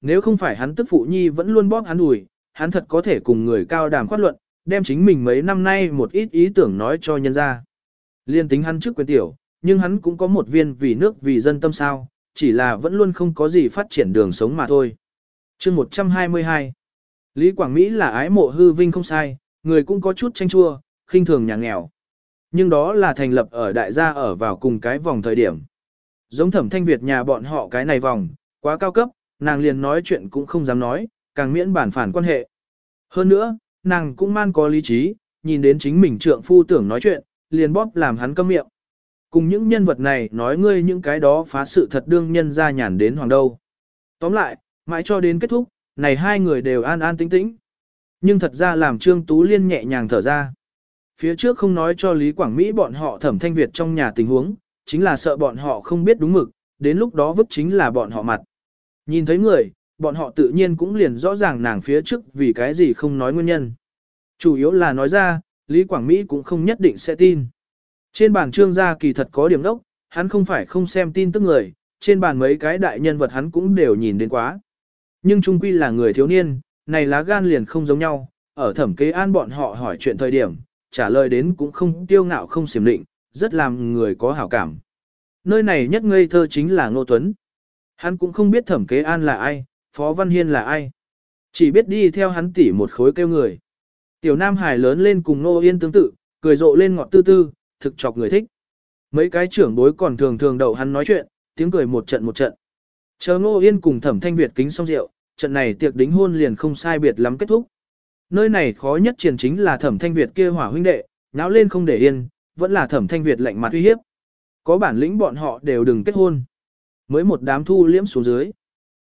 nếu không phải hắn tức phụ nhi vẫn luôn bóp hắn đùi, hắn thật có thể cùng người cao đàm khoát luận, đem chính mình mấy năm nay một ít ý tưởng nói cho nhân ra. Liên tính hắn trước quyền tiểu, nhưng hắn cũng có một viên vì nước vì dân tâm sao, chỉ là vẫn luôn không có gì phát triển đường sống mà thôi. chương 122 Lý Quảng Mỹ là ái mộ hư vinh không sai, người cũng có chút tranh chua, khinh thường nhà nghèo. Nhưng đó là thành lập ở đại gia ở vào cùng cái vòng thời điểm. Giống thẩm thanh Việt nhà bọn họ cái này vòng, quá cao cấp, nàng liền nói chuyện cũng không dám nói, càng miễn bản phản quan hệ. Hơn nữa, nàng cũng man có lý trí, nhìn đến chính mình trượng phu tưởng nói chuyện, liền bóp làm hắn câm miệng. Cùng những nhân vật này nói ngươi những cái đó phá sự thật đương nhân ra nhàn đến hoàng đâu. Tóm lại, mãi cho đến kết thúc, này hai người đều an an tĩnh tĩnh. Nhưng thật ra làm Trương Tú Liên nhẹ nhàng thở ra. Phía trước không nói cho Lý Quảng Mỹ bọn họ thẩm thanh Việt trong nhà tình huống, chính là sợ bọn họ không biết đúng mực, đến lúc đó vứt chính là bọn họ mặt. Nhìn thấy người, bọn họ tự nhiên cũng liền rõ ràng nàng phía trước vì cái gì không nói nguyên nhân. Chủ yếu là nói ra, Lý Quảng Mỹ cũng không nhất định sẽ tin. Trên bàn trương gia kỳ thật có điểm đốc, hắn không phải không xem tin tức người, trên bàn mấy cái đại nhân vật hắn cũng đều nhìn đến quá. Nhưng trung quy là người thiếu niên, này lá gan liền không giống nhau, ở thẩm kế an bọn họ hỏi chuyện thời điểm, trả lời đến cũng không tiêu ngạo không xiểm định, rất làm người có hảo cảm. Nơi này nhất ngây thơ chính là Ngô Tuấn. Hắn cũng không biết thẩm kế an là ai, Phó Văn Hiên là ai. Chỉ biết đi theo hắn tỉ một khối kêu người. Tiểu Nam Hải lớn lên cùng nô Yên tương tự, cười rộ lên ngọt tư tư, thực chọc người thích. Mấy cái trưởng bối còn thường thường đậu hắn nói chuyện, tiếng cười một trận một trận. Chờ Ngô Yên cùng Thẩm Thanh Việt kính xong rượu, trận này tiệc đính hôn liền không sai biệt lắm kết thúc. Nơi này khó nhất triển chính là Thẩm Thanh Việt kia hỏa huynh đệ, náo lên không để yên, vẫn là Thẩm Thanh Việt lạnh mặt uy hiếp. Có bản lĩnh bọn họ đều đừng kết hôn. Mới một đám thu liễm xuống dưới.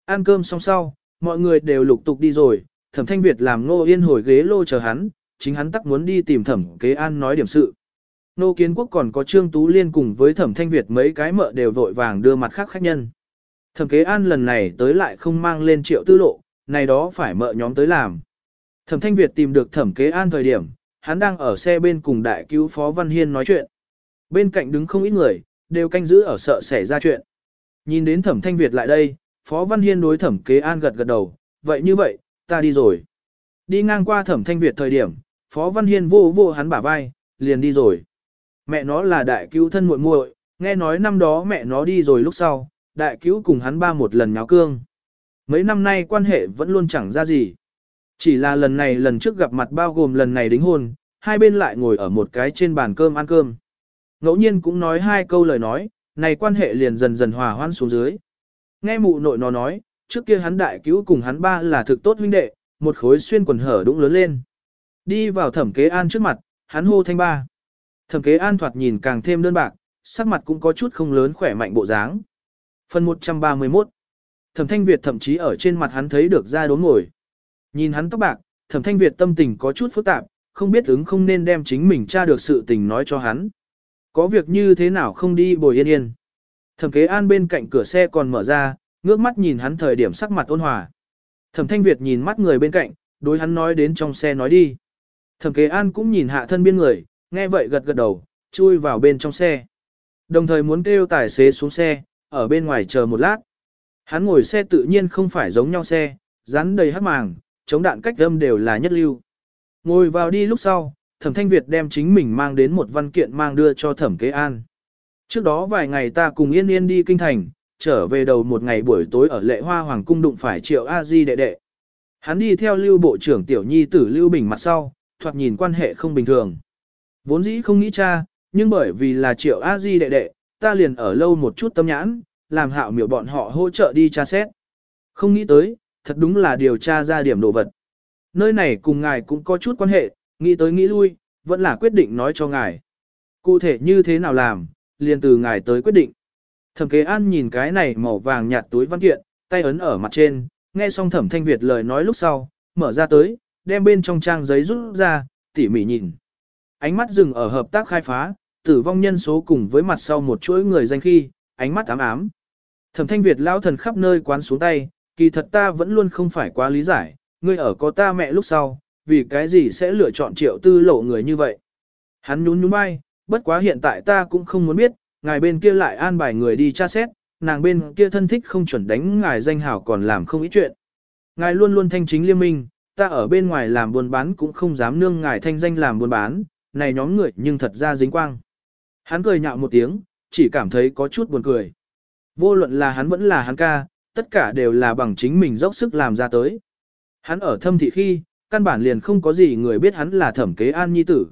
Ăn cơm xong sau, mọi người đều lục tục đi rồi, Thẩm Thanh Việt làm Ngô Yên hồi ghế lô chờ hắn, chính hắn tắc muốn đi tìm Thẩm Kế An nói điểm sự. Nô Kiến Quốc còn có Trương Tú Liên cùng với Thẩm Thanh Việt mấy cái mợ đều vội vàng đưa mặt khác khách nhân. Thẩm Kế An lần này tới lại không mang lên triệu tư lộ, này đó phải mợ nhóm tới làm. Thẩm Thanh Việt tìm được Thẩm Kế An thời điểm, hắn đang ở xe bên cùng đại cứu Phó Văn Hiên nói chuyện. Bên cạnh đứng không ít người, đều canh giữ ở sợ xảy ra chuyện. Nhìn đến Thẩm Thanh Việt lại đây, Phó Văn Hiên đối Thẩm Kế An gật gật đầu, vậy như vậy, ta đi rồi. Đi ngang qua Thẩm Thanh Việt thời điểm, Phó Văn Hiên vô vô hắn bả vai, liền đi rồi. Mẹ nó là đại cứu thân muội muội, nghe nói năm đó mẹ nó đi rồi lúc sau, đại cứu cùng hắn ba một lần nháo cương. Mấy năm nay quan hệ vẫn luôn chẳng ra gì. Chỉ là lần này lần trước gặp mặt bao gồm lần này đính hôn, hai bên lại ngồi ở một cái trên bàn cơm ăn cơm. Ngẫu nhiên cũng nói hai câu lời nói, này quan hệ liền dần dần hòa hoãn xuống dưới. Nghe mụ nội nó nói, trước kia hắn đại cứu cùng hắn ba là thực tốt huynh đệ, một khối xuyên quần hở đũng lớn lên. Đi vào thẩm kế an trước mặt, hắn hô thanh ba. Thẩm kế an thoạt nhìn càng thêm đơn bạc, sắc mặt cũng có chút không lớn khỏe mạnh bộ dáng. Phần 131 Thẩm thanh Việt thậm chí ở trên mặt hắn thấy được ra đốn ngồi. Nhìn hắn tóc bạc, thẩm thanh Việt tâm tình có chút phức tạp, không biết ứng không nên đem chính mình tra được sự tình nói cho hắn. Có việc như thế nào không đi bồi yên yên. Thẩm kế an bên cạnh cửa xe còn mở ra, ngước mắt nhìn hắn thời điểm sắc mặt ôn hòa. Thẩm thanh Việt nhìn mắt người bên cạnh, đối hắn nói đến trong xe nói đi. Thẩm kế an cũng nhìn hạ thân biên người, nghe vậy gật gật đầu, chui vào bên trong xe. Đồng thời muốn kêu tài xế xuống xe, ở bên ngoài chờ một lát. Hắn ngồi xe tự nhiên không phải giống nhau xe, rắn đầy hát màng, chống đạn cách âm đều là nhất lưu. Ngồi vào đi lúc sau, thẩm thanh Việt đem chính mình mang đến một văn kiện mang đưa cho thẩm kế an. Trước đó vài ngày ta cùng yên yên đi kinh thành, trở về đầu một ngày buổi tối ở lệ hoa hoàng cung đụng phải triệu A Di đệ đệ. Hắn đi theo lưu bộ trưởng tiểu nhi tử lưu bình mặt sau, thoạt nhìn quan hệ không bình thường. Vốn dĩ không nghĩ cha, nhưng bởi vì là triệu A Di đệ đệ, ta liền ở lâu một chút tâm nhãn, làm hạo miểu bọn họ hỗ trợ đi tra xét. Không nghĩ tới, thật đúng là điều tra ra điểm đồ vật. Nơi này cùng ngài cũng có chút quan hệ, nghĩ tới nghĩ lui, vẫn là quyết định nói cho ngài. Cụ thể như thế nào làm, liền từ ngài tới quyết định. Thẩm kế an nhìn cái này màu vàng nhạt túi văn kiện, tay ấn ở mặt trên, nghe xong thẩm thanh Việt lời nói lúc sau, mở ra tới, đem bên trong trang giấy rút ra, tỉ mỉ nhìn. Ánh mắt dừng ở hợp tác khai phá, tử vong nhân số cùng với mặt sau một chuỗi người danh khi, ánh mắt ám ám. Thẩm thanh Việt lao thần khắp nơi quán xuống tay, kỳ thật ta vẫn luôn không phải quá lý giải, ngươi ở có ta mẹ lúc sau, vì cái gì sẽ lựa chọn triệu tư lộ người như vậy. Hắn nhún nhún vai, bất quá hiện tại ta cũng không muốn biết, ngài bên kia lại an bài người đi tra xét, nàng bên kia thân thích không chuẩn đánh ngài danh hảo còn làm không ít chuyện, Ngài luôn luôn thanh chính liêm minh, ta ở bên ngoài làm buôn bán cũng không dám nương ngài thanh danh làm buôn bán, này nhóm người nhưng thật ra dính quang. Hắn cười nhạo một tiếng, chỉ cảm thấy có chút buồn cười. Vô luận là hắn vẫn là hắn ca, tất cả đều là bằng chính mình dốc sức làm ra tới. Hắn ở thâm thị khi, căn bản liền không có gì người biết hắn là thẩm kế an nhi tử.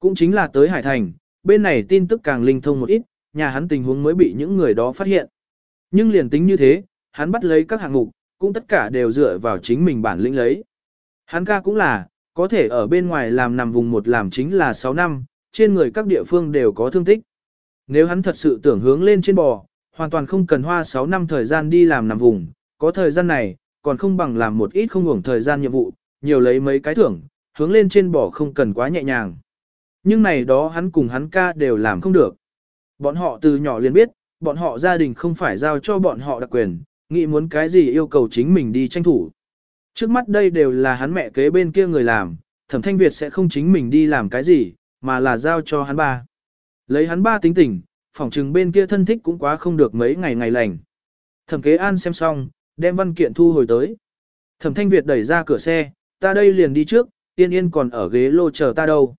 Cũng chính là tới Hải Thành, bên này tin tức càng linh thông một ít, nhà hắn tình huống mới bị những người đó phát hiện. Nhưng liền tính như thế, hắn bắt lấy các hạng mục, cũng tất cả đều dựa vào chính mình bản lĩnh lấy. Hắn ca cũng là, có thể ở bên ngoài làm nằm vùng một làm chính là 6 năm, trên người các địa phương đều có thương tích. Nếu hắn thật sự tưởng hướng lên trên bò, hoàn toàn không cần hoa 6 năm thời gian đi làm nằm vùng, có thời gian này, còn không bằng làm một ít không hưởng thời gian nhiệm vụ, nhiều lấy mấy cái thưởng, hướng lên trên bỏ không cần quá nhẹ nhàng. Nhưng này đó hắn cùng hắn ca đều làm không được. Bọn họ từ nhỏ liền biết, bọn họ gia đình không phải giao cho bọn họ đặc quyền, nghĩ muốn cái gì yêu cầu chính mình đi tranh thủ. Trước mắt đây đều là hắn mẹ kế bên kia người làm, thẩm thanh Việt sẽ không chính mình đi làm cái gì, mà là giao cho hắn ba. Lấy hắn ba tính tình, phỏng chừng bên kia thân thích cũng quá không được mấy ngày ngày lành. Thẩm kế an xem xong, đem văn kiện thu hồi tới. Thẩm thanh Việt đẩy ra cửa xe, ta đây liền đi trước, yên yên còn ở ghế lô chờ ta đâu.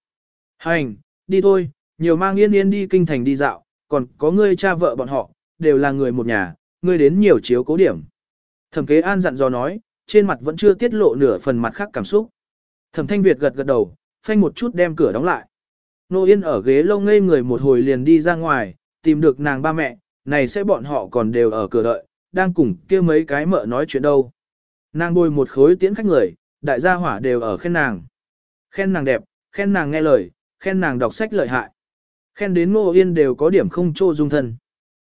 Hành, đi thôi, nhiều mang yên yên đi kinh thành đi dạo, còn có ngươi cha vợ bọn họ, đều là người một nhà, ngươi đến nhiều chiếu cố điểm. Thẩm kế an dặn dò nói, trên mặt vẫn chưa tiết lộ nửa phần mặt khác cảm xúc. Thẩm thanh Việt gật gật đầu, phanh một chút đem cửa đóng lại. Nô Yên ở ghế lâu ngây người một hồi liền đi ra ngoài, tìm được nàng ba mẹ, này sẽ bọn họ còn đều ở cửa đợi, đang cùng kia mấy cái mợ nói chuyện đâu. Nàng bồi một khối tiễn khách người, đại gia hỏa đều ở khen nàng. Khen nàng đẹp, khen nàng nghe lời, khen nàng đọc sách lợi hại. Khen đến Ngô Yên đều có điểm không trô dung thân.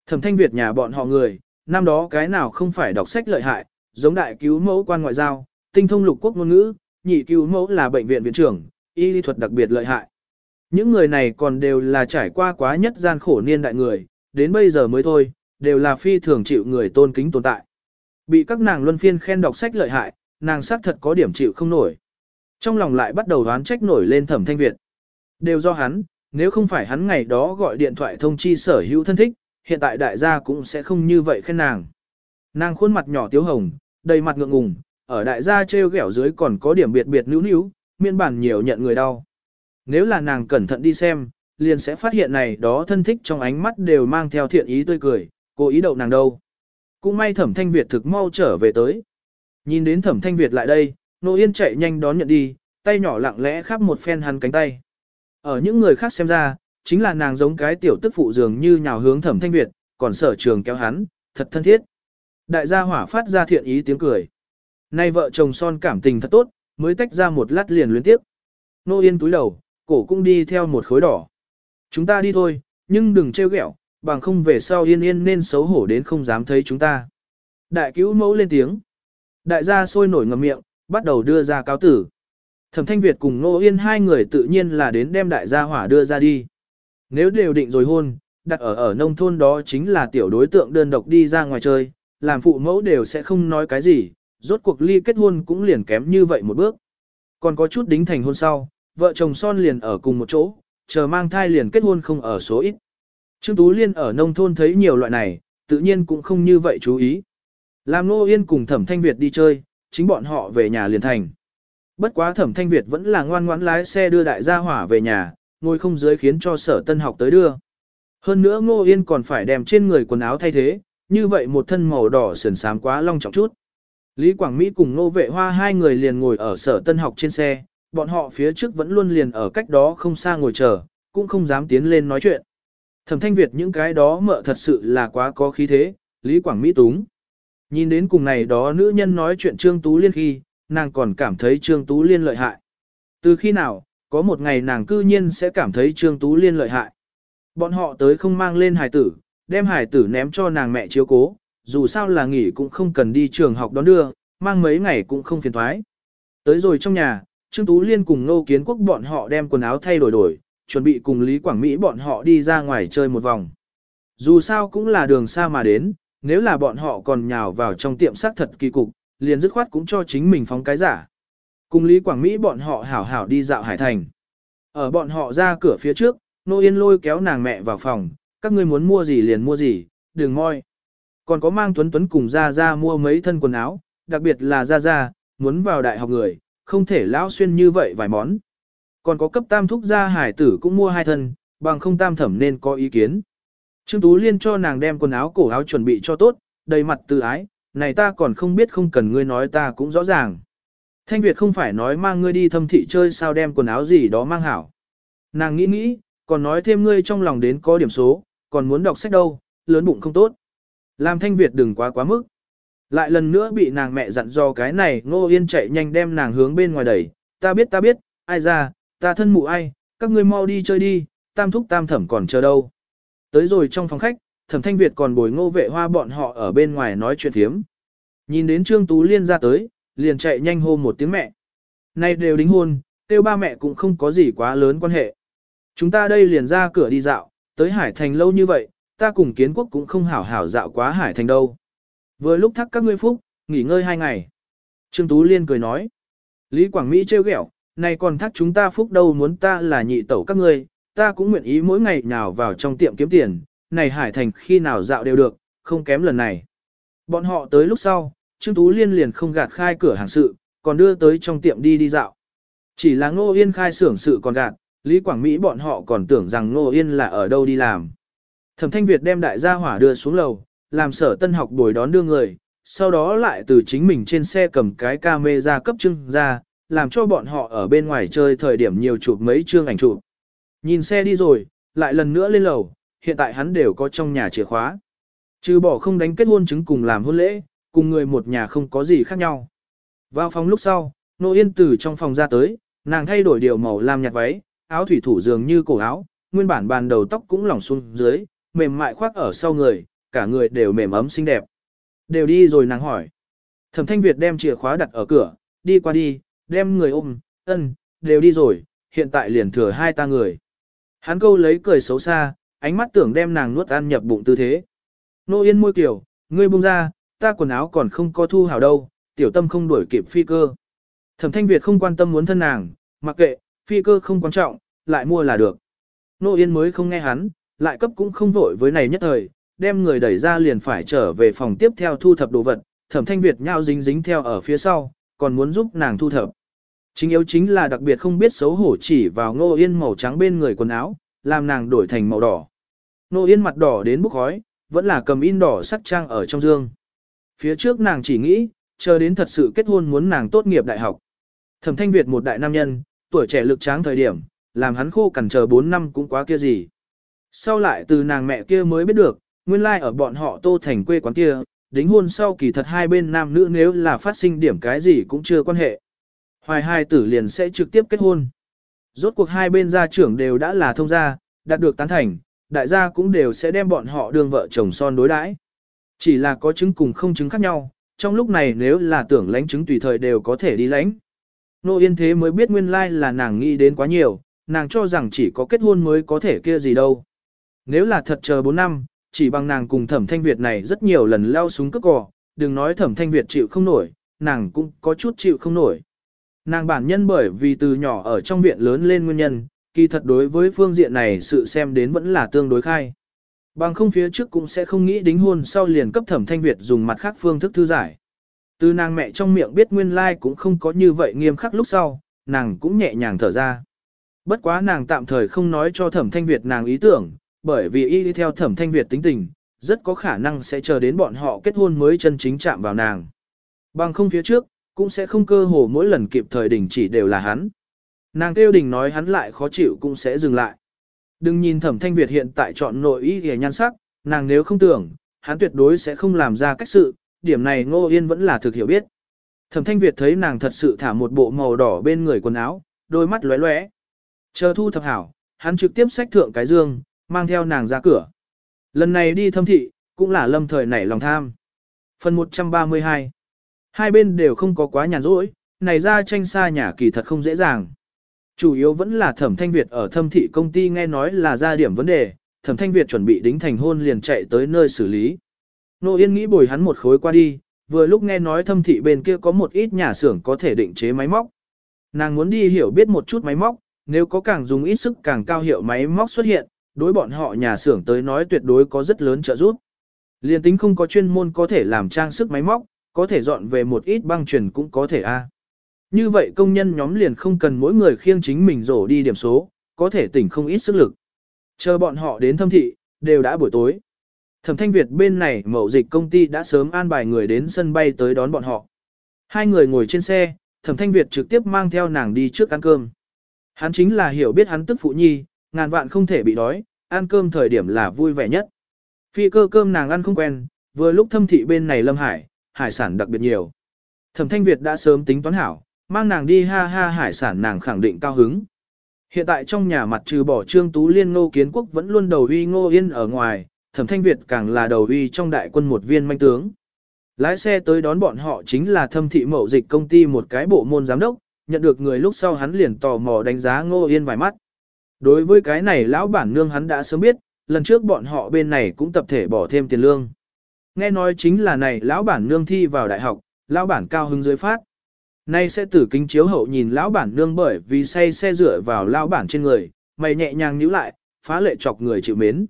Thẩm thanh Việt nhà bọn họ người, năm đó cái nào không phải đọc sách lợi hại, giống đại cứu mẫu quan ngoại giao, tinh thông lục quốc ngôn ngữ, nhị cứu mẫu là bệnh viện viện trưởng, y lý thuật đặc biệt lợi hại. Những người này còn đều là trải qua quá nhất gian khổ niên đại người, đến bây giờ mới thôi, đều là phi thường chịu người tôn kính tồn tại. Bị các nàng luân phiên khen đọc sách lợi hại, nàng xác thật có điểm chịu không nổi. Trong lòng lại bắt đầu đoán trách nổi lên thẩm thanh Việt. Đều do hắn, nếu không phải hắn ngày đó gọi điện thoại thông chi sở hữu thân thích, hiện tại đại gia cũng sẽ không như vậy khen nàng. Nàng khuôn mặt nhỏ tiếu hồng, đầy mặt ngượng ngùng, ở đại gia treo ghẻo dưới còn có điểm biệt biệt níu níu, miên bản nhiều nhận người đau. Nếu là nàng cẩn thận đi xem, liền sẽ phát hiện này đó thân thích trong ánh mắt đều mang theo thiện ý tươi cười, cố ý đậu nàng đâu. Cũng may thẩm thanh Việt thực mau trở về tới. Nhìn đến thẩm thanh Việt lại đây, nô yên chạy nhanh đón nhận đi, tay nhỏ lặng lẽ khắp một phen hắn cánh tay. Ở những người khác xem ra, chính là nàng giống cái tiểu tức phụ dường như nhào hướng thẩm thanh Việt, còn sở trường kéo hắn, thật thân thiết. Đại gia hỏa phát ra thiện ý tiếng cười. Nay vợ chồng son cảm tình thật tốt, mới tách ra một lát liền luyến tiếp. Nô Yên túi đầu, cổ cũng đi theo một khối đỏ. Chúng ta đi thôi, nhưng đừng trêu ghẹo, bằng không về sau Yên Yên nên xấu hổ đến không dám thấy chúng ta. Đại cứu mẫu lên tiếng. Đại gia sôi nổi ngầm miệng, bắt đầu đưa ra cáo tử. Thẩm Thanh Việt cùng Nô Yên hai người tự nhiên là đến đem đại gia hỏa đưa ra đi. Nếu đều định rồi hôn, đặt ở ở nông thôn đó chính là tiểu đối tượng đơn độc đi ra ngoài chơi, làm phụ mẫu đều sẽ không nói cái gì, rốt cuộc ly kết hôn cũng liền kém như vậy một bước. Còn có chút đính thành hôn sau, vợ chồng son liền ở cùng một chỗ, chờ mang thai liền kết hôn không ở số ít. Trương Tú Liên ở nông thôn thấy nhiều loại này, tự nhiên cũng không như vậy chú ý. Làm Nô Yên cùng Thẩm Thanh Việt đi chơi, chính bọn họ về nhà liền thành. Bất quá Thẩm Thanh Việt vẫn là ngoan ngoãn lái xe đưa đại gia hỏa về nhà, ngồi không dưới khiến cho sở tân học tới đưa. Hơn nữa Ngô Yên còn phải đem trên người quần áo thay thế, như vậy một thân màu đỏ sườn sám quá long trọng chút. Lý Quảng Mỹ cùng Ngô Vệ Hoa hai người liền ngồi ở sở tân học trên xe, bọn họ phía trước vẫn luôn liền ở cách đó không xa ngồi chờ, cũng không dám tiến lên nói chuyện. Thẩm thanh Việt những cái đó mợ thật sự là quá có khí thế, Lý Quảng Mỹ túng. Nhìn đến cùng này đó nữ nhân nói chuyện Trương Tú Liên khi, nàng còn cảm thấy Trương Tú Liên lợi hại. Từ khi nào, có một ngày nàng cư nhiên sẽ cảm thấy Trương Tú Liên lợi hại. Bọn họ tới không mang lên hài tử, đem hài tử ném cho nàng mẹ chiếu cố, dù sao là nghỉ cũng không cần đi trường học đón đưa, mang mấy ngày cũng không phiền thoái. Tới rồi trong nhà, Trương Tú Liên cùng Nô Kiến Quốc bọn họ đem quần áo thay đổi đổi, chuẩn bị cùng Lý Quảng Mỹ bọn họ đi ra ngoài chơi một vòng. Dù sao cũng là đường xa mà đến, nếu là bọn họ còn nhào vào trong tiệm xác thật kỳ cục, liền dứt khoát cũng cho chính mình phóng cái giả. Cùng Lý Quảng Mỹ bọn họ hảo hảo đi dạo Hải Thành. Ở bọn họ ra cửa phía trước, Nô Yên lôi kéo nàng mẹ vào phòng, các ngươi muốn mua gì liền mua gì, đừng moi. Còn có mang Tuấn Tuấn cùng ra ra mua mấy thân quần áo, đặc biệt là Gia Gia, muốn vào đại học người, không thể lão xuyên như vậy vài món. Còn có cấp tam thúc gia hải tử cũng mua hai thân, bằng không tam thẩm nên có ý kiến. Trương Tú Liên cho nàng đem quần áo cổ áo chuẩn bị cho tốt, đầy mặt tự ái, này ta còn không biết không cần ngươi nói ta cũng rõ ràng. Thanh Việt không phải nói mang ngươi đi thâm thị chơi sao đem quần áo gì đó mang hảo. Nàng nghĩ nghĩ, còn nói thêm ngươi trong lòng đến có điểm số, còn muốn đọc sách đâu, lớn bụng không tốt. Làm Thanh Việt đừng quá quá mức. Lại lần nữa bị nàng mẹ dặn do cái này ngô yên chạy nhanh đem nàng hướng bên ngoài đẩy, ta biết ta biết, ai ra, ta thân mụ ai, các ngươi mau đi chơi đi, tam thúc tam thẩm còn chờ đâu. Tới rồi trong phòng khách, thẩm thanh Việt còn bồi ngô vệ hoa bọn họ ở bên ngoài nói chuyện thiếm. Nhìn đến Trương Tú Liên ra tới, liền chạy nhanh hô một tiếng mẹ. Nay đều đính hôn, tiêu ba mẹ cũng không có gì quá lớn quan hệ. Chúng ta đây liền ra cửa đi dạo, tới Hải Thành lâu như vậy, ta cùng kiến quốc cũng không hảo hảo dạo quá Hải Thành đâu. Vừa lúc thắc các ngươi phúc, nghỉ ngơi hai ngày. Trương Tú Liên cười nói. Lý Quảng Mỹ trêu ghẹo, này còn thắc chúng ta phúc đâu muốn ta là nhị tẩu các ngươi, ta cũng nguyện ý mỗi ngày nào vào trong tiệm kiếm tiền, này Hải Thành khi nào dạo đều được, không kém lần này. Bọn họ tới lúc sau, Trương Tú Liên liền không gạt khai cửa hàng sự, còn đưa tới trong tiệm đi đi dạo. Chỉ là Ngô Yên khai xưởng sự còn gạt, Lý Quảng Mỹ bọn họ còn tưởng rằng Ngô Yên là ở đâu đi làm. Thẩm Thanh Việt đem đại gia hỏa đưa xuống lầu, làm sở tân học bồi đón đưa người, sau đó lại từ chính mình trên xe cầm cái camera cấp trưng ra, làm cho bọn họ ở bên ngoài chơi thời điểm nhiều chụp mấy chương ảnh chụp. Nhìn xe đi rồi, lại lần nữa lên lầu, hiện tại hắn đều có trong nhà chìa khóa. Trừ bỏ không đánh kết hôn chứng cùng làm hôn lễ, cùng người một nhà không có gì khác nhau. Vào phòng lúc sau, Nô Yên từ trong phòng ra tới, nàng thay đổi điều màu làm nhạt váy, áo thủy thủ dường như cổ áo, nguyên bản bàn đầu tóc cũng lỏng xuống dưới, mềm mại khoác ở sau người, cả người đều mềm ấm xinh đẹp. Đều đi rồi nàng hỏi. Thẩm Thanh Việt đem chìa khóa đặt ở cửa, đi qua đi, đem người ôm, ân, đều đi rồi, hiện tại liền thừa hai ta người. Hắn câu lấy cười xấu xa, ánh mắt tưởng đem nàng nuốt ăn nhập bụng tư thế. Nô Yên môi kiểu, ngươi buông ra, ta quần áo còn không có thu hào đâu, tiểu tâm không đuổi kịp phi cơ. Thẩm Thanh Việt không quan tâm muốn thân nàng, mặc kệ, phi cơ không quan trọng, lại mua là được. Nô Yên mới không nghe hắn, lại cấp cũng không vội với này nhất thời, đem người đẩy ra liền phải trở về phòng tiếp theo thu thập đồ vật, Thẩm Thanh Việt nhao dính dính theo ở phía sau, còn muốn giúp nàng thu thập. Chính yếu chính là đặc biệt không biết xấu hổ chỉ vào Nô Yên màu trắng bên người quần áo, làm nàng đổi thành màu đỏ. Nô Yên mặt đỏ đến bốc khói, vẫn là cầm in đỏ sắc trang ở trong dương. Phía trước nàng chỉ nghĩ, chờ đến thật sự kết hôn muốn nàng tốt nghiệp đại học. Thẩm Thanh Việt một đại nam nhân, tuổi trẻ lực tráng thời điểm, làm hắn khô cằn chờ 4 năm cũng quá kia gì. Sau lại từ nàng mẹ kia mới biết được, nguyên lai like ở bọn họ tô thành quê quán kia, đính hôn sau kỳ thật hai bên nam nữ nếu là phát sinh điểm cái gì cũng chưa quan hệ. Hoài hai tử liền sẽ trực tiếp kết hôn. Rốt cuộc hai bên gia trưởng đều đã là thông gia, đạt được tán thành, đại gia cũng đều sẽ đem bọn họ đương vợ chồng son đối đãi. Chỉ là có chứng cùng không chứng khác nhau, trong lúc này nếu là tưởng lãnh chứng tùy thời đều có thể đi lãnh. Nô Yên thế mới biết nguyên lai là nàng nghĩ đến quá nhiều, nàng cho rằng chỉ có kết hôn mới có thể kia gì đâu. Nếu là thật chờ 4 năm, chỉ bằng nàng cùng thẩm thanh Việt này rất nhiều lần leo xuống cước cỏ, đừng nói thẩm thanh Việt chịu không nổi, nàng cũng có chút chịu không nổi. Nàng bản nhân bởi vì từ nhỏ ở trong viện lớn lên nguyên nhân, kỳ thật đối với phương diện này sự xem đến vẫn là tương đối khai. Bằng không phía trước cũng sẽ không nghĩ đính hôn sau liền cấp thẩm thanh Việt dùng mặt khác phương thức thư giải. Từ nàng mẹ trong miệng biết nguyên lai like cũng không có như vậy nghiêm khắc lúc sau, nàng cũng nhẹ nhàng thở ra. Bất quá nàng tạm thời không nói cho thẩm thanh Việt nàng ý tưởng, bởi vì y đi theo thẩm thanh Việt tính tình, rất có khả năng sẽ chờ đến bọn họ kết hôn mới chân chính chạm vào nàng. Bằng không phía trước, cũng sẽ không cơ hồ mỗi lần kịp thời đình chỉ đều là hắn. Nàng kêu đình nói hắn lại khó chịu cũng sẽ dừng lại. Đừng nhìn thẩm thanh Việt hiện tại chọn nội ý hề nhan sắc, nàng nếu không tưởng, hắn tuyệt đối sẽ không làm ra cách sự, điểm này ngô yên vẫn là thực hiểu biết. Thẩm thanh Việt thấy nàng thật sự thả một bộ màu đỏ bên người quần áo, đôi mắt lóe lóe. Chờ thu thập hảo, hắn trực tiếp xách thượng cái dương, mang theo nàng ra cửa. Lần này đi thâm thị, cũng là lâm thời nảy lòng tham. Phần 132 Hai bên đều không có quá nhàn rỗi, này ra tranh xa nhà kỳ thật không dễ dàng. Chủ yếu vẫn là thẩm thanh Việt ở thâm thị công ty nghe nói là ra điểm vấn đề, thẩm thanh Việt chuẩn bị đính thành hôn liền chạy tới nơi xử lý. Nô Yên nghĩ bồi hắn một khối qua đi, vừa lúc nghe nói thâm thị bên kia có một ít nhà xưởng có thể định chế máy móc. Nàng muốn đi hiểu biết một chút máy móc, nếu có càng dùng ít sức càng cao hiệu máy móc xuất hiện, đối bọn họ nhà xưởng tới nói tuyệt đối có rất lớn trợ giúp. Liên tính không có chuyên môn có thể làm trang sức máy móc, có thể dọn về một ít băng truyền cũng có thể a. Như vậy công nhân nhóm liền không cần mỗi người khiêng chính mình rổ đi điểm số, có thể tỉnh không ít sức lực. Chờ bọn họ đến thâm thị, đều đã buổi tối. Thẩm Thanh Việt bên này mậu dịch công ty đã sớm an bài người đến sân bay tới đón bọn họ. Hai người ngồi trên xe, Thẩm Thanh Việt trực tiếp mang theo nàng đi trước ăn cơm. Hắn chính là hiểu biết hắn tức phụ nhi, ngàn vạn không thể bị đói, ăn cơm thời điểm là vui vẻ nhất. Phi cơ cơm nàng ăn không quen, vừa lúc thâm thị bên này lâm hải, hải sản đặc biệt nhiều. Thẩm Thanh Việt đã sớm tính toán hảo, mang nàng đi ha ha hải sản nàng khẳng định cao hứng. Hiện tại trong nhà mặt trừ bỏ Trương Tú Liên Ngô Kiến Quốc vẫn luôn đầu uy Ngô Yên ở ngoài, Thẩm Thanh Việt càng là đầu uy trong đại quân một viên manh tướng. Lái xe tới đón bọn họ chính là thâm thị mậu dịch công ty một cái bộ môn giám đốc, nhận được người lúc sau hắn liền tò mò đánh giá Ngô Yên vài mắt. Đối với cái này lão bản nương hắn đã sớm biết, lần trước bọn họ bên này cũng tập thể bỏ thêm tiền lương. Nghe nói chính là này lão bản nương thi vào đại học, lão bản cao hứng dưới phát. Nay sẽ tử kính chiếu hậu nhìn lão bản nương bởi vì say xe dựa vào lão bản trên người, mày nhẹ nhàng nhíu lại, phá lệ chọc người chịu mến.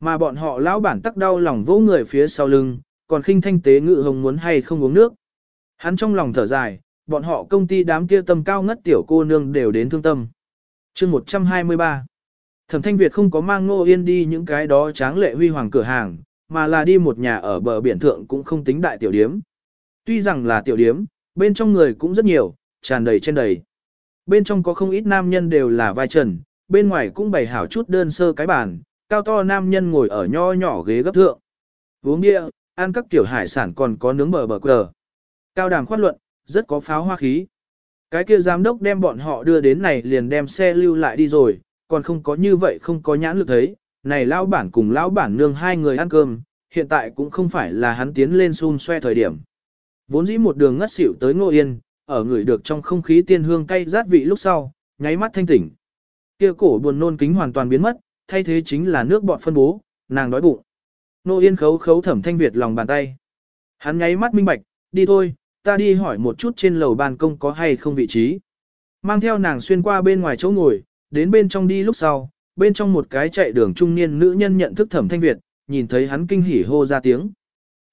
Mà bọn họ lão bản tắc đau lòng vỗ người phía sau lưng, còn khinh thanh tế ngự hồng muốn hay không uống nước. Hắn trong lòng thở dài, bọn họ công ty đám kia tâm cao ngất tiểu cô nương đều đến thương tâm. chương 123 Thẩm Thanh Việt không có mang Ngô Yên đi những cái đó tráng lệ huy hoàng cửa hàng, mà là đi một nhà ở bờ biển thượng cũng không tính đại tiểu điếm. Tuy rằng là tiểu điếm, bên trong người cũng rất nhiều, tràn đầy trên đầy. Bên trong có không ít nam nhân đều là vai trần, bên ngoài cũng bày hảo chút đơn sơ cái bàn, cao to nam nhân ngồi ở nho nhỏ ghế gấp thượng. Uống bia, ăn các tiểu hải sản còn có nướng bờ bờ cờ. Cao đàm khoát luận, rất có pháo hoa khí. Cái kia giám đốc đem bọn họ đưa đến này liền đem xe lưu lại đi rồi, còn không có như vậy không có nhãn lực thấy, này lão bản cùng lão bản nương hai người ăn cơm, hiện tại cũng không phải là hắn tiến lên xun xoe thời điểm. Vốn dĩ một đường ngất xỉu tới Ngô Yên, ở người được trong không khí tiên hương cay rát vị lúc sau, nháy mắt thanh tỉnh. Kia cổ buồn nôn kính hoàn toàn biến mất, thay thế chính là nước bọt phân bố, nàng đói bụng. Nô Yên khấu khấu thẩm thanh Việt lòng bàn tay. Hắn nháy mắt minh bạch, đi thôi, ta đi hỏi một chút trên lầu ban công có hay không vị trí. Mang theo nàng xuyên qua bên ngoài chỗ ngồi, đến bên trong đi lúc sau, bên trong một cái chạy đường trung niên nữ nhân nhận thức thẩm thanh Việt, nhìn thấy hắn kinh hỉ hô ra tiếng.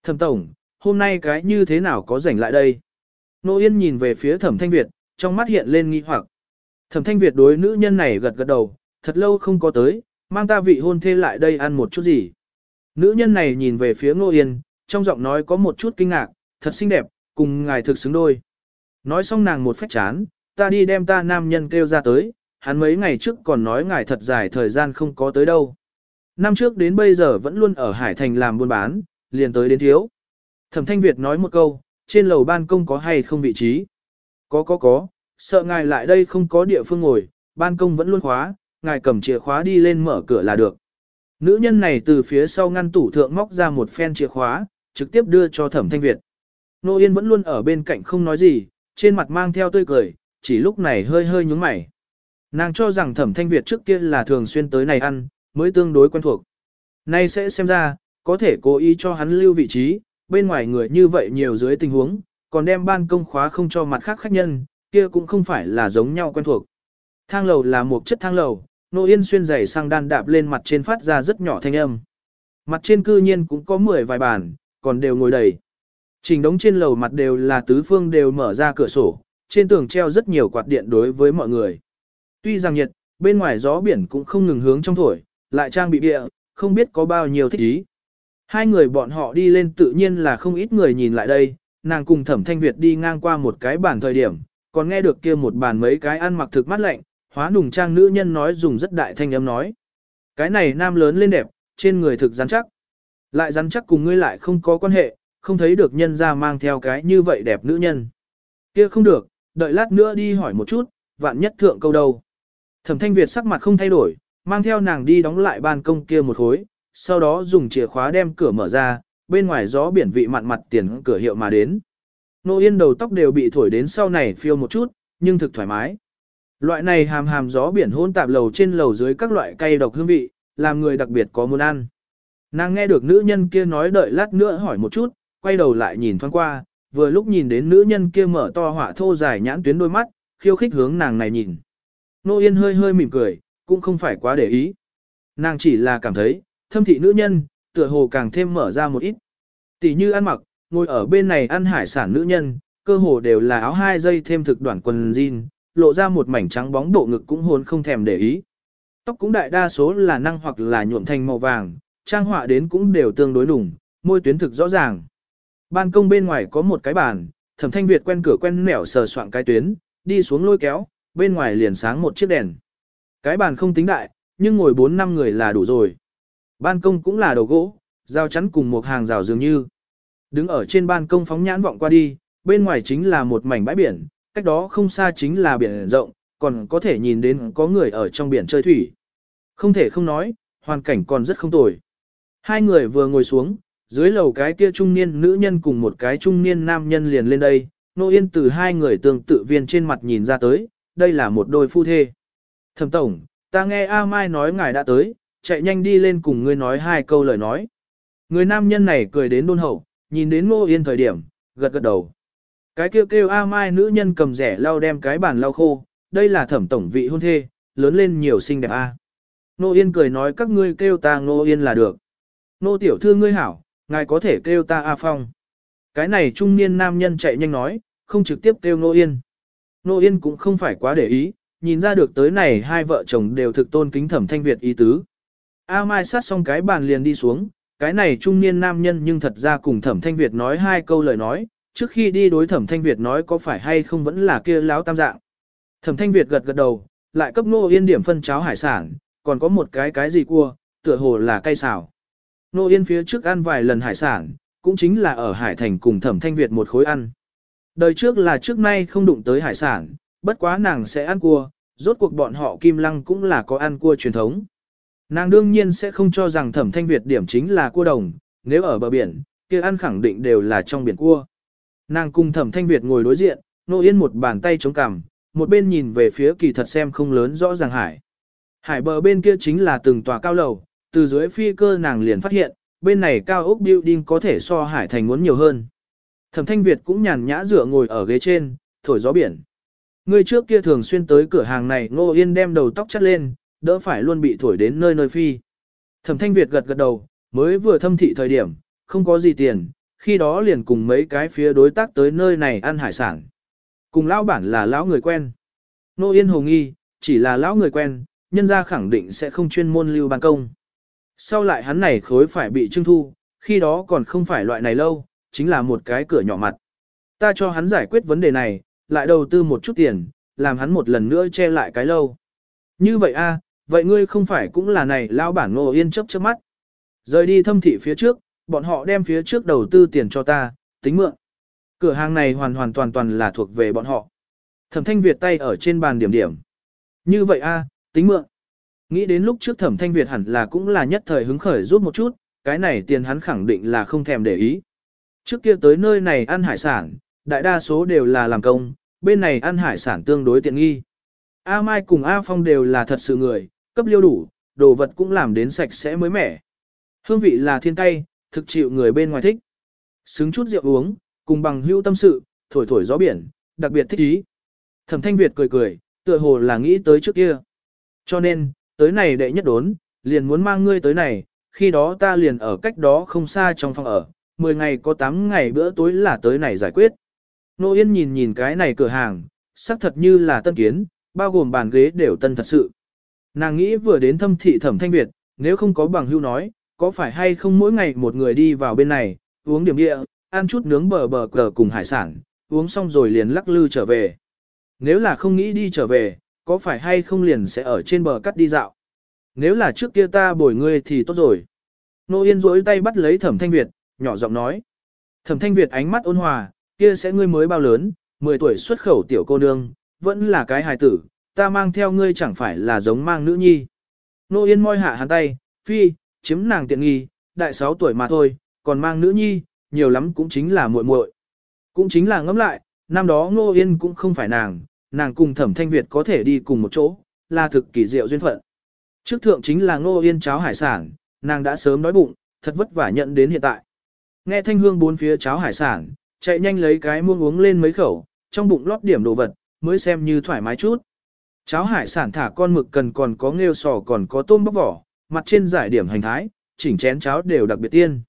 Thẩm tổng, hôm nay cái như thế nào có rảnh lại đây? Nô Yên nhìn về phía thẩm thanh Việt, trong mắt hiện lên nghi hoặc. Thẩm thanh Việt đối nữ nhân này gật gật đầu, thật lâu không có tới, mang ta vị hôn thê lại đây ăn một chút gì. Nữ nhân này nhìn về phía Ngô Yên, trong giọng nói có một chút kinh ngạc, thật xinh đẹp, cùng ngài thực xứng đôi. Nói xong nàng một phách chán, ta đi đem ta nam nhân kêu ra tới, hắn mấy ngày trước còn nói ngài thật dài thời gian không có tới đâu. Năm trước đến bây giờ vẫn luôn ở Hải Thành làm buôn bán, liền tới đến thiếu. Thẩm Thanh Việt nói một câu, trên lầu ban công có hay không vị trí? Có có có, sợ ngài lại đây không có địa phương ngồi, ban công vẫn luôn khóa, ngài cầm chìa khóa đi lên mở cửa là được. Nữ nhân này từ phía sau ngăn tủ thượng móc ra một phen chìa khóa, trực tiếp đưa cho Thẩm Thanh Việt. Nô Yên vẫn luôn ở bên cạnh không nói gì, trên mặt mang theo tươi cười, chỉ lúc này hơi hơi nhúng mày. Nàng cho rằng Thẩm Thanh Việt trước kia là thường xuyên tới này ăn, mới tương đối quen thuộc. Nay sẽ xem ra, có thể cố ý cho hắn lưu vị trí, bên ngoài người như vậy nhiều dưới tình huống, còn đem ban công khóa không cho mặt khác khách nhân, kia cũng không phải là giống nhau quen thuộc. Thang lầu là một chất thang lầu, Nô Yên xuyên giày sang đan đạp lên mặt trên phát ra rất nhỏ thanh âm. Mặt trên cư nhiên cũng có 10 vài bàn, còn đều ngồi đầy. Trình đống trên lầu mặt đều là tứ phương đều mở ra cửa sổ, trên tường treo rất nhiều quạt điện đối với mọi người. Tuy rằng nhiệt, bên ngoài gió biển cũng không ngừng hướng trong thổi, lại trang bị bịa không biết có bao nhiêu thích ý. Hai người bọn họ đi lên tự nhiên là không ít người nhìn lại đây, nàng cùng thẩm thanh Việt đi ngang qua một cái bàn thời điểm, còn nghe được kia một bàn mấy cái ăn mặc thực mắt lạnh, hóa nùng trang nữ nhân nói dùng rất đại thanh âm nói. Cái này nam lớn lên đẹp, trên người thực rắn chắc. Lại rắn chắc cùng ngươi lại không có quan hệ, không thấy được nhân ra mang theo cái như vậy đẹp nữ nhân. Kia không được, đợi lát nữa đi hỏi một chút, vạn nhất thượng câu đâu. Thẩm thanh Việt sắc mặt không thay đổi, mang theo nàng đi đóng lại ban công kia một khối, sau đó dùng chìa khóa đem cửa mở ra, bên ngoài gió biển vị mặn mặt tiền cửa hiệu mà đến. Nô Yên đầu tóc đều bị thổi đến sau này phiêu một chút, nhưng thực thoải mái. Loại này hàm hàm gió biển hôn tạp lầu trên lầu dưới các loại cây độc hương vị, làm người đặc biệt có muốn ăn. Nàng nghe được nữ nhân kia nói đợi lát nữa hỏi một chút, quay đầu lại nhìn thoáng qua, vừa lúc nhìn đến nữ nhân kia mở to hỏa thô dài nhãn tuyến đôi mắt, khiêu khích hướng nàng này nhìn. Nô Yên hơi hơi mỉm cười, cũng không phải quá để ý. Nàng chỉ là cảm thấy, thâm thị nữ nhân, tựa hồ càng thêm mở ra một ít. Tỷ như ăn mặc, ngồi ở bên này ăn hải sản nữ nhân, cơ hồ đều là áo hai dây thêm thực đoạn quần jean, lộ ra một mảnh trắng bóng bộ ngực cũng hồn không thèm để ý. Tóc cũng đại đa số là năng hoặc là nhuộm thành màu vàng, trang họa đến cũng đều tương đối đủng, môi tuyến thực rõ ràng. Ban công bên ngoài có một cái bàn, thẩm thanh Việt quen cửa quen nẻo sờ soạn cái tuyến, đi xuống lôi kéo, bên ngoài liền sáng một chiếc đèn. Cái bàn không tính đại, nhưng ngồi 4 năm người là đủ rồi. Ban công cũng là đầu gỗ, giao chắn cùng một hàng rào dường như. Đứng ở trên ban công phóng nhãn vọng qua đi, bên ngoài chính là một mảnh bãi biển, cách đó không xa chính là biển rộng, còn có thể nhìn đến có người ở trong biển chơi thủy. Không thể không nói, hoàn cảnh còn rất không tồi. Hai người vừa ngồi xuống, dưới lầu cái kia trung niên nữ nhân cùng một cái trung niên nam nhân liền lên đây, nô yên từ hai người tương tự viên trên mặt nhìn ra tới, đây là một đôi phu thê. Thẩm tổng, ta nghe A Mai nói ngài đã tới, chạy nhanh đi lên cùng ngươi nói hai câu lời nói. Người nam nhân này cười đến đôn hậu, nhìn đến Ngô Yên thời điểm, gật gật đầu. Cái kêu kêu A Mai nữ nhân cầm rẻ lau đem cái bàn lau khô, đây là thẩm tổng vị hôn thê, lớn lên nhiều xinh đẹp A. Ngô Yên cười nói các ngươi kêu ta Ngô Yên là được. Nô tiểu thư ngươi hảo, ngài có thể kêu ta A Phong. Cái này trung niên nam nhân chạy nhanh nói, không trực tiếp kêu Ngô Yên. Nô Yên cũng không phải quá để ý, nhìn ra được tới này hai vợ chồng đều thực tôn kính thẩm thanh Việt ý tứ. A Mai sát xong cái bàn liền đi xuống, cái này trung niên nam nhân nhưng thật ra cùng thẩm thanh Việt nói hai câu lời nói, trước khi đi đối thẩm thanh Việt nói có phải hay không vẫn là kia láo tam dạng. Thẩm thanh Việt gật gật đầu, lại cấp Nô Yên điểm phân cháo hải sản, còn có một cái cái gì cua, tựa hồ là cây xào. Nô Yên phía trước ăn vài lần hải sản, cũng chính là ở Hải Thành cùng thẩm thanh Việt một khối ăn. Đời trước là trước nay không đụng tới hải sản, bất quá nàng sẽ ăn cua, rốt cuộc bọn họ kim lăng cũng là có ăn cua truyền thống. Nàng đương nhiên sẽ không cho rằng thẩm thanh Việt điểm chính là cua đồng, nếu ở bờ biển, kia ăn khẳng định đều là trong biển cua. Nàng cùng thẩm thanh Việt ngồi đối diện, nô yên một bàn tay chống cằm, một bên nhìn về phía kỳ thật xem không lớn rõ ràng hải. Hải bờ bên kia chính là từng tòa cao lầu, từ dưới phi cơ nàng liền phát hiện, bên này cao ốc building có thể so hải thành muốn nhiều hơn. Thẩm thanh Việt cũng nhàn nhã dựa ngồi ở ghế trên, thổi gió biển. Người trước kia thường xuyên tới cửa hàng này ngô yên đem đầu tóc chắt lên, đỡ phải luôn bị thổi đến nơi nơi phi. Thẩm thanh Việt gật gật đầu, mới vừa thâm thị thời điểm, không có gì tiền, khi đó liền cùng mấy cái phía đối tác tới nơi này ăn hải sản. Cùng lão bản là lão người quen. Nô Yên Hồ nghi, chỉ là lão người quen, nhân ra khẳng định sẽ không chuyên môn lưu ban công. Sau lại hắn này khối phải bị trưng thu, khi đó còn không phải loại này lâu, chính là một cái cửa nhỏ mặt. Ta cho hắn giải quyết vấn đề này, lại đầu tư một chút tiền, làm hắn một lần nữa che lại cái lâu. Như vậy a, vậy ngươi không phải cũng là này lao bản ngô yên chấp chớp mắt. Rời đi thâm thị phía trước, bọn họ đem phía trước đầu tư tiền cho ta, tính mượn. Cửa hàng này hoàn hoàn toàn toàn là thuộc về bọn họ. Thẩm thanh Việt tay ở trên bàn điểm điểm. Như vậy a, tính mượn. Nghĩ đến lúc trước thẩm thanh Việt hẳn là cũng là nhất thời hứng khởi rút một chút, cái này tiền hắn khẳng định là không thèm để ý. Trước kia tới nơi này ăn hải sản, đại đa số đều là làm công, bên này ăn hải sản tương đối tiện nghi. A Mai cùng A Phong đều là thật sự người, cấp liêu đủ, đồ vật cũng làm đến sạch sẽ mới mẻ. Hương vị là thiên cay, thực chịu người bên ngoài thích. Xứng chút rượu uống, cùng bằng hữu tâm sự, thổi thổi gió biển, đặc biệt thích ý. Thẩm Thanh Việt cười cười, tựa hồ là nghĩ tới trước kia. Cho nên, tới này đệ nhất đốn, liền muốn mang ngươi tới này, khi đó ta liền ở cách đó không xa trong phòng ở, 10 ngày có 8 ngày bữa tối là tới này giải quyết. Nô Yên nhìn nhìn cái này cửa hàng, sắc thật như là tân kiến, bao gồm bàn ghế đều tân thật sự. Nàng nghĩ vừa đến thâm thị thẩm thanh Việt, nếu không có bằng hưu nói, có phải hay không mỗi ngày một người đi vào bên này, uống điểm địa, ăn chút nướng bờ bờ cờ cùng hải sản, uống xong rồi liền lắc lư trở về. Nếu là không nghĩ đi trở về, có phải hay không liền sẽ ở trên bờ cắt đi dạo. Nếu là trước kia ta bồi ngươi thì tốt rồi. Nô Yên rỗi tay bắt lấy thẩm thanh Việt, nhỏ giọng nói. Thẩm thanh Việt ánh mắt ôn hòa, kia sẽ ngươi mới bao lớn, 10 tuổi xuất khẩu tiểu cô nương, vẫn là cái hài tử, ta mang theo ngươi chẳng phải là giống mang nữ nhi. Nô Yên môi hạ hắn tay, phi, chiếm nàng tiện nghi, đại 6 tuổi mà thôi, còn mang nữ nhi, nhiều lắm cũng chính là muội muội Cũng chính là ngẫm lại, năm đó Nô Yên cũng không phải nàng, nàng cùng thẩm thanh Việt có thể đi cùng một chỗ, là thực kỳ diệu duyên phận. Trước thượng chính là Nô Yên cháo hải sản, nàng đã sớm đói bụng, thật vất vả nhận đến hiện tại. Nghe thanh hương bốn phía cháo hải sản, chạy nhanh lấy cái muông uống lên mấy khẩu, trong bụng lót điểm đồ vật, mới xem như thoải mái chút. Cháo hải sản thả con mực cần còn có nghêu sò còn có tôm bóc vỏ, mặt trên giải điểm hành thái, chỉnh chén cháo đều đặc biệt tiên.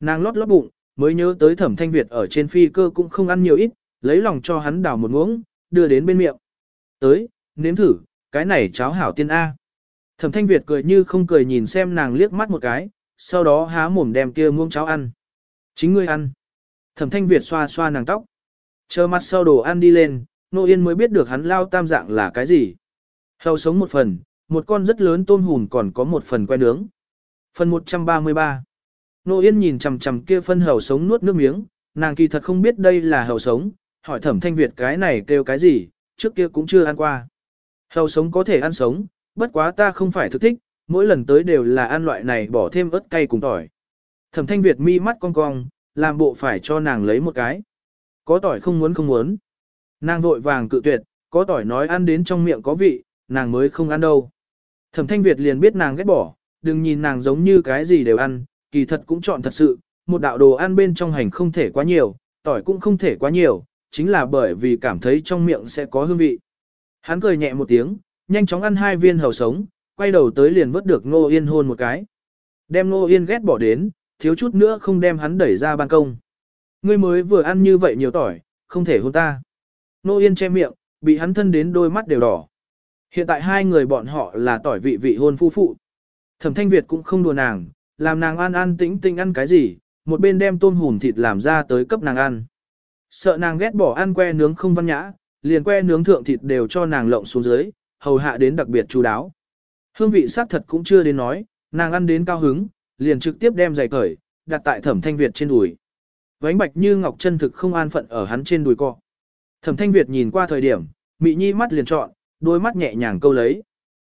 Nàng lót lót bụng, mới nhớ tới thẩm thanh Việt ở trên phi cơ cũng không ăn nhiều ít, lấy lòng cho hắn đào một muỗng, đưa đến bên miệng. Tới, nếm thử, cái này cháo hảo tiên A. Thẩm thanh Việt cười như không cười nhìn xem nàng liếc mắt một cái, sau đó há mồm đem kia muỗng cháo ăn. Chính ngươi ăn. Thẩm thanh Việt xoa xoa nàng tóc. Chờ mặt sau đồ ăn đi lên, Nô Yên mới biết được hắn lao tam dạng là cái gì. Hầu sống một phần, một con rất lớn tôm hùm còn có một phần que nướng. Phần 133 Nô Yên nhìn chằm chằm kia phân hầu sống nuốt nước miếng, nàng kỳ thật không biết đây là hầu sống, hỏi thẩm thanh Việt cái này kêu cái gì, trước kia cũng chưa ăn qua. Hầu sống có thể ăn sống, bất quá ta không phải thực thích, mỗi lần tới đều là ăn loại này bỏ thêm ớt cay cùng tỏi. Thẩm thanh Việt mi mắt cong cong, làm bộ phải cho nàng lấy một cái. Có tỏi không muốn không muốn. Nàng vội vàng cự tuyệt, có tỏi nói ăn đến trong miệng có vị, nàng mới không ăn đâu. Thẩm thanh Việt liền biết nàng ghét bỏ, đừng nhìn nàng giống như cái gì đều ăn, kỳ thật cũng chọn thật sự, một đạo đồ ăn bên trong hành không thể quá nhiều, tỏi cũng không thể quá nhiều, chính là bởi vì cảm thấy trong miệng sẽ có hương vị. Hắn cười nhẹ một tiếng, nhanh chóng ăn hai viên hầu sống, quay đầu tới liền vớt được Ngô Yên hôn một cái. Đem Ngô Yên ghét bỏ đến, thiếu chút nữa không đem hắn đẩy ra ban công. Ngươi mới vừa ăn như vậy nhiều tỏi, không thể hôn ta. Nô Yên che miệng, bị hắn thân đến đôi mắt đều đỏ. Hiện tại hai người bọn họ là tỏi vị vị hôn phu phụ. Thẩm Thanh Việt cũng không đùa nàng, làm nàng ăn ăn tĩnh tĩnh ăn cái gì, một bên đem tôm hùm thịt làm ra tới cấp nàng ăn. Sợ nàng ghét bỏ ăn que nướng không văn nhã, liền que nướng thượng thịt đều cho nàng lộng xuống dưới, hầu hạ đến đặc biệt chú đáo. Hương vị sắc thật cũng chưa đến nói, nàng ăn đến cao hứng, liền trực tiếp đem giày cởi, đặt tại thẩm thanh Việt trên đùi. Vánh bạch như ngọc chân thực không an phận ở hắn trên đùi cọ. Thẩm thanh Việt nhìn qua thời điểm, mị nhi mắt liền chọn, đôi mắt nhẹ nhàng câu lấy.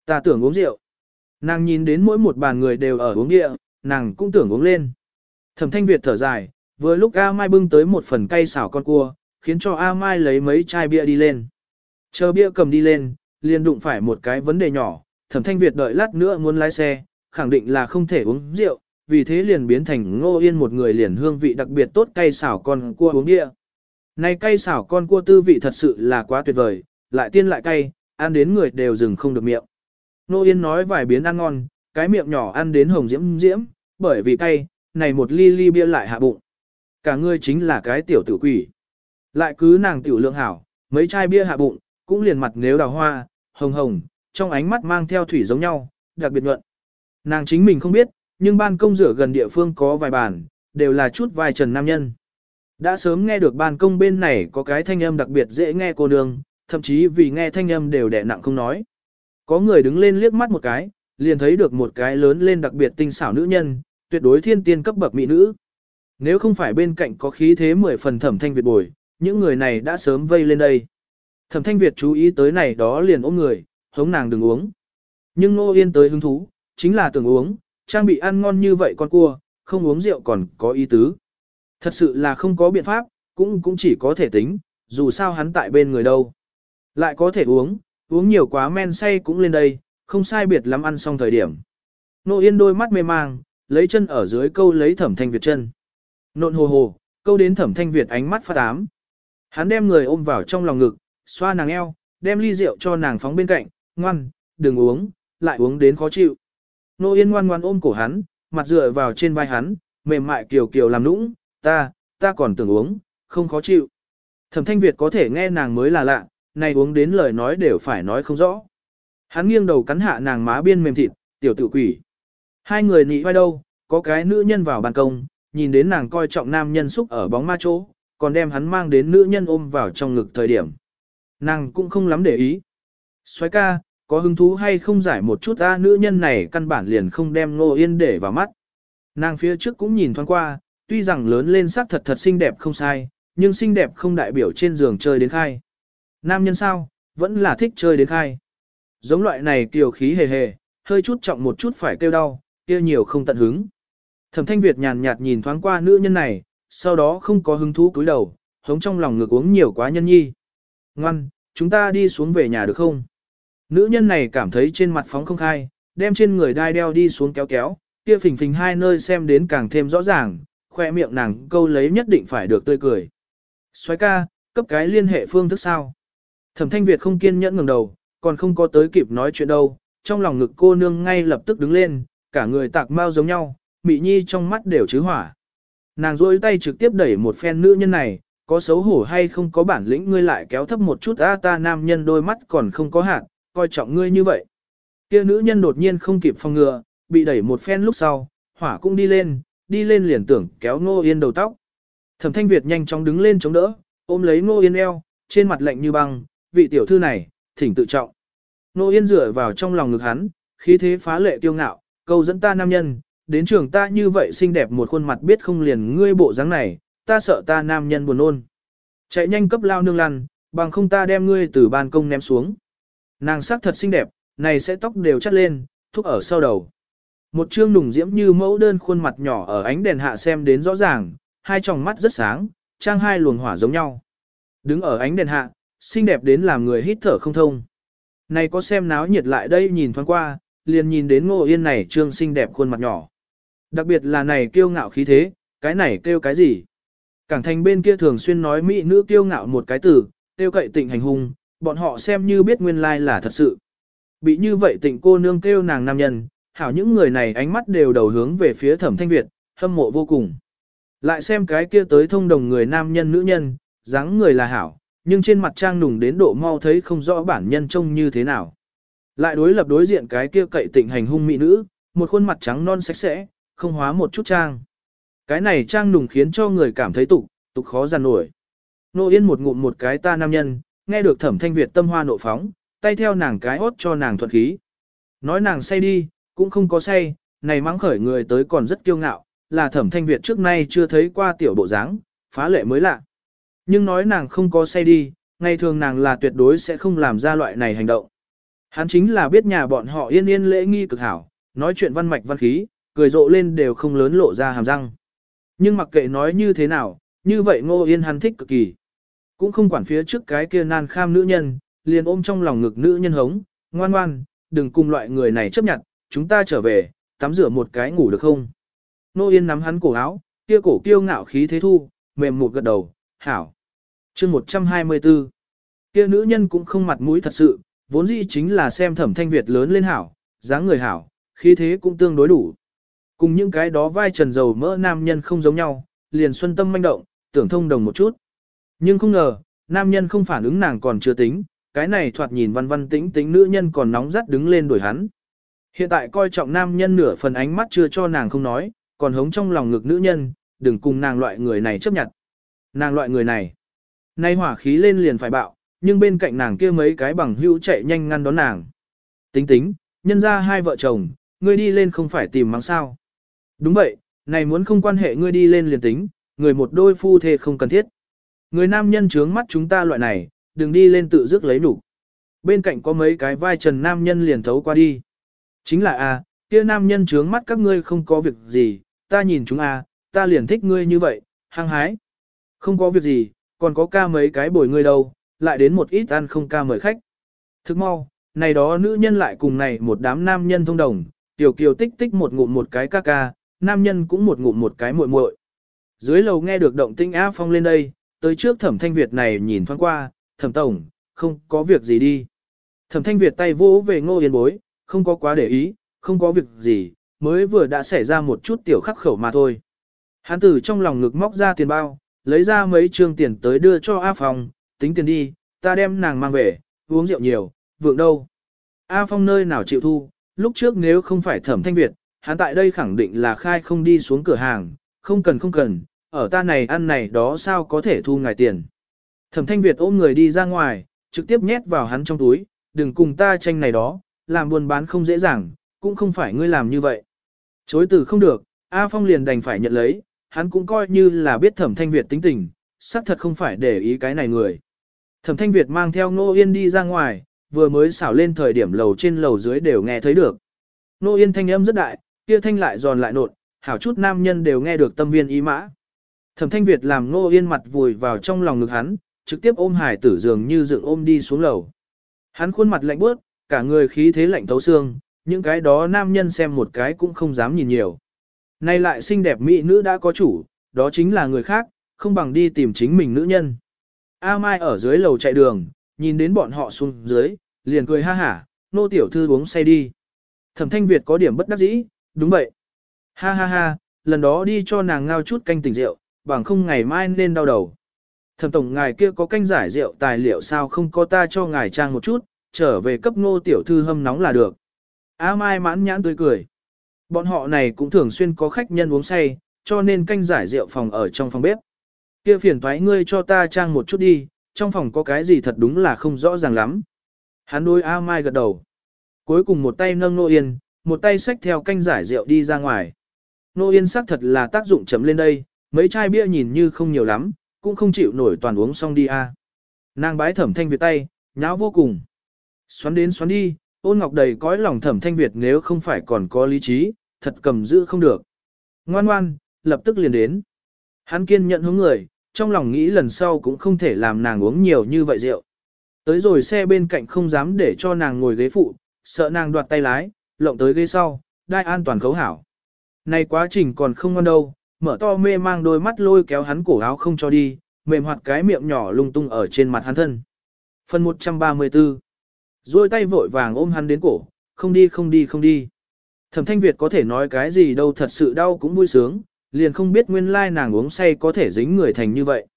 Ta tưởng uống rượu. Nàng nhìn đến mỗi một bàn người đều ở uống địa, nàng cũng tưởng uống lên. Thẩm thanh Việt thở dài, vừa lúc A Mai bưng tới một phần cay xào con cua, khiến cho A Mai lấy mấy chai bia đi lên. Chờ bia cầm đi lên, liền đụng phải một cái vấn đề nhỏ, thẩm thanh Việt đợi lát nữa muốn lái xe, khẳng định là không thể uống rượu, vì thế liền biến thành ngô yên một người liền hương vị đặc biệt tốt cay xào con cua uống bia. Này cay xào con cua tư vị thật sự là quá tuyệt vời, lại tiên lại cay, ăn đến người đều dừng không được miệng. Ngô Yên nói vài biến ăn ngon, cái miệng nhỏ ăn đến hồng diễm diễm, bởi vì cay, này một ly ly bia lại hạ bụng. Cả ngươi chính là cái tiểu tử quỷ. Lại cứ nàng tiểu lượng hảo, mấy chai bia hạ bụng, cũng liền mặt nếu đào hoa, hồng hồng, trong ánh mắt mang theo thủy giống nhau, đặc biệt nhuận. Nàng chính mình không biết, nhưng ban công rửa gần địa phương có vài bàn, đều là chút vài trần nam nhân. Đã sớm nghe được ban công bên này có cái thanh âm đặc biệt dễ nghe cô nương, thậm chí vì nghe thanh âm đều đẻ nặng không nói. Có người đứng lên liếc mắt một cái, liền thấy được một cái lớn lên đặc biệt tinh xảo nữ nhân, tuyệt đối thiên tiên cấp bậc mỹ nữ. Nếu không phải bên cạnh có khí thế mười phần thẩm thanh Việt bồi, những người này đã sớm vây lên đây. Thẩm thanh Việt chú ý tới này đó liền ôm người, hống nàng đừng uống. Nhưng Nô Yên tới hứng thú, chính là tưởng uống, trang bị ăn ngon như vậy con cua, không uống rượu còn có ý tứ. Thật sự là không có biện pháp, cũng cũng chỉ có thể tính, dù sao hắn tại bên người đâu. Lại có thể uống, uống nhiều quá men say cũng lên đây, không sai biệt lắm ăn xong thời điểm. Nô Yên đôi mắt mê mang, lấy chân ở dưới câu lấy thẩm thanh Việt chân. Nộn hồ hồ, câu đến thẩm thanh Việt ánh mắt phát ám. Hắn đem người ôm vào trong lòng ngực, xoa nàng eo, đem ly rượu cho nàng phóng bên cạnh, ngoan, đừng uống, lại uống đến khó chịu. Nô Yên ngoan ngoan ôm cổ hắn, mặt dựa vào trên vai hắn, mềm mại kiều kiều làm nũng, ta, ta còn tưởng uống, không khó chịu. Thẩm thanh Việt có thể nghe nàng mới là lạ, này uống đến lời nói đều phải nói không rõ. Hắn nghiêng đầu cắn hạ nàng má biên mềm thịt, tiểu tự quỷ. Hai người nị vai đâu, có cái nữ nhân vào ban công, nhìn đến nàng coi trọng nam nhân xúc ở bóng ma chỗ, còn đem hắn mang đến nữ nhân ôm vào trong ngực thời điểm. Nàng cũng không lắm để ý. Xoái ca, có hứng thú hay không giải một chút ta nữ nhân này căn bản liền không đem ngô yên để vào mắt. Nàng phía trước cũng nhìn thoáng qua, tuy rằng lớn lên sắc thật thật xinh đẹp không sai, nhưng xinh đẹp không đại biểu trên giường chơi đến khai. Nam nhân sao, vẫn là thích chơi đến khai. Giống loại này kiều khí hề hề, hơi chút trọng một chút phải kêu đau, kia nhiều không tận hứng. Thẩm thanh Việt nhàn nhạt nhìn thoáng qua nữ nhân này, sau đó không có hứng thú cúi đầu, hống trong lòng ngực uống nhiều quá nhân nhi. Ngoan, chúng ta đi xuống về nhà được không? Nữ nhân này cảm thấy trên mặt phóng không khai, đem trên người đai đeo đi xuống kéo kéo, kia phình phình hai nơi xem đến càng thêm rõ ràng, khoe miệng nàng câu lấy nhất định phải được tươi cười. Xoái ca, cấp cái liên hệ phương thức sao? Thẩm thanh Việt không kiên nhẫn ngẩng đầu, còn không có tới kịp nói chuyện đâu, trong lòng ngực cô nương ngay lập tức đứng lên, cả người tạc mau giống nhau, mị nhi trong mắt đều chứ hỏa. Nàng rôi tay trực tiếp đẩy một phen nữ nhân này, có xấu hổ hay không có bản lĩnh ngươi lại kéo thấp một chút a ta nam nhân đôi mắt còn không có hạt, coi trọng ngươi như vậy. Kia nữ nhân đột nhiên không kịp phòng ngừa, bị đẩy một phen lúc sau, hỏa cũng đi lên, đi lên liền tưởng kéo Ngô Yên đầu tóc. Thẩm Thanh Việt nhanh chóng đứng lên chống đỡ, ôm lấy Ngô Yên eo, trên mặt lạnh như băng, vị tiểu thư này, thỉnh tự trọng. Ngô Yên dựa vào trong lòng ngực hắn, khí thế phá lệ kiêu ngạo, câu dẫn ta nam nhân, đến trường ta như vậy xinh đẹp một khuôn mặt biết không liền ngươi bộ dáng này, ta sợ ta nam nhân buồn ôn. Chạy nhanh cấp lao nương lăn, bằng không ta đem ngươi từ ban công ném xuống. Nàng sắc thật xinh đẹp, này sẽ tóc đều chắt lên, thúc ở sau đầu. Một trương nùng diễm như mẫu đơn khuôn mặt nhỏ ở ánh đèn hạ xem đến rõ ràng, hai tròng mắt rất sáng, trang hai luồng hỏa giống nhau. Đứng ở ánh đèn hạ, xinh đẹp đến làm người hít thở không thông. Này có xem náo nhiệt lại đây nhìn thoáng qua, liền nhìn đến ngô yên này trương xinh đẹp khuôn mặt nhỏ. Đặc biệt là này kiêu ngạo khí thế, cái này kêu cái gì? Cảng thành bên kia thường xuyên nói mỹ nữ kiêu ngạo một cái từ, kêu cậy tịnh hành hung, bọn họ xem như biết nguyên lai là thật sự. Bị như vậy tịnh cô nương kêu nàng nam nhân, hảo những người này ánh mắt đều đầu hướng về phía thẩm thanh Việt, hâm mộ vô cùng. Lại xem cái kia tới thông đồng người nam nhân nữ nhân, dáng người là hảo, nhưng trên mặt trang nùng đến độ mau thấy không rõ bản nhân trông như thế nào. Lại đối lập đối diện cái kia cậy tịnh hành hung mỹ nữ, một khuôn mặt trắng non sạch sẽ, không hóa một chút trang. Cái này trang nùng khiến cho người cảm thấy tục, tục khó giàn nổi. Nô Yên một ngụm một cái ta nam nhân, nghe được thẩm thanh Việt tâm hoa nộ phóng, tay theo nàng cái hốt cho nàng thuận khí. Nói nàng say đi, cũng không có say, này mắng khởi người tới còn rất kiêu ngạo, là thẩm thanh Việt trước nay chưa thấy qua tiểu bộ dáng, phá lệ mới lạ. Nhưng nói nàng không có say đi, ngày thường nàng là tuyệt đối sẽ không làm ra loại này hành động. Hắn chính là biết nhà bọn họ yên yên lễ nghi cực hảo, nói chuyện văn mạch văn khí, cười rộ lên đều không lớn lộ ra hàm răng. Nhưng mặc kệ nói như thế nào, như vậy ngô yên hắn thích cực kỳ. Cũng không quản phía trước cái kia nan kham nữ nhân, liền ôm trong lòng ngực nữ nhân hống, ngoan ngoan, đừng cùng loại người này chấp nhận, chúng ta trở về, tắm rửa một cái ngủ được không? Nô Yên nắm hắn cổ áo, kia cổ kiêu ngạo khí thế thu, mềm một gật đầu, hảo. chương 124. Kia nữ nhân cũng không mặt mũi thật sự, vốn dĩ chính là xem thẩm thanh Việt lớn lên hảo, dáng người hảo, khí thế cũng tương đối đủ. Cùng những cái đó vai trần dầu mỡ nam nhân không giống nhau, liền xuân tâm manh động, tưởng thông đồng một chút. Nhưng không ngờ, nam nhân không phản ứng nàng còn chưa tính, cái này thoạt nhìn văn văn tĩnh tĩnh nữ nhân còn nóng rát đứng lên đuổi hắn. Hiện tại coi trọng nam nhân nửa phần ánh mắt chưa cho nàng không nói, còn hống trong lòng ngực nữ nhân, đừng cùng nàng loại người này chấp nhận. Nàng loại người này, nay hỏa khí lên liền phải bạo, nhưng bên cạnh nàng kia mấy cái bằng hữu chạy nhanh ngăn đón nàng. Tính tính, nhân ra hai vợ chồng, ngươi đi lên không phải tìm mắng sao. Đúng vậy, này muốn không quan hệ ngươi đi lên liền tính, người một đôi phu thê không cần thiết. Người nam nhân trướng mắt chúng ta loại này, đừng đi lên tự dứt lấy đủ. Bên cạnh có mấy cái vai trần nam nhân liền thấu qua đi. Chính là a, kia nam nhân trướng mắt các ngươi không có việc gì, ta nhìn chúng a, ta liền thích ngươi như vậy, hăng hái. Không có việc gì, còn có ca mấy cái bồi ngươi đâu, lại đến một ít ăn không ca mời khách. Thức mau, này đó nữ nhân lại cùng này một đám nam nhân thông đồng, tiểu kiều tích tích một ngụm một cái ca ca, nam nhân cũng một ngụm một cái muội muội. Dưới lầu nghe được động tinh A Phong lên đây, tới trước thẩm thanh Việt này nhìn thoáng qua, thẩm tổng, không có việc gì đi. Thẩm thanh Việt tay vỗ về ngô yên bối, không có quá để ý, không có việc gì, mới vừa đã xảy ra một chút tiểu khắc khẩu mà thôi. Hắn từ trong lòng ngực móc ra tiền bao, lấy ra mấy trương tiền tới đưa cho A Phong, tính tiền đi, ta đem nàng mang về, uống rượu nhiều, vượng đâu. A Phong nơi nào chịu thu, lúc trước nếu không phải thẩm thanh Việt, hắn tại đây khẳng định là khai không đi xuống cửa hàng, không cần không cần, ở ta này ăn này đó sao có thể thu ngài tiền. Thẩm thanh Việt ôm người đi ra ngoài, trực tiếp nhét vào hắn trong túi, đừng cùng ta tranh này đó, làm buôn bán không dễ dàng, cũng không phải ngươi làm như vậy. Chối từ không được, A Phong liền đành phải nhận lấy, hắn cũng coi như là biết thẩm thanh Việt tính tình, xác thật không phải để ý cái này người. Thẩm thanh Việt mang theo Nô Yên đi ra ngoài, vừa mới xảo lên thời điểm lầu trên lầu dưới đều nghe thấy được. Nô Yên thanh âm rất đại, kia thanh lại giòn lại nột, hảo chút nam nhân đều nghe được tâm viên ý mã. Thẩm thanh Việt làm Nô Yên mặt vùi vào trong lòng ngực hắn, trực tiếp ôm hải tử dường như dựng ôm đi xuống lầu. Hắn khuôn mặt lạnh bước, cả người khí thế lạnh thấu xương, những cái đó nam nhân xem một cái cũng không dám nhìn nhiều. Nay lại xinh đẹp mỹ nữ đã có chủ, đó chính là người khác, không bằng đi tìm chính mình nữ nhân. A Mai ở dưới lầu chạy đường, nhìn đến bọn họ xuống dưới, liền cười ha hả, nô tiểu thư uống say đi. Thẩm thanh Việt có điểm bất đắc dĩ, đúng vậy. Ha ha ha, lần đó đi cho nàng ngao chút canh tỉnh rượu, bằng không ngày mai nên đau đầu. Thẩm tổng ngài kia có canh giải rượu tài liệu sao không có ta cho ngài trang một chút, trở về cấp ngô tiểu thư hâm nóng là được. A Mai mãn nhãn tươi cười. Bọn họ này cũng thường xuyên có khách nhân uống say, cho nên canh giải rượu phòng ở trong phòng bếp. Kia phiền thoái ngươi cho ta trang một chút đi, trong phòng có cái gì thật đúng là không rõ ràng lắm. Hắn đôi A Mai gật đầu. Cuối cùng một tay nâng Nô Yên, một tay xách theo canh giải rượu đi ra ngoài. Nô Yên xác thật là tác dụng chấm lên đây, mấy chai bia nhìn như không nhiều lắm, cũng không chịu nổi toàn uống xong đi a. Nàng bái thẩm thanh Việt tay, nháo vô cùng. Xoắn đến xoắn đi, ôn ngọc đầy cõi lòng thẩm thanh Việt nếu không phải còn có lý trí, thật cầm giữ không được. Ngoan ngoan, lập tức liền đến. Hắn kiên nhận hướng người, trong lòng nghĩ lần sau cũng không thể làm nàng uống nhiều như vậy rượu. Tới rồi xe bên cạnh không dám để cho nàng ngồi ghế phụ, sợ nàng đoạt tay lái, lộng tới ghế sau, đai an toàn khấu hảo. Này quá trình còn không ngon đâu, mở to mê mang đôi mắt lôi kéo hắn cổ áo không cho đi, mềm hoạt cái miệng nhỏ lung tung ở trên mặt hắn thân. Phần 134 Rồi tay vội vàng ôm hắn đến cổ, không đi không đi không đi. Thẩm thanh Việt có thể nói cái gì đâu thật sự đau cũng vui sướng, liền không biết nguyên lai nàng uống say có thể dính người thành như vậy.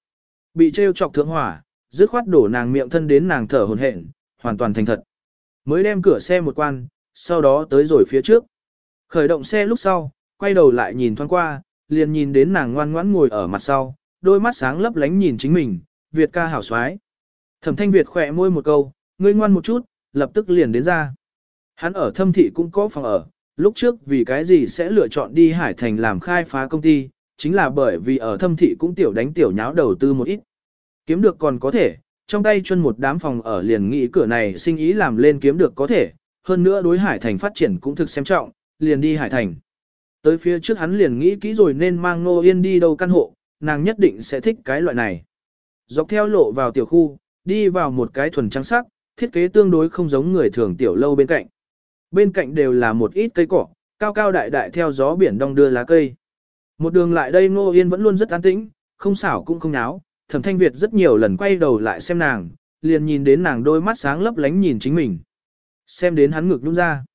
Bị trêu chọc thượng hỏa, dứt khoát đổ nàng miệng thân đến nàng thở hồn hển, hoàn toàn thành thật. Mới đem cửa xe một quan, sau đó tới rồi phía trước. Khởi động xe lúc sau, quay đầu lại nhìn thoáng qua, liền nhìn đến nàng ngoan ngoãn ngồi ở mặt sau, đôi mắt sáng lấp lánh nhìn chính mình, Việt ca hảo xoái. Thẩm thanh Việt khỏe môi một câu, ngươi ngoan một chút, lập tức liền đến ra. Hắn ở thâm thị cũng có phòng ở, lúc trước vì cái gì sẽ lựa chọn đi Hải Thành làm khai phá công ty, chính là bởi vì ở thâm thị cũng tiểu đánh tiểu nháo đầu tư một ít. Kiếm được còn có thể, trong tay chân một đám phòng ở liền nghĩ cửa này sinh ý làm lên kiếm được có thể, hơn nữa đối Hải Thành phát triển cũng thực xem trọng, liền đi Hải Thành. Tới phía trước hắn liền nghĩ kỹ rồi nên mang Nô Yên đi đâu căn hộ, nàng nhất định sẽ thích cái loại này. Dọc theo lộ vào tiểu khu, đi vào một cái thuần trắng sắc, thiết kế tương đối không giống người thường tiểu lâu bên cạnh. Bên cạnh đều là một ít cây cỏ, cao cao đại đại theo gió biển đông đưa lá cây. Một đường lại đây Nô Yên vẫn luôn rất an tĩnh, không xảo cũng không náo, Thẩm Thanh Việt rất nhiều lần quay đầu lại xem nàng, liền nhìn đến nàng đôi mắt sáng lấp lánh nhìn chính mình. Xem đến hắn ngực nhún ra.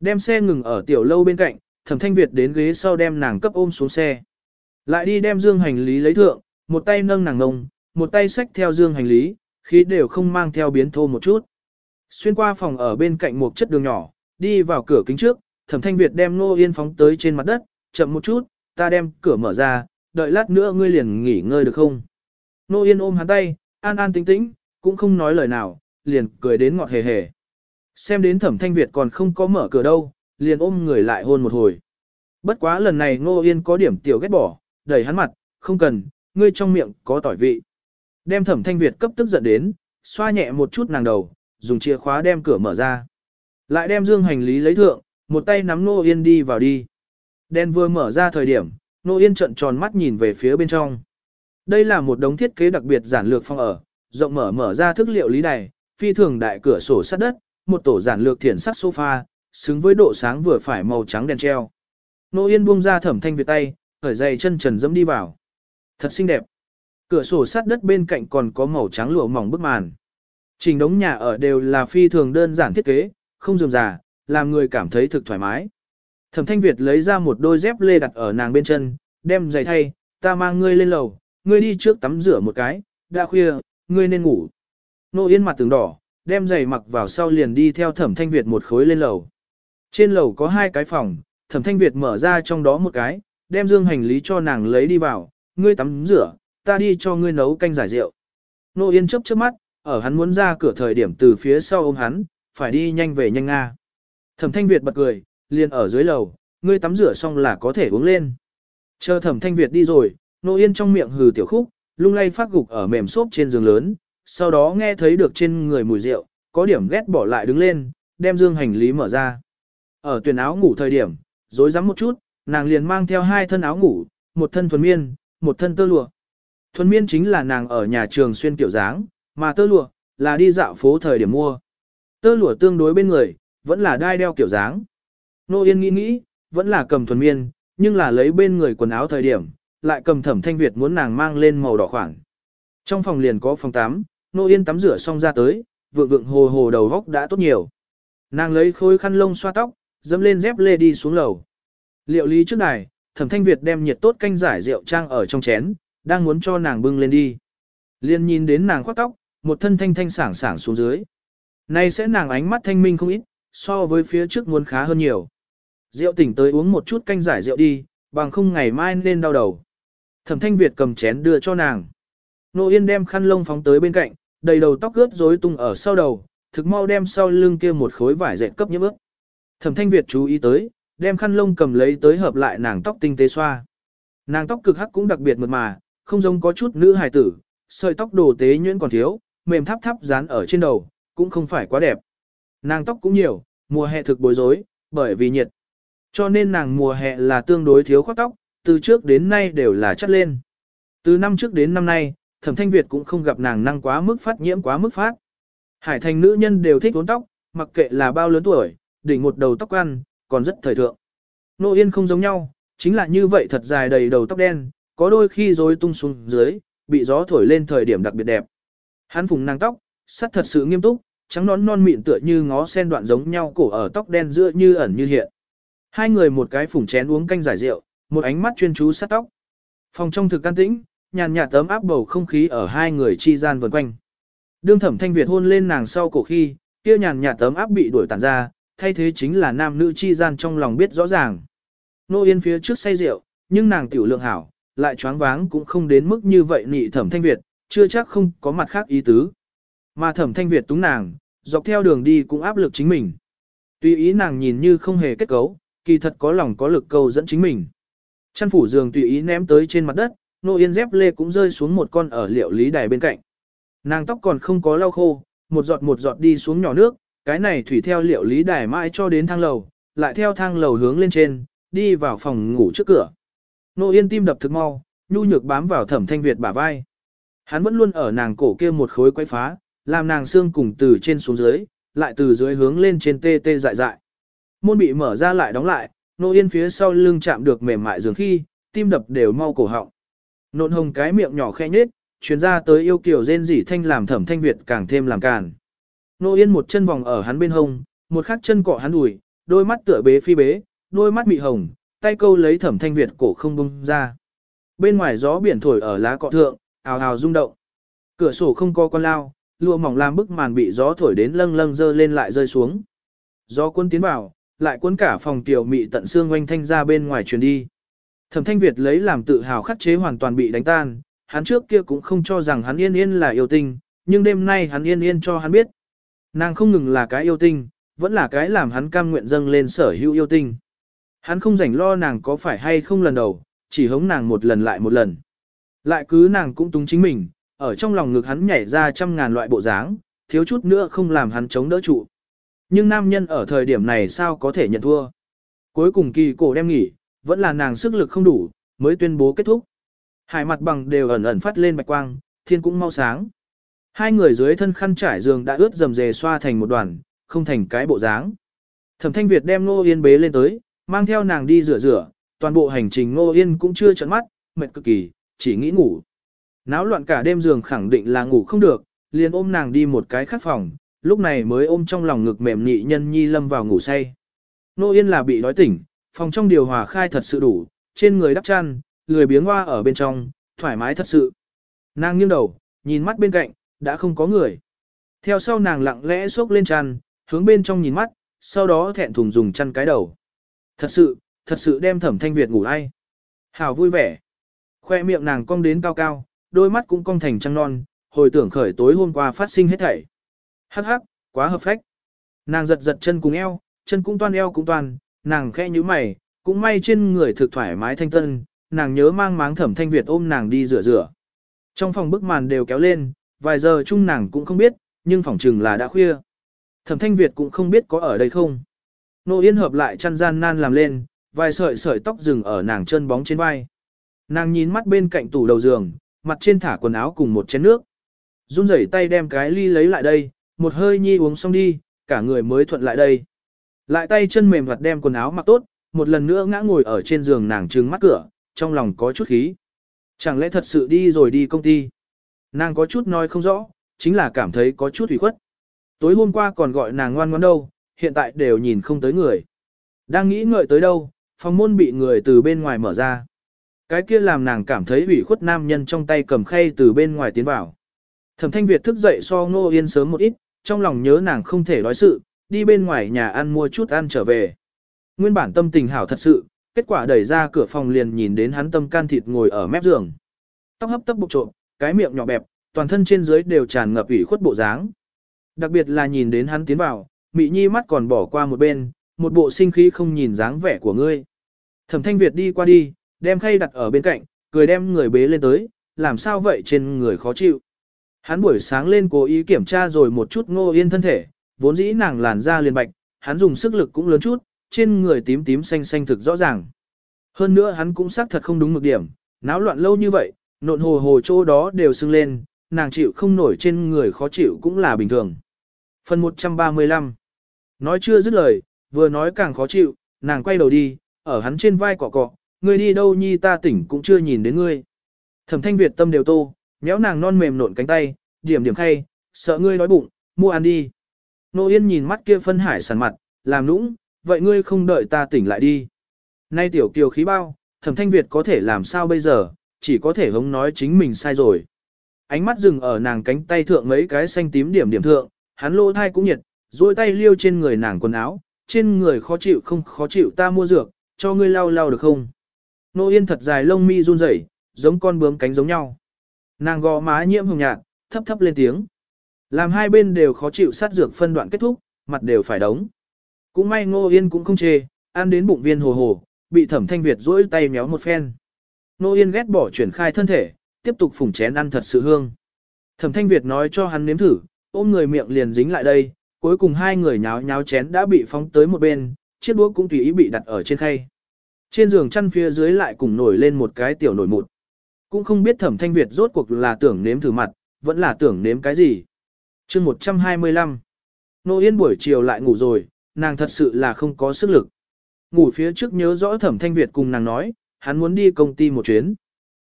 Đem xe ngừng ở tiểu lâu bên cạnh, Thẩm Thanh Việt đến ghế sau đem nàng cấp ôm xuống xe. Lại đi đem dương hành lý lấy thượng, một tay nâng nàng ngông, một tay xách theo dương hành lý, khí đều không mang theo biến thô một chút. Xuyên qua phòng ở bên cạnh một chất đường nhỏ, đi vào cửa kính trước, Thẩm Thanh Việt đem Nô Yên phóng tới trên mặt đất, chậm một chút, ta đem cửa mở ra, đợi lát nữa ngươi liền nghỉ ngơi được không? Nô Yên ôm hắn tay, an an tính tĩnh, cũng không nói lời nào, liền cười đến ngọt hề hề. Xem đến Thẩm Thanh Việt còn không có mở cửa đâu, liền ôm người lại hôn một hồi. Bất quá lần này Ngô Yên có điểm tiểu ghét bỏ, đẩy hắn mặt, không cần, ngươi trong miệng có tỏi vị. Đem thẩm thanh Việt cấp tức giận đến, xoa nhẹ một chút nàng đầu, dùng chìa khóa đem cửa mở ra. Lại đem dương hành lý lấy thượng, một tay nắm Ngô Yên đi vào đi. Đen vừa mở ra thời điểm, Ngô Yên trận tròn mắt nhìn về phía bên trong. Đây là một đống thiết kế đặc biệt giản lược phòng ở, rộng mở mở ra thức liệu lý đài, phi thường đại cửa sổ sắt đất, một tổ giản lược thiển sắt sofa, xứng với độ sáng vừa phải màu trắng đèn treo. Nô Yên buông ra thẩm thanh Việt tay, khởi dày chân trần dẫm đi vào. Thật xinh đẹp. Cửa sổ sát đất bên cạnh còn có màu trắng lụa mỏng bức màn. Trình đống nhà ở đều là phi thường đơn giản thiết kế, không dườm già, làm người cảm thấy thực thoải mái. Thẩm thanh Việt lấy ra một đôi dép lê đặt ở nàng bên chân, đem giày thay, ta mang ngươi lên lầu, ngươi đi trước tắm rửa một cái, đã khuya, ngươi nên ngủ. Nô Yên mặt tường đỏ, đem giày mặc vào sau liền đi theo thẩm thanh Việt một khối lên lầu. Trên lầu có hai cái phòng, thẩm thanh Việt mở ra trong đó một cái, đem dương hành lý cho nàng lấy đi vào, ngươi tắm rửa, ta đi cho ngươi nấu canh giải rượu. Nô Yên chấp trước mắt, ở hắn muốn ra cửa thời điểm từ phía sau ôm hắn, phải đi nhanh về nhanh Nga. Thẩm thanh Việt bật cười, liền ở dưới lầu, ngươi tắm rửa xong là có thể uống lên. Chờ thẩm thanh Việt đi rồi, Nô Yên trong miệng hừ tiểu khúc, lung lay phát gục ở mềm xốp trên giường lớn, sau đó nghe thấy được trên người mùi rượu, có điểm ghét bỏ lại đứng lên, đem dương hành lý mở ra. Ở tuyển áo ngủ thời điểm, dối rắm một chút, nàng liền mang theo hai thân áo ngủ, một thân thuần miên, một thân tơ lụa. Thuần miên chính là nàng ở nhà trường xuyên kiểu dáng, mà tơ lụa, là đi dạo phố thời điểm mua. Tơ lụa tương đối bên người, vẫn là đai đeo kiểu dáng. Nô Yên nghĩ nghĩ, vẫn là cầm thuần miên, nhưng là lấy bên người quần áo thời điểm, lại cầm thẩm thanh Việt muốn nàng mang lên màu đỏ khoảng. Trong phòng liền có phòng tắm, Nô Yên tắm rửa xong ra tới, vượng vượng hồ hồ đầu góc đã tốt nhiều. Nàng lấy khối khăn lông xoa tóc, dẫm lên dép lê đi xuống lầu. Liệu lý trước này, thẩm thanh Việt đem nhiệt tốt canh giải rượu trang ở trong chén, đang muốn cho nàng bưng lên đi. Liên nhìn đến nàng khoác tóc, một thân thanh thanh sảng sảng xuống dưới. Này sẽ nàng ánh mắt thanh minh không ít, so với phía trước muốn khá hơn nhiều. Rượu tỉnh tới uống một chút canh giải rượu đi, bằng không ngày mai nên đau đầu. Thẩm thanh Việt cầm chén đưa cho nàng. Nô Yên đem khăn lông phóng tới bên cạnh, đầy đầu tóc ướt rối tung ở sau đầu, thực mau đem sau lưng kia một khối vải dệt cấp nhiễm ướt. Thẩm thanh Việt chú ý tới, đem khăn lông cầm lấy tới hợp lại nàng tóc tinh tế xoa. Nàng tóc cực hắc cũng đặc biệt mượt mà, không giống có chút nữ hài tử, sợi tóc đồ tế nhuyễn còn thiếu, mềm thắp thắp dán ở trên đầu, cũng không phải quá đẹp. Nàng tóc cũng nhiều, mùa hè thực bối rối, bởi vì nhiệt. Cho nên nàng mùa hè là tương đối thiếu khoác tóc, từ trước đến nay đều là chất lên. Từ năm trước đến năm nay, thẩm thanh Việt cũng không gặp nàng năng quá mức phát nhiễm quá mức phát. Hải thành nữ nhân đều thích uốn tóc, mặc kệ là bao lớn tuổi, đỉnh một đầu tóc ăn, còn rất thời thượng. Nô Yên không giống nhau, chính là như vậy thật dài đầy đầu tóc đen, có đôi khi rối tung xuống dưới, bị gió thổi lên thời điểm đặc biệt đẹp. Hắn phùng nàng tóc, sắt thật sự nghiêm túc, trắng nón non mịn tựa như ngó sen đoạn giống nhau cổ ở tóc đen giữa như ẩn như hiện. Hai người một cái phùng chén uống canh giải rượu, một ánh mắt chuyên chú sát tóc. Phòng trong thực can tĩnh, nhàn nhạt tấm áp bầu không khí ở hai người chi gian vần quanh. Đương thẩm thanh Việt hôn lên nàng sau cổ khi, kia nhàn nhạt tấm áp bị đuổi tản ra, thay thế chính là nam nữ chi gian trong lòng biết rõ ràng. Nô Yên phía trước say rượu, nhưng nàng tiểu lượng hảo, lại choáng váng cũng không đến mức như vậy nị thẩm thanh Việt, chưa chắc không có mặt khác ý tứ. Mà thẩm thanh Việt túng nàng, dọc theo đường đi cũng áp lực chính mình. Tuy ý nàng nhìn như không hề kết cấu, kỳ thật có lòng có lực câu dẫn chính mình. Chăn phủ giường tùy ý ném tới trên mặt đất, nô yên dép lê cũng rơi xuống một con ở liệu lý đài bên cạnh. Nàng tóc còn không có lau khô, một giọt một giọt đi xuống nhỏ nước, cái này thủy theo liệu lý đài mãi cho đến thang lầu, lại theo thang lầu hướng lên trên, đi vào phòng ngủ trước cửa. Nô yên tim đập thực mau, nhu nhược bám vào thẩm thanh Việt bả vai. Hắn vẫn luôn ở nàng cổ kia một khối quay phá, làm nàng xương cùng từ trên xuống dưới, lại từ dưới hướng lên trên tê tê dại dại. Môn bị mở ra lại đóng lại, nô yên phía sau lưng chạm được mềm mại giường khi, tim đập đều mau cổ họng. Nộn hồng cái miệng nhỏ khẽ nhết, chuyến ra tới yêu kiểu rên rỉ thanh làm thẩm thanh Việt càng thêm làm càn. Nô yên một chân vòng ở hắn bên hông, một khắc chân cọ hắn ủi, đôi mắt tựa bế phi bế, đôi mắt mị hồng, tay câu lấy thẩm thanh Việt cổ không bông ra. Bên ngoài gió biển thổi ở lá cọ thượng, ào ào rung động. Cửa sổ không có con lao, lụa mỏng làm bức màn bị gió thổi đến lâng lâng dơ lên lại rơi xuống. Gió cuốn tiến vào, lại cuốn cả phòng tiểu mị tận xương oanh thanh ra bên ngoài truyền đi. Thẩm thanh Việt lấy làm tự hào khắc chế hoàn toàn bị đánh tan, hắn trước kia cũng không cho rằng hắn yên yên là yêu tình, nhưng đêm nay hắn yên yên cho hắn biết. Nàng không ngừng là cái yêu tinh, vẫn là cái làm hắn cam nguyện dâng lên sở hữu yêu tinh. Hắn không rảnh lo nàng có phải hay không lần đầu, chỉ hống nàng một lần lại một lần. Lại cứ nàng cũng túng chính mình, ở trong lòng ngực hắn nhảy ra trăm ngàn loại bộ dáng, thiếu chút nữa không làm hắn chống đỡ trụ. Nhưng nam nhân ở thời điểm này sao có thể nhận thua. Cuối cùng kỳ cổ đem nghỉ, vẫn là nàng sức lực không đủ, mới tuyên bố kết thúc. Hải mặt bằng đều ẩn ẩn phát lên bạch quang, thiên cũng mau sáng. Hai người dưới thân khăn trải giường đã ướt dầm dề xoa thành một đoàn, không thành cái bộ dáng. Thẩm Thanh Việt đem Nô Yên bế lên tới, mang theo nàng đi rửa rửa, toàn bộ hành trình Nô Yên cũng chưa chợn mắt, mệt cực kỳ, chỉ nghĩ ngủ. Náo loạn cả đêm giường khẳng định là ngủ không được, liền ôm nàng đi một cái khác phòng, lúc này mới ôm trong lòng ngực mềm nhị nhân nhi lâm vào ngủ say. Nô Yên là bị đói tỉnh, phòng trong điều hòa khai thật sự đủ, trên người đắp chăn, lười biếng hoa ở bên trong, thoải mái thật sự. Nàng nghiêng đầu, nhìn mắt bên cạnh, đã không có người. Theo sau nàng lặng lẽ xốc lên chăn, hướng bên trong nhìn mắt, sau đó thẹn thùng dùng chăn cái đầu. Thật sự, thật sự đem thẩm thanh Việt ngủ ai. Hào vui vẻ. Khoe miệng nàng cong đến cao cao, đôi mắt cũng cong thành trăng non, hồi tưởng khởi tối hôm qua phát sinh hết thảy. Hắc hắc, quá hợp phách. Nàng giật giật chân cùng eo, chân cũng toan eo cũng toan, nàng khẽ như mày, cũng may trên người thực thoải mái thanh tân, nàng nhớ mang máng thẩm thanh Việt ôm nàng đi rửa rửa. Trong phòng bức màn đều kéo lên, vài giờ chung nàng cũng không biết, nhưng phòng chừng là đã khuya. Thẩm thanh Việt cũng không biết có ở đây không. Nô Yên hợp lại chăn gian nan làm lên, vài sợi sợi tóc rừng ở nàng chân bóng trên vai. Nàng nhìn mắt bên cạnh tủ đầu giường, mặt trên thả quần áo cùng một chén nước. Run rẩy tay đem cái ly lấy lại đây, một hơi nhi uống xong đi, cả người mới thuận lại đây. Lại tay chân mềm hoạt đem quần áo mặc tốt, một lần nữa ngã ngồi ở trên giường nàng trừng mắt cửa, trong lòng có chút khí. Chẳng lẽ thật sự đi rồi đi công ty? Nàng có chút nói không rõ, chính là cảm thấy có chút ủy khuất. Tối hôm qua còn gọi nàng ngoan ngoãn đâu, hiện tại đều nhìn không tới người. Đang nghĩ ngợi tới đâu, phòng môn bị người từ bên ngoài mở ra. Cái kia làm nàng cảm thấy ủy khuất nam nhân trong tay cầm khay từ bên ngoài tiến vào. Thẩm Thanh Việt thức dậy so Ngô Yên sớm một ít, trong lòng nhớ nàng không thể nói sự, đi bên ngoài nhà ăn mua chút ăn trở về. Nguyên bản tâm tình hảo thật sự, kết quả đẩy ra cửa phòng liền nhìn đến hắn tâm can thịt ngồi ở mép giường. Tóc hấp tấp bục trộm, cái miệng nhỏ bẹp, toàn thân trên dưới đều tràn ngập ủy khuất bộ dáng. Đặc biệt là nhìn đến hắn tiến vào, Mị Nhi mắt còn bỏ qua một bên, một bộ sinh khí không nhìn dáng vẻ của ngươi. Thẩm Thanh Việt đi qua đi, đem khay đặt ở bên cạnh, cười đem người bế lên tới, làm sao vậy trên người khó chịu. Hắn buổi sáng lên cố ý kiểm tra rồi một chút ngô yên thân thể, vốn dĩ nàng làn da liền bạch, hắn dùng sức lực cũng lớn chút, trên người tím tím xanh xanh thực rõ ràng. Hơn nữa hắn cũng xác thật không đúng mực điểm, náo loạn lâu như vậy, nộn hồ hồ chỗ đó đều sưng lên, nàng chịu không nổi trên người khó chịu cũng là bình thường. Phần 135 Nói chưa dứt lời, vừa nói càng khó chịu, nàng quay đầu đi, ở hắn trên vai cọ cọ, ngươi đi đâu nhi ta tỉnh cũng chưa nhìn đến ngươi. Thẩm thanh Việt tâm đều tô, méo nàng non mềm nộn cánh tay, điểm điểm khay, sợ ngươi đói bụng, mua ăn đi. Nô Yên nhìn mắt kia phân hải sản mặt, làm nũng, vậy ngươi không đợi ta tỉnh lại đi. Nay tiểu kiều khí bao, thẩm thanh Việt có thể làm sao bây giờ, chỉ có thể hống nói chính mình sai rồi. Ánh mắt dừng ở nàng cánh tay thượng mấy cái xanh tím điểm điểm thượng, hắn lô thai cũng nhiệt, duỗi tay liêu trên người nàng quần áo, trên người khó chịu không khó chịu ta mua dược, cho ngươi lau lau được không? Nô Yên thật dài lông mi run rẩy, giống con bướm cánh giống nhau. Nàng gò má nhiễm hồng nhạt, thấp thấp lên tiếng. Làm hai bên đều khó chịu sát dược phân đoạn kết thúc, mặt đều phải đóng. Cũng may Ngô Yên cũng không chê, ăn đến bụng viên hồ hồ, bị Thẩm Thanh Việt duỗi tay méo một phen. Nô Yên ghét bỏ chuyển khai thân thể, tiếp tục phủng chén ăn thật sự hương. Thẩm Thanh Việt nói cho hắn nếm thử, ôm người miệng liền dính lại đây, cuối cùng hai người nháo nháo chén đã bị phóng tới một bên, chiếc đũa cũng tùy ý bị đặt ở trên khay. Trên giường chăn phía dưới lại cùng nổi lên một cái tiểu nổi mụt. Cũng không biết thẩm thanh Việt rốt cuộc là tưởng nếm thử mặt, vẫn là tưởng nếm cái gì. chương 125. Nô Yên buổi chiều lại ngủ rồi, nàng thật sự là không có sức lực. Ngủ phía trước nhớ rõ thẩm thanh Việt cùng nàng nói, hắn muốn đi công ty một chuyến.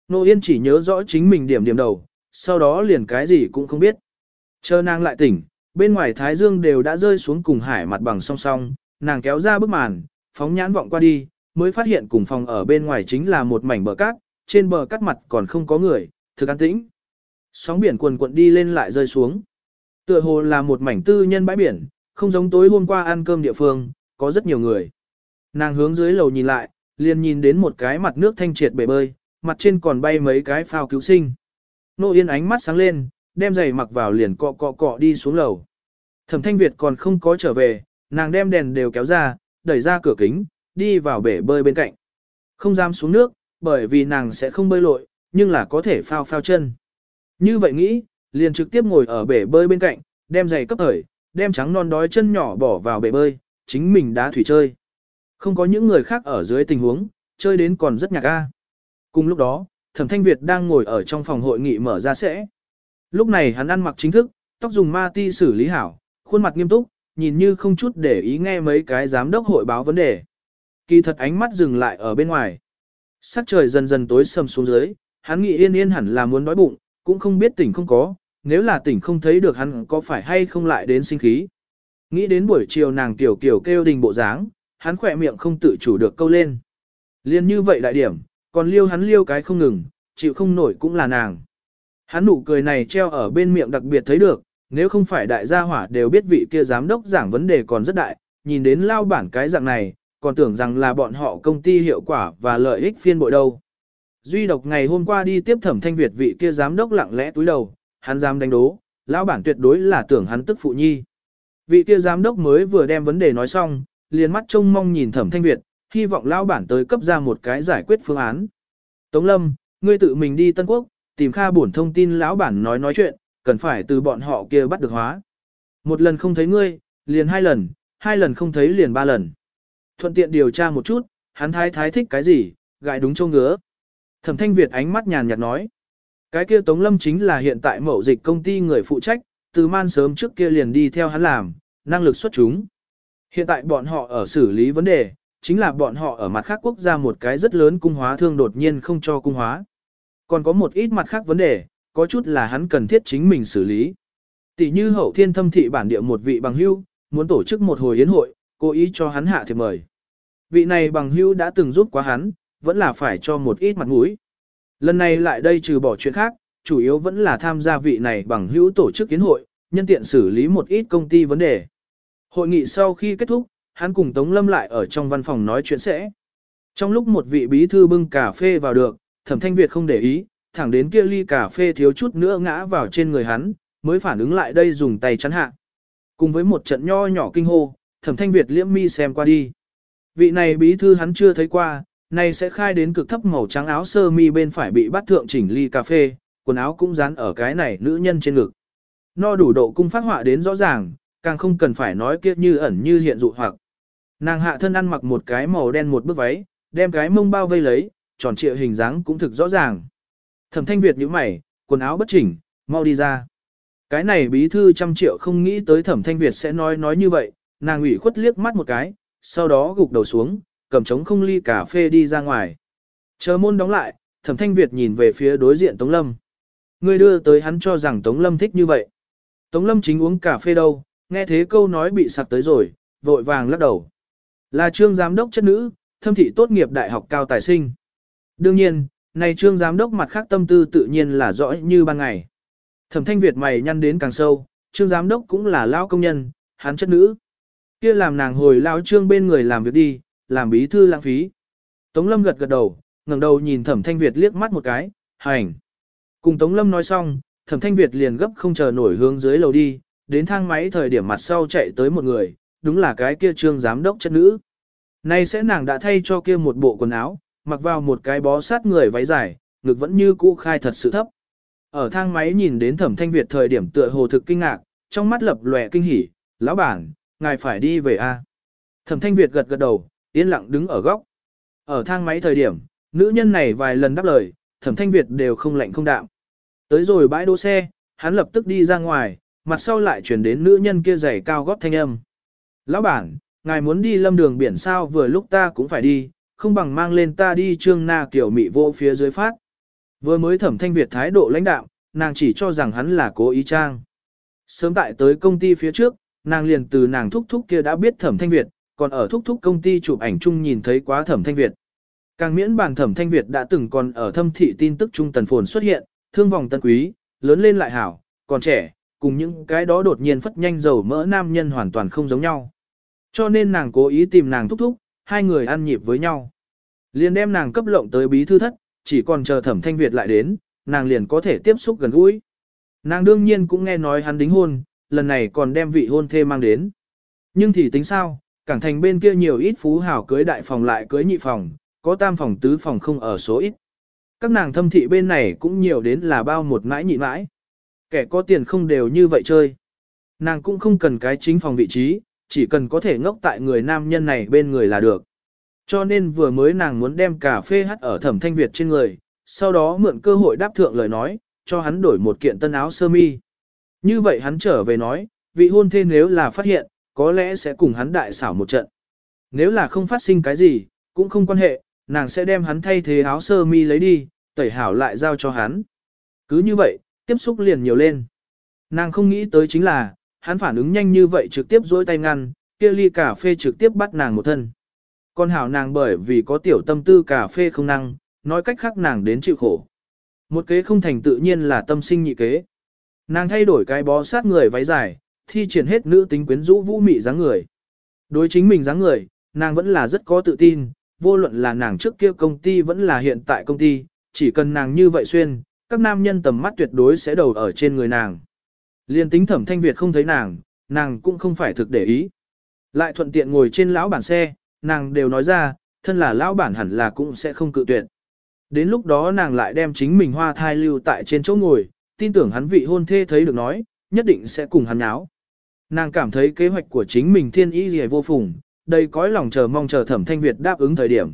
Nô Yên chỉ nhớ rõ chính mình điểm điểm đầu, sau đó liền cái gì cũng không biết. Chờ nàng lại tỉnh, bên ngoài thái dương đều đã rơi xuống cùng hải mặt bằng song song, nàng kéo ra bức màn, phóng nhãn vọng qua đi, mới phát hiện cùng phòng ở bên ngoài chính là một mảnh bờ cát, trên bờ cát mặt còn không có người, thực an tĩnh. Sóng biển cuồn cuộn đi lên lại rơi xuống. Tựa hồ là một mảnh tư nhân bãi biển, không giống tối hôm qua ăn cơm địa phương, có rất nhiều người. Nàng hướng dưới lầu nhìn lại, liền nhìn đến một cái mặt nước thanh triệt bể bơi, mặt trên còn bay mấy cái phao cứu sinh. Nô Yên ánh mắt sáng lên, đem giày mặc vào liền cọ cọ cọ đi xuống lầu. Thẩm Thanh Việt còn không có trở về, nàng đem đèn đều kéo ra, đẩy ra cửa kính, đi vào bể bơi bên cạnh. Không dám xuống nước, bởi vì nàng sẽ không bơi lội, nhưng là có thể phao phao chân. Như vậy nghĩ, liền trực tiếp ngồi ở bể bơi bên cạnh, đem giày cấp ởi, đem trắng non đói chân nhỏ bỏ vào bể bơi, chính mình đá thủy chơi. Không có những người khác ở dưới tình huống, chơi đến còn rất nhạc a. Cùng lúc đó, Thẩm Thanh Việt đang ngồi ở trong phòng hội nghị mở ra sẽ. Lúc này hắn ăn mặc chính thức, tóc dùng ma ti xử lý hảo, khuôn mặt nghiêm túc, nhìn như không chút để ý nghe mấy cái giám đốc hội báo vấn đề. Kỳ thật ánh mắt dừng lại ở bên ngoài. Sắc trời dần dần tối sầm xuống dưới, hắn nghĩ yên yên hẳn là muốn đói bụng, cũng không biết tỉnh không có, nếu là tỉnh không thấy được hắn có phải hay không lại đến sinh khí. Nghĩ đến buổi chiều nàng tiểu kiểu kêu đình bộ dáng, hắn khỏe miệng không tự chủ được câu lên. Liên như vậy đại điểm, còn liêu hắn liêu cái không ngừng, chịu không nổi cũng là nàng. Hắn nụ cười này treo ở bên miệng đặc biệt thấy được, nếu không phải đại gia hỏa đều biết vị kia giám đốc giảng vấn đề còn rất đại, nhìn đến lao bản cái dạng này, còn tưởng rằng là bọn họ công ty hiệu quả và lợi ích phiên bội đâu. Duy độc ngày hôm qua đi tiếp thẩm thanh Việt vị kia giám đốc lặng lẽ túi đầu, hắn dám đánh đố, lão bản tuyệt đối là tưởng hắn tức phụ nhi. Vị kia giám đốc mới vừa đem vấn đề nói xong, liền mắt trông mong nhìn thẩm thanh Việt, hy vọng lão bản tới cấp ra một cái giải quyết phương án. Tống Lâm, ngươi tự mình đi Tân Quốc, tìm kha bổn thông tin lão bản nói nói chuyện, cần phải từ bọn họ kia bắt được hóa. Một lần không thấy ngươi, liền hai lần, hai lần không thấy liền ba lần. Thuận tiện điều tra một chút, hắn thái thái thích cái gì, gại đúng châu ngứa. Thẩm thanh Việt ánh mắt nhàn nhạt nói. Cái kia Tống Lâm chính là hiện tại mậu dịch công ty người phụ trách, từ man sớm trước kia liền đi theo hắn làm, năng lực xuất chúng. Hiện tại bọn họ ở xử lý vấn đề, chính là bọn họ ở mặt khác quốc gia một cái rất lớn cung hóa thương đột nhiên không cho cung hóa. Còn có một ít mặt khác vấn đề, có chút là hắn cần thiết chính mình xử lý. Tỷ như hậu thiên thâm thị bản địa một vị bằng hưu, muốn tổ chức một hồi yến hội, cố ý cho hắn hạ thiệp mời. vị này bằng hưu đã từng giúp quá hắn, vẫn là phải cho một ít mặt mũi. Lần này lại đây trừ bỏ chuyện khác, chủ yếu vẫn là tham gia vị này bằng hữu tổ chức kiến hội, nhân tiện xử lý một ít công ty vấn đề. Hội nghị sau khi kết thúc, hắn cùng Tống Lâm lại ở trong văn phòng nói chuyện sẽ. Trong lúc một vị bí thư bưng cà phê vào được, thẩm thanh Việt không để ý, thẳng đến kia ly cà phê thiếu chút nữa ngã vào trên người hắn, mới phản ứng lại đây dùng tay chắn hạ. Cùng với một trận nho nhỏ kinh hô, thẩm thanh Việt liễm mi xem qua đi. Vị này bí thư hắn chưa thấy qua, này sẽ khai đến cực thấp màu trắng áo sơ mi bên phải bị bắt thượng chỉnh ly cà phê, quần áo cũng dán ở cái này nữ nhân trên ngực. No đủ độ cung phát họa đến rõ ràng, càng không cần phải nói kia như ẩn như hiện dụ hoặc. Nàng hạ thân ăn mặc một cái màu đen một bước váy, đem cái mông bao vây lấy, tròn trịa hình dáng cũng thực rõ ràng. Thẩm thanh Việt nhíu mày, quần áo bất chỉnh, mau đi ra. Cái này bí thư trăm triệu không nghĩ tới thẩm thanh Việt sẽ nói nói như vậy, nàng ủy khuất liếc mắt một cái, sau đó gục đầu xuống, cầm trống không ly cà phê đi ra ngoài. Chờ môn đóng lại, thẩm thanh Việt nhìn về phía đối diện Tống Lâm. Người đưa tới hắn cho rằng Tống Lâm thích như vậy. Tống Lâm chính uống cà phê đâu, nghe thế câu nói bị sặc tới rồi, vội vàng lắc đầu. Là trương giám đốc chất nữ, thâm thị tốt nghiệp đại học cao tài sinh. Đương nhiên, này trương giám đốc mặt khác tâm tư tự nhiên là rõ như ban ngày. Thẩm thanh Việt mày nhăn đến càng sâu, trương giám đốc cũng là lao công nhân, hắn chất nữ. kia làm nàng hồi lao trương bên người làm việc đi, làm bí thư lãng phí. Tống Lâm gật gật đầu, ngẩng đầu nhìn Thẩm Thanh Việt liếc mắt một cái, hành. Cùng Tống Lâm nói xong, Thẩm Thanh Việt liền gấp không chờ nổi hướng dưới lầu đi, đến thang máy thời điểm mặt sau chạy tới một người, đúng là cái kia trương giám đốc chất nữ. Nay sẽ nàng đã thay cho kia một bộ quần áo, mặc vào một cái bó sát người váy dài, ngực vẫn như cũ khai thật sự thấp. Ở thang máy nhìn đến thẩm thanh Việt thời điểm tựa hồ thực kinh ngạc, trong mắt lập lòe kinh hỉ, lão bản, ngài phải đi về a à? Thẩm thanh Việt gật gật đầu, yên lặng đứng ở góc. Ở thang máy thời điểm, nữ nhân này vài lần đáp lời, thẩm thanh Việt đều không lạnh không đạm. Tới rồi bãi đỗ xe, hắn lập tức đi ra ngoài, mặt sau lại chuyển đến nữ nhân kia giày cao gót thanh âm. Lão bản, ngài muốn đi lâm đường biển sao vừa lúc ta cũng phải đi, không bằng mang lên ta đi trương na kiểu mị vô phía dưới phát. Vừa mới thẩm thanh Việt thái độ lãnh đạo, nàng chỉ cho rằng hắn là cố ý trang. Sớm tại tới công ty phía trước, nàng liền từ nàng thúc thúc kia đã biết thẩm thanh Việt, còn ở thúc thúc công ty chụp ảnh chung nhìn thấy quá thẩm thanh Việt. Càng miễn bàn thẩm thanh Việt đã từng còn ở thâm thị tin tức trung tần phồn xuất hiện, thương vòng tân quý, lớn lên lại hảo, còn trẻ, cùng những cái đó đột nhiên phất nhanh dầu mỡ nam nhân hoàn toàn không giống nhau. Cho nên nàng cố ý tìm nàng thúc thúc, hai người ăn nhịp với nhau. Liền đem nàng cấp lộng tới bí thư thất, chỉ còn chờ thẩm thanh Việt lại đến, nàng liền có thể tiếp xúc gần gũi. Nàng đương nhiên cũng nghe nói hắn đính hôn, lần này còn đem vị hôn thê mang đến. Nhưng thì tính sao, cảng thành bên kia nhiều ít phú hào cưới đại phòng lại cưới nhị phòng, có tam phòng tứ phòng không ở số ít. Các nàng thâm thị bên này cũng nhiều đến là bao một mãi nhị mãi. Kẻ có tiền không đều như vậy chơi. Nàng cũng không cần cái chính phòng vị trí, chỉ cần có thể ngốc tại người nam nhân này bên người là được. Cho nên vừa mới nàng muốn đem cà phê hắt ở thẩm thanh Việt trên người, sau đó mượn cơ hội đáp thượng lời nói, cho hắn đổi một kiện tân áo sơ mi. Như vậy hắn trở về nói, vị hôn thê nếu là phát hiện, có lẽ sẽ cùng hắn đại xảo một trận. Nếu là không phát sinh cái gì, cũng không quan hệ, nàng sẽ đem hắn thay thế áo sơ mi lấy đi, tẩy hảo lại giao cho hắn. Cứ như vậy, tiếp xúc liền nhiều lên. Nàng không nghĩ tới chính là, hắn phản ứng nhanh như vậy trực tiếp dối tay ngăn, kia ly cà phê trực tiếp bắt nàng một thân. Con hảo nàng bởi vì có tiểu tâm tư cà phê không năng, nói cách khác nàng đến chịu khổ. Một kế không thành tự nhiên là tâm sinh nhị kế. Nàng thay đổi cái bó sát người váy dài, thi triển hết nữ tính quyến rũ vũ mị dáng người. Đối chính mình dáng người, nàng vẫn là rất có tự tin, vô luận là nàng trước kia công ty vẫn là hiện tại công ty, chỉ cần nàng như vậy xuyên, các nam nhân tầm mắt tuyệt đối sẽ đầu ở trên người nàng. Liên tính thẩm thanh Việt không thấy nàng, nàng cũng không phải thực để ý. Lại thuận tiện ngồi trên lão bản xe, nàng đều nói ra, thân là lão bản hẳn là cũng sẽ không cự tuyệt. Đến lúc đó nàng lại đem chính mình hoa thai lưu tại trên chỗ ngồi, tin tưởng hắn vị hôn thê thấy được nói, nhất định sẽ cùng hắn nháo. Nàng cảm thấy kế hoạch của chính mình thiên ý gì vô phùng, đầy cõi lòng chờ mong chờ thẩm thanh Việt đáp ứng thời điểm.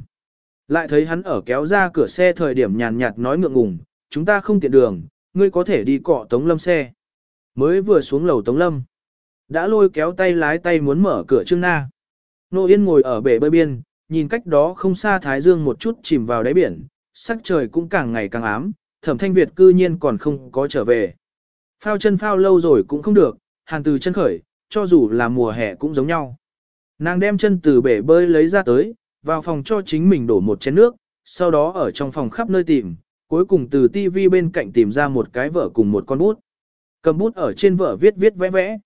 Lại thấy hắn ở kéo ra cửa xe thời điểm nhàn nhạt nói ngượng ngùng, chúng ta không tiện đường, ngươi có thể đi cọ tống lâm xe. Mới vừa xuống lầu tống lâm, đã lôi kéo tay lái tay muốn mở cửa trương na. Nô Yên ngồi ở bể bơi biên, nhìn cách đó không xa Thái Dương một chút chìm vào đáy biển, sắc trời cũng càng ngày càng ám, thẩm thanh Việt cư nhiên còn không có trở về. Phao chân phao lâu rồi cũng không được, hàng từ chân khởi, cho dù là mùa hè cũng giống nhau. Nàng đem chân từ bể bơi lấy ra tới, vào phòng cho chính mình đổ một chén nước, sau đó ở trong phòng khắp nơi tìm, cuối cùng từ TV bên cạnh tìm ra một cái vở cùng một con bút. Cầm bút ở trên vở viết viết vẽ vẽ.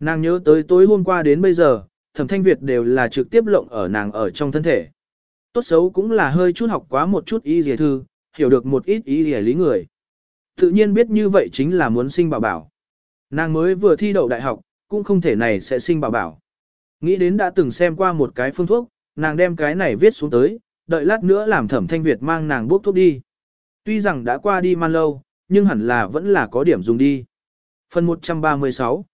Nàng nhớ tới tối hôm qua đến bây giờ, thẩm thanh Việt đều là trực tiếp lộng ở nàng ở trong thân thể. Tốt xấu cũng là hơi chút học quá một chút ý dìa thư, hiểu được một ít ý dìa lý người. Tự nhiên biết như vậy chính là muốn sinh bảo bảo. Nàng mới vừa thi đậu đại học, cũng không thể này sẽ sinh bảo bảo. Nghĩ đến đã từng xem qua một cái phương thuốc, nàng đem cái này viết xuống tới, đợi lát nữa làm thẩm thanh Việt mang nàng bốc thuốc đi. Tuy rằng đã qua đi man lâu, nhưng hẳn là vẫn là có điểm dùng đi. Phần 136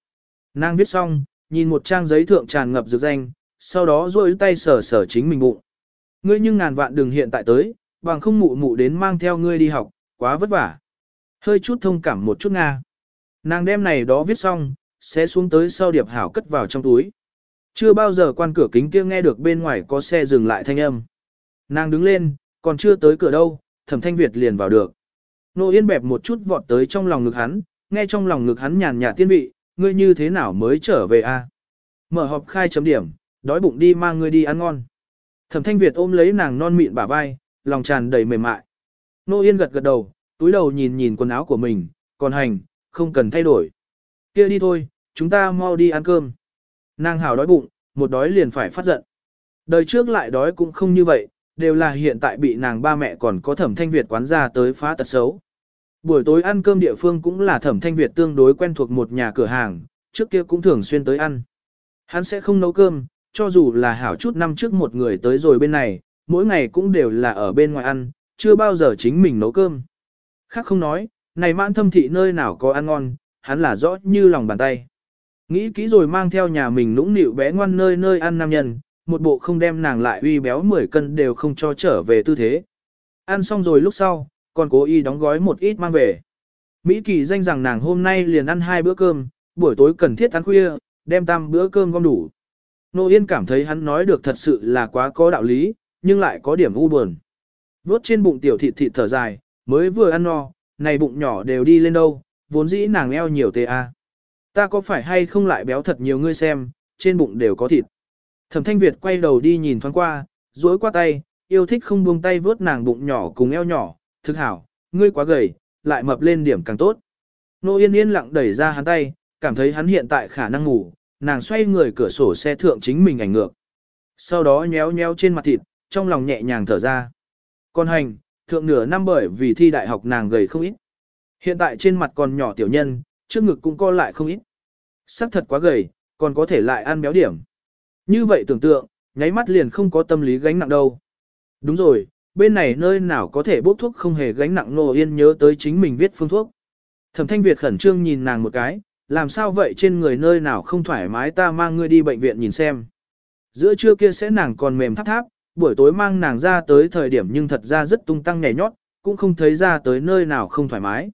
Nàng viết xong, nhìn một trang giấy thượng tràn ngập dược danh, sau đó duỗi tay sờ sờ chính mình bụng. Ngươi nhưng ngàn vạn đừng hiện tại tới, bằng không mụ mụ đến mang theo ngươi đi học, quá vất vả. Hơi chút thông cảm một chút Nga. Nàng đem này đó viết xong, sẽ xuống tới sau điệp hảo cất vào trong túi. Chưa bao giờ quan cửa kính kia nghe được bên ngoài có xe dừng lại thanh âm. Nàng đứng lên, còn chưa tới cửa đâu, thẩm thanh Việt liền vào được. Nô Yên bẹp một chút vọt tới trong lòng ngực hắn, nghe trong lòng ngực hắn nhàn nhạt tiên vị, ngươi như thế nào mới trở về a? Mở họp khai chấm điểm, đói bụng đi mang ngươi đi ăn ngon. Thẩm thanh Việt ôm lấy nàng non mịn bả vai, lòng tràn đầy mềm mại. Nô Yên gật gật đầu, túi đầu nhìn nhìn quần áo của mình, còn hành, không cần thay đổi. kia đi thôi, chúng ta mau đi ăn cơm. Nàng hào đói bụng, một đói liền phải phát giận. Đời trước lại đói cũng không như vậy, đều là hiện tại bị nàng ba mẹ còn có thẩm thanh Việt quán ra tới phá tật xấu. Buổi tối ăn cơm địa phương cũng là thẩm thanh Việt tương đối quen thuộc một nhà cửa hàng, trước kia cũng thường xuyên tới ăn. Hắn sẽ không nấu cơm, cho dù là hảo chút năm trước một người tới rồi bên này, mỗi ngày cũng đều là ở bên ngoài ăn, chưa bao giờ chính mình nấu cơm. Khác không nói, này mãn thâm thị nơi nào có ăn ngon, hắn là rõ như lòng bàn tay. Nghĩ kỹ rồi mang theo nhà mình nũng nịu bé ngoan nơi nơi ăn nam nhân, một bộ không đem nàng lại uy béo 10 cân đều không cho trở về tư thế. Ăn xong rồi lúc sau, còn cố ý đóng gói một ít mang về. Mỹ Kỳ danh rằng nàng hôm nay liền ăn hai bữa cơm, buổi tối cần thiết ăn khuya, đem tam bữa cơm gom đủ. Nô Yên cảm thấy hắn nói được thật sự là quá có đạo lý, nhưng lại có điểm u buồn. Vốt trên bụng tiểu thịt thịt thở dài, mới vừa ăn no, này bụng nhỏ đều đi lên đâu, vốn dĩ nàng eo nhiều tê a. Ta có phải hay không lại béo thật nhiều ngươi xem, trên bụng đều có thịt. Thẩm Thanh Việt quay đầu đi nhìn thoáng qua, duỗi qua tay, yêu thích không buông tay vớt nàng bụng nhỏ cùng eo nhỏ, thực hảo, ngươi quá gầy, lại mập lên điểm càng tốt. Nô Yên yên lặng đẩy ra hắn tay, cảm thấy hắn hiện tại khả năng ngủ, nàng xoay người cửa sổ xe thượng chính mình ảnh ngược. Sau đó nhéo nhéo trên mặt thịt, trong lòng nhẹ nhàng thở ra. Con hành, thượng nửa năm bởi vì thi đại học nàng gầy không ít. Hiện tại trên mặt còn nhỏ tiểu nhân, trước ngực cũng co lại không ít. Sắc thật quá gầy, còn có thể lại ăn béo điểm. Như vậy tưởng tượng, nháy mắt liền không có tâm lý gánh nặng đâu. Đúng rồi, bên này nơi nào có thể bốc thuốc không hề gánh nặng nô yên nhớ tới chính mình viết phương thuốc. Thẩm thanh Việt khẩn trương nhìn nàng một cái, làm sao vậy trên người nơi nào không thoải mái ta mang ngươi đi bệnh viện nhìn xem. Giữa trưa kia sẽ nàng còn mềm tháp tháp, buổi tối mang nàng ra tới thời điểm nhưng thật ra rất tung tăng nhảy nhót, cũng không thấy ra tới nơi nào không thoải mái.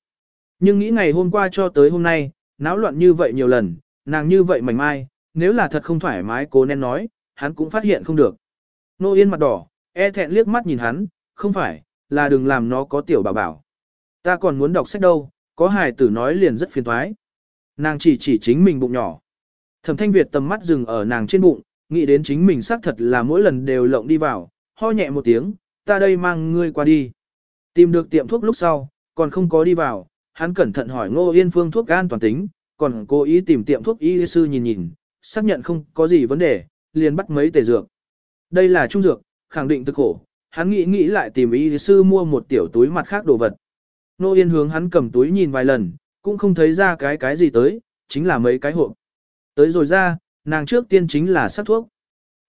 Nhưng nghĩ ngày hôm qua cho tới hôm nay, náo loạn như vậy nhiều lần, nàng như vậy mảnh mai, nếu là thật không thoải mái cố nên nói, hắn cũng phát hiện không được. Nô Yên mặt đỏ, e thẹn liếc mắt nhìn hắn, không phải, là đừng làm nó có tiểu bảo bảo. Ta còn muốn đọc sách đâu, có hài tử nói liền rất phiền thoái. Nàng chỉ chỉ chính mình bụng nhỏ. Thẩm thanh Việt tầm mắt dừng ở nàng trên bụng, nghĩ đến chính mình xác thật là mỗi lần đều lộng đi vào, ho nhẹ một tiếng, ta đây mang ngươi qua đi. Tìm được tiệm thuốc lúc sau, còn không có đi vào, hắn cẩn thận hỏi Ngô Yên Phương thuốc an toàn tính, còn cố ý tìm tiệm thuốc y sư nhìn nhìn, xác nhận không có gì vấn đề, liền bắt mấy tề dược. Đây là trung dược, khẳng định thực khổ, hắn nghĩ nghĩ lại tìm y sư mua một tiểu túi mặt khác đồ vật. Nô Yên hướng hắn cầm túi nhìn vài lần, cũng không thấy ra cái cái gì tới, chính là mấy cái hộp. Tới rồi ra, nàng trước tiên chính là sắc thuốc.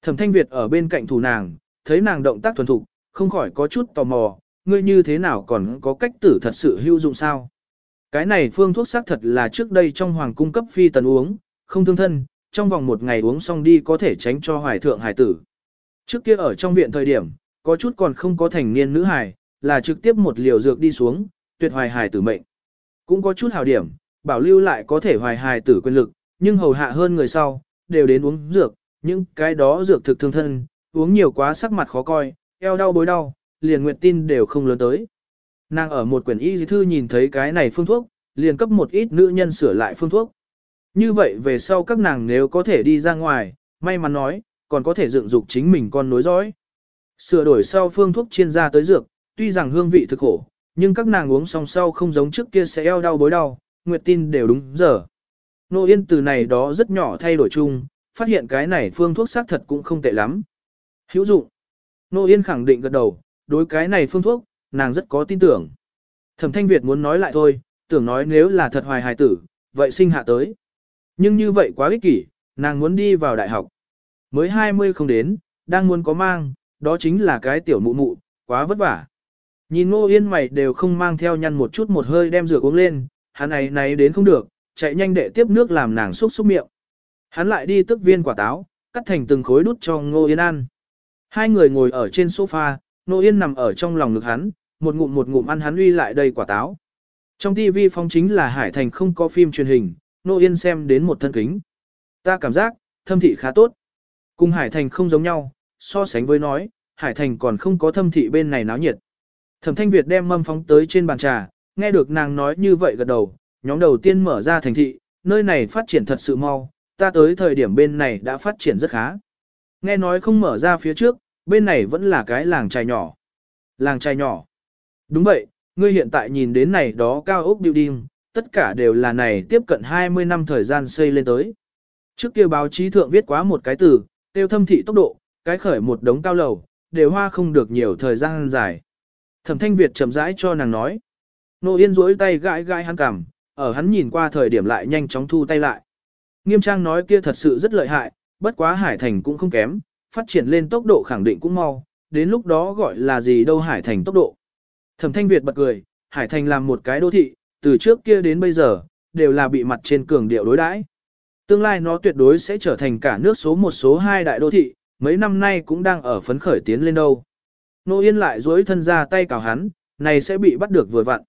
Thẩm Thanh Việt ở bên cạnh thủ nàng, thấy nàng động tác thuần thục, không khỏi có chút tò mò, ngươi như thế nào còn có cách tử thật sự hữu dụng sao? Cái này phương thuốc xác thật là trước đây trong hoàng cung cấp phi tần uống, không thương thân, trong vòng một ngày uống xong đi có thể tránh cho hoài thượng hải tử. Trước kia ở trong viện thời điểm, có chút còn không có thành niên nữ hài, là trực tiếp một liều dược đi xuống, tuyệt hoài hài tử mệnh. Cũng có chút hào điểm, bảo lưu lại có thể hoài hài tử quyền lực, nhưng hầu hạ hơn người sau, đều đến uống dược, những cái đó dược thực thương thân, uống nhiều quá sắc mặt khó coi, eo đau bối đau, liền nguyện tin đều không lớn tới. Nàng ở một quyển y thư nhìn thấy cái này phương thuốc, liền cấp một ít nữ nhân sửa lại phương thuốc. Như vậy về sau các nàng nếu có thể đi ra ngoài, may mắn nói, còn có thể dựng dục chính mình con nối dõi. Sửa đổi sau phương thuốc chiên ra tới dược, tuy rằng hương vị thực khổ, nhưng các nàng uống xong sau không giống trước kia sẽ eo đau bối đau, Nguyệt tin đều đúng giờ. Nô Yên từ này đó rất nhỏ thay đổi chung, phát hiện cái này phương thuốc xác thật cũng không tệ lắm. Hữu dụng. Nô Yên khẳng định gật đầu, đối cái này phương thuốc, nàng rất có tin tưởng. Thẩm Thanh Việt muốn nói lại thôi, tưởng nói nếu là thật hoài hài tử, vậy sinh hạ tới. Nhưng như vậy quá ích kỷ, nàng muốn đi vào đại học. Mới 20 không đến, đang muốn có mang, đó chính là cái tiểu mụ mụ, quá vất vả. Nhìn Ngô Yên mày đều không mang theo nhăn một chút một hơi đem rửa uống lên, hắn này này đến không được, chạy nhanh để tiếp nước làm nàng xúc xúc miệng. Hắn lại đi tức viên quả táo, cắt thành từng khối đút cho Ngô Yên ăn. Hai người ngồi ở trên sofa, Ngô Yên nằm ở trong lòng ngực hắn, một ngụm một ngụm ăn hắn uy lại đầy quả táo. Trong TV phong chính là Hải Thành không có phim truyền hình, Nô Yên xem đến một thân kính. Ta cảm giác, thâm thị khá tốt. Cùng Hải Thành không giống nhau, so sánh với nói, Hải Thành còn không có thâm thị bên này náo nhiệt. Thẩm Thanh Việt đem mâm phóng tới trên bàn trà, nghe được nàng nói như vậy gật đầu, nhóm đầu tiên mở ra thành thị, nơi này phát triển thật sự mau, ta tới thời điểm bên này đã phát triển rất khá. Nghe nói không mở ra phía trước, bên này vẫn là cái làng trai nhỏ. Làng trai nhỏ. Đúng vậy, ngươi hiện tại nhìn đến này đó cao ốc building, tất cả đều là này tiếp cận 20 năm thời gian xây lên tới. Trước kia báo chí thượng viết quá một cái từ, tiêu thâm thị tốc độ, cái khởi một đống cao lầu, đều hoa không được nhiều thời gian dài. Thẩm thanh Việt chậm rãi cho nàng nói. Nô Yên rỗi tay gãi gãi hắn cằm, ở hắn nhìn qua thời điểm lại nhanh chóng thu tay lại. Nghiêm trang nói kia thật sự rất lợi hại, bất quá Hải Thành cũng không kém, phát triển lên tốc độ khẳng định cũng mau, đến lúc đó gọi là gì đâu Hải Thành tốc độ. Thẩm thanh Việt bật cười, Hải Thành làm một cái đô thị, từ trước kia đến bây giờ, đều là bị mặt trên cường điệu đối đãi. Tương lai nó tuyệt đối sẽ trở thành cả nước số một số hai đại đô thị, mấy năm nay cũng đang ở phấn khởi tiến lên đâu. Nô Yên lại duỗi thân ra tay cào hắn, này sẽ bị bắt được vừa vặn.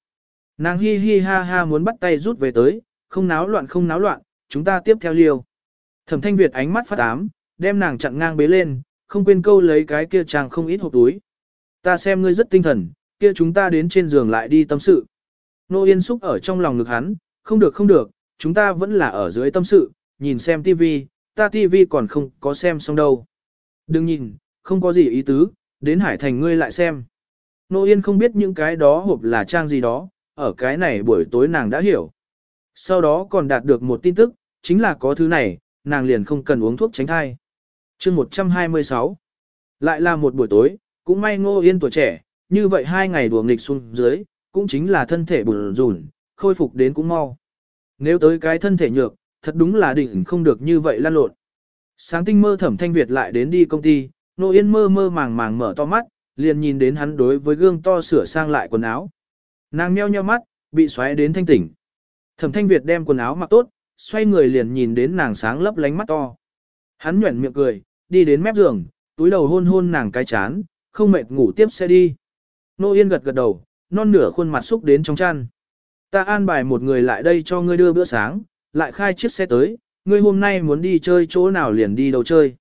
Nàng hi hi ha ha muốn bắt tay rút về tới, không náo loạn không náo loạn, chúng ta tiếp theo liều. Thẩm thanh Việt ánh mắt phát ám, đem nàng chặn ngang bế lên, không quên câu lấy cái kia chàng không ít hộp túi. Ta xem ngươi rất tinh thần, kia chúng ta đến trên giường lại đi tâm sự. Nô Yên xúc ở trong lòng ngực hắn, không được không được, chúng ta vẫn là ở dưới tâm sự, nhìn xem tivi, ta tivi còn không có xem xong đâu. Đừng nhìn, không có gì ý tứ, đến Hải Thành ngươi lại xem. Nô Yên không biết những cái đó hộp là trang gì đó, ở cái này buổi tối nàng đã hiểu. Sau đó còn đạt được một tin tức, chính là có thứ này, nàng liền không cần uống thuốc tránh thai. chương 126 Lại là một buổi tối, cũng may Ngô Yên tuổi trẻ, như vậy hai ngày đùa nghịch xuống dưới, cũng chính là thân thể bùn rùn, khôi phục đến cũng mau. Nếu tới cái thân thể nhược, thật đúng là đỉnh không được như vậy lan lộn. Sáng tinh mơ thẩm thanh Việt lại đến đi công ty, Nô Yên mơ mơ màng màng mở to mắt, liền nhìn đến hắn đối với gương to sửa sang lại quần áo. Nàng nheo nheo mắt, bị xoáy đến thanh tỉnh. Thẩm thanh Việt đem quần áo mặc tốt, xoay người liền nhìn đến nàng sáng lấp lánh mắt to. Hắn nhuẩn miệng cười, đi đến mép giường, túi đầu hôn hôn nàng cái chán, không mệt ngủ tiếp sẽ đi. Nô Yên gật gật đầu, non nửa khuôn mặt xúc đến trong chăn. Ta an bài một người lại đây cho ngươi đưa bữa sáng, lại khai chiếc xe tới, ngươi hôm nay muốn đi chơi chỗ nào liền đi đâu chơi.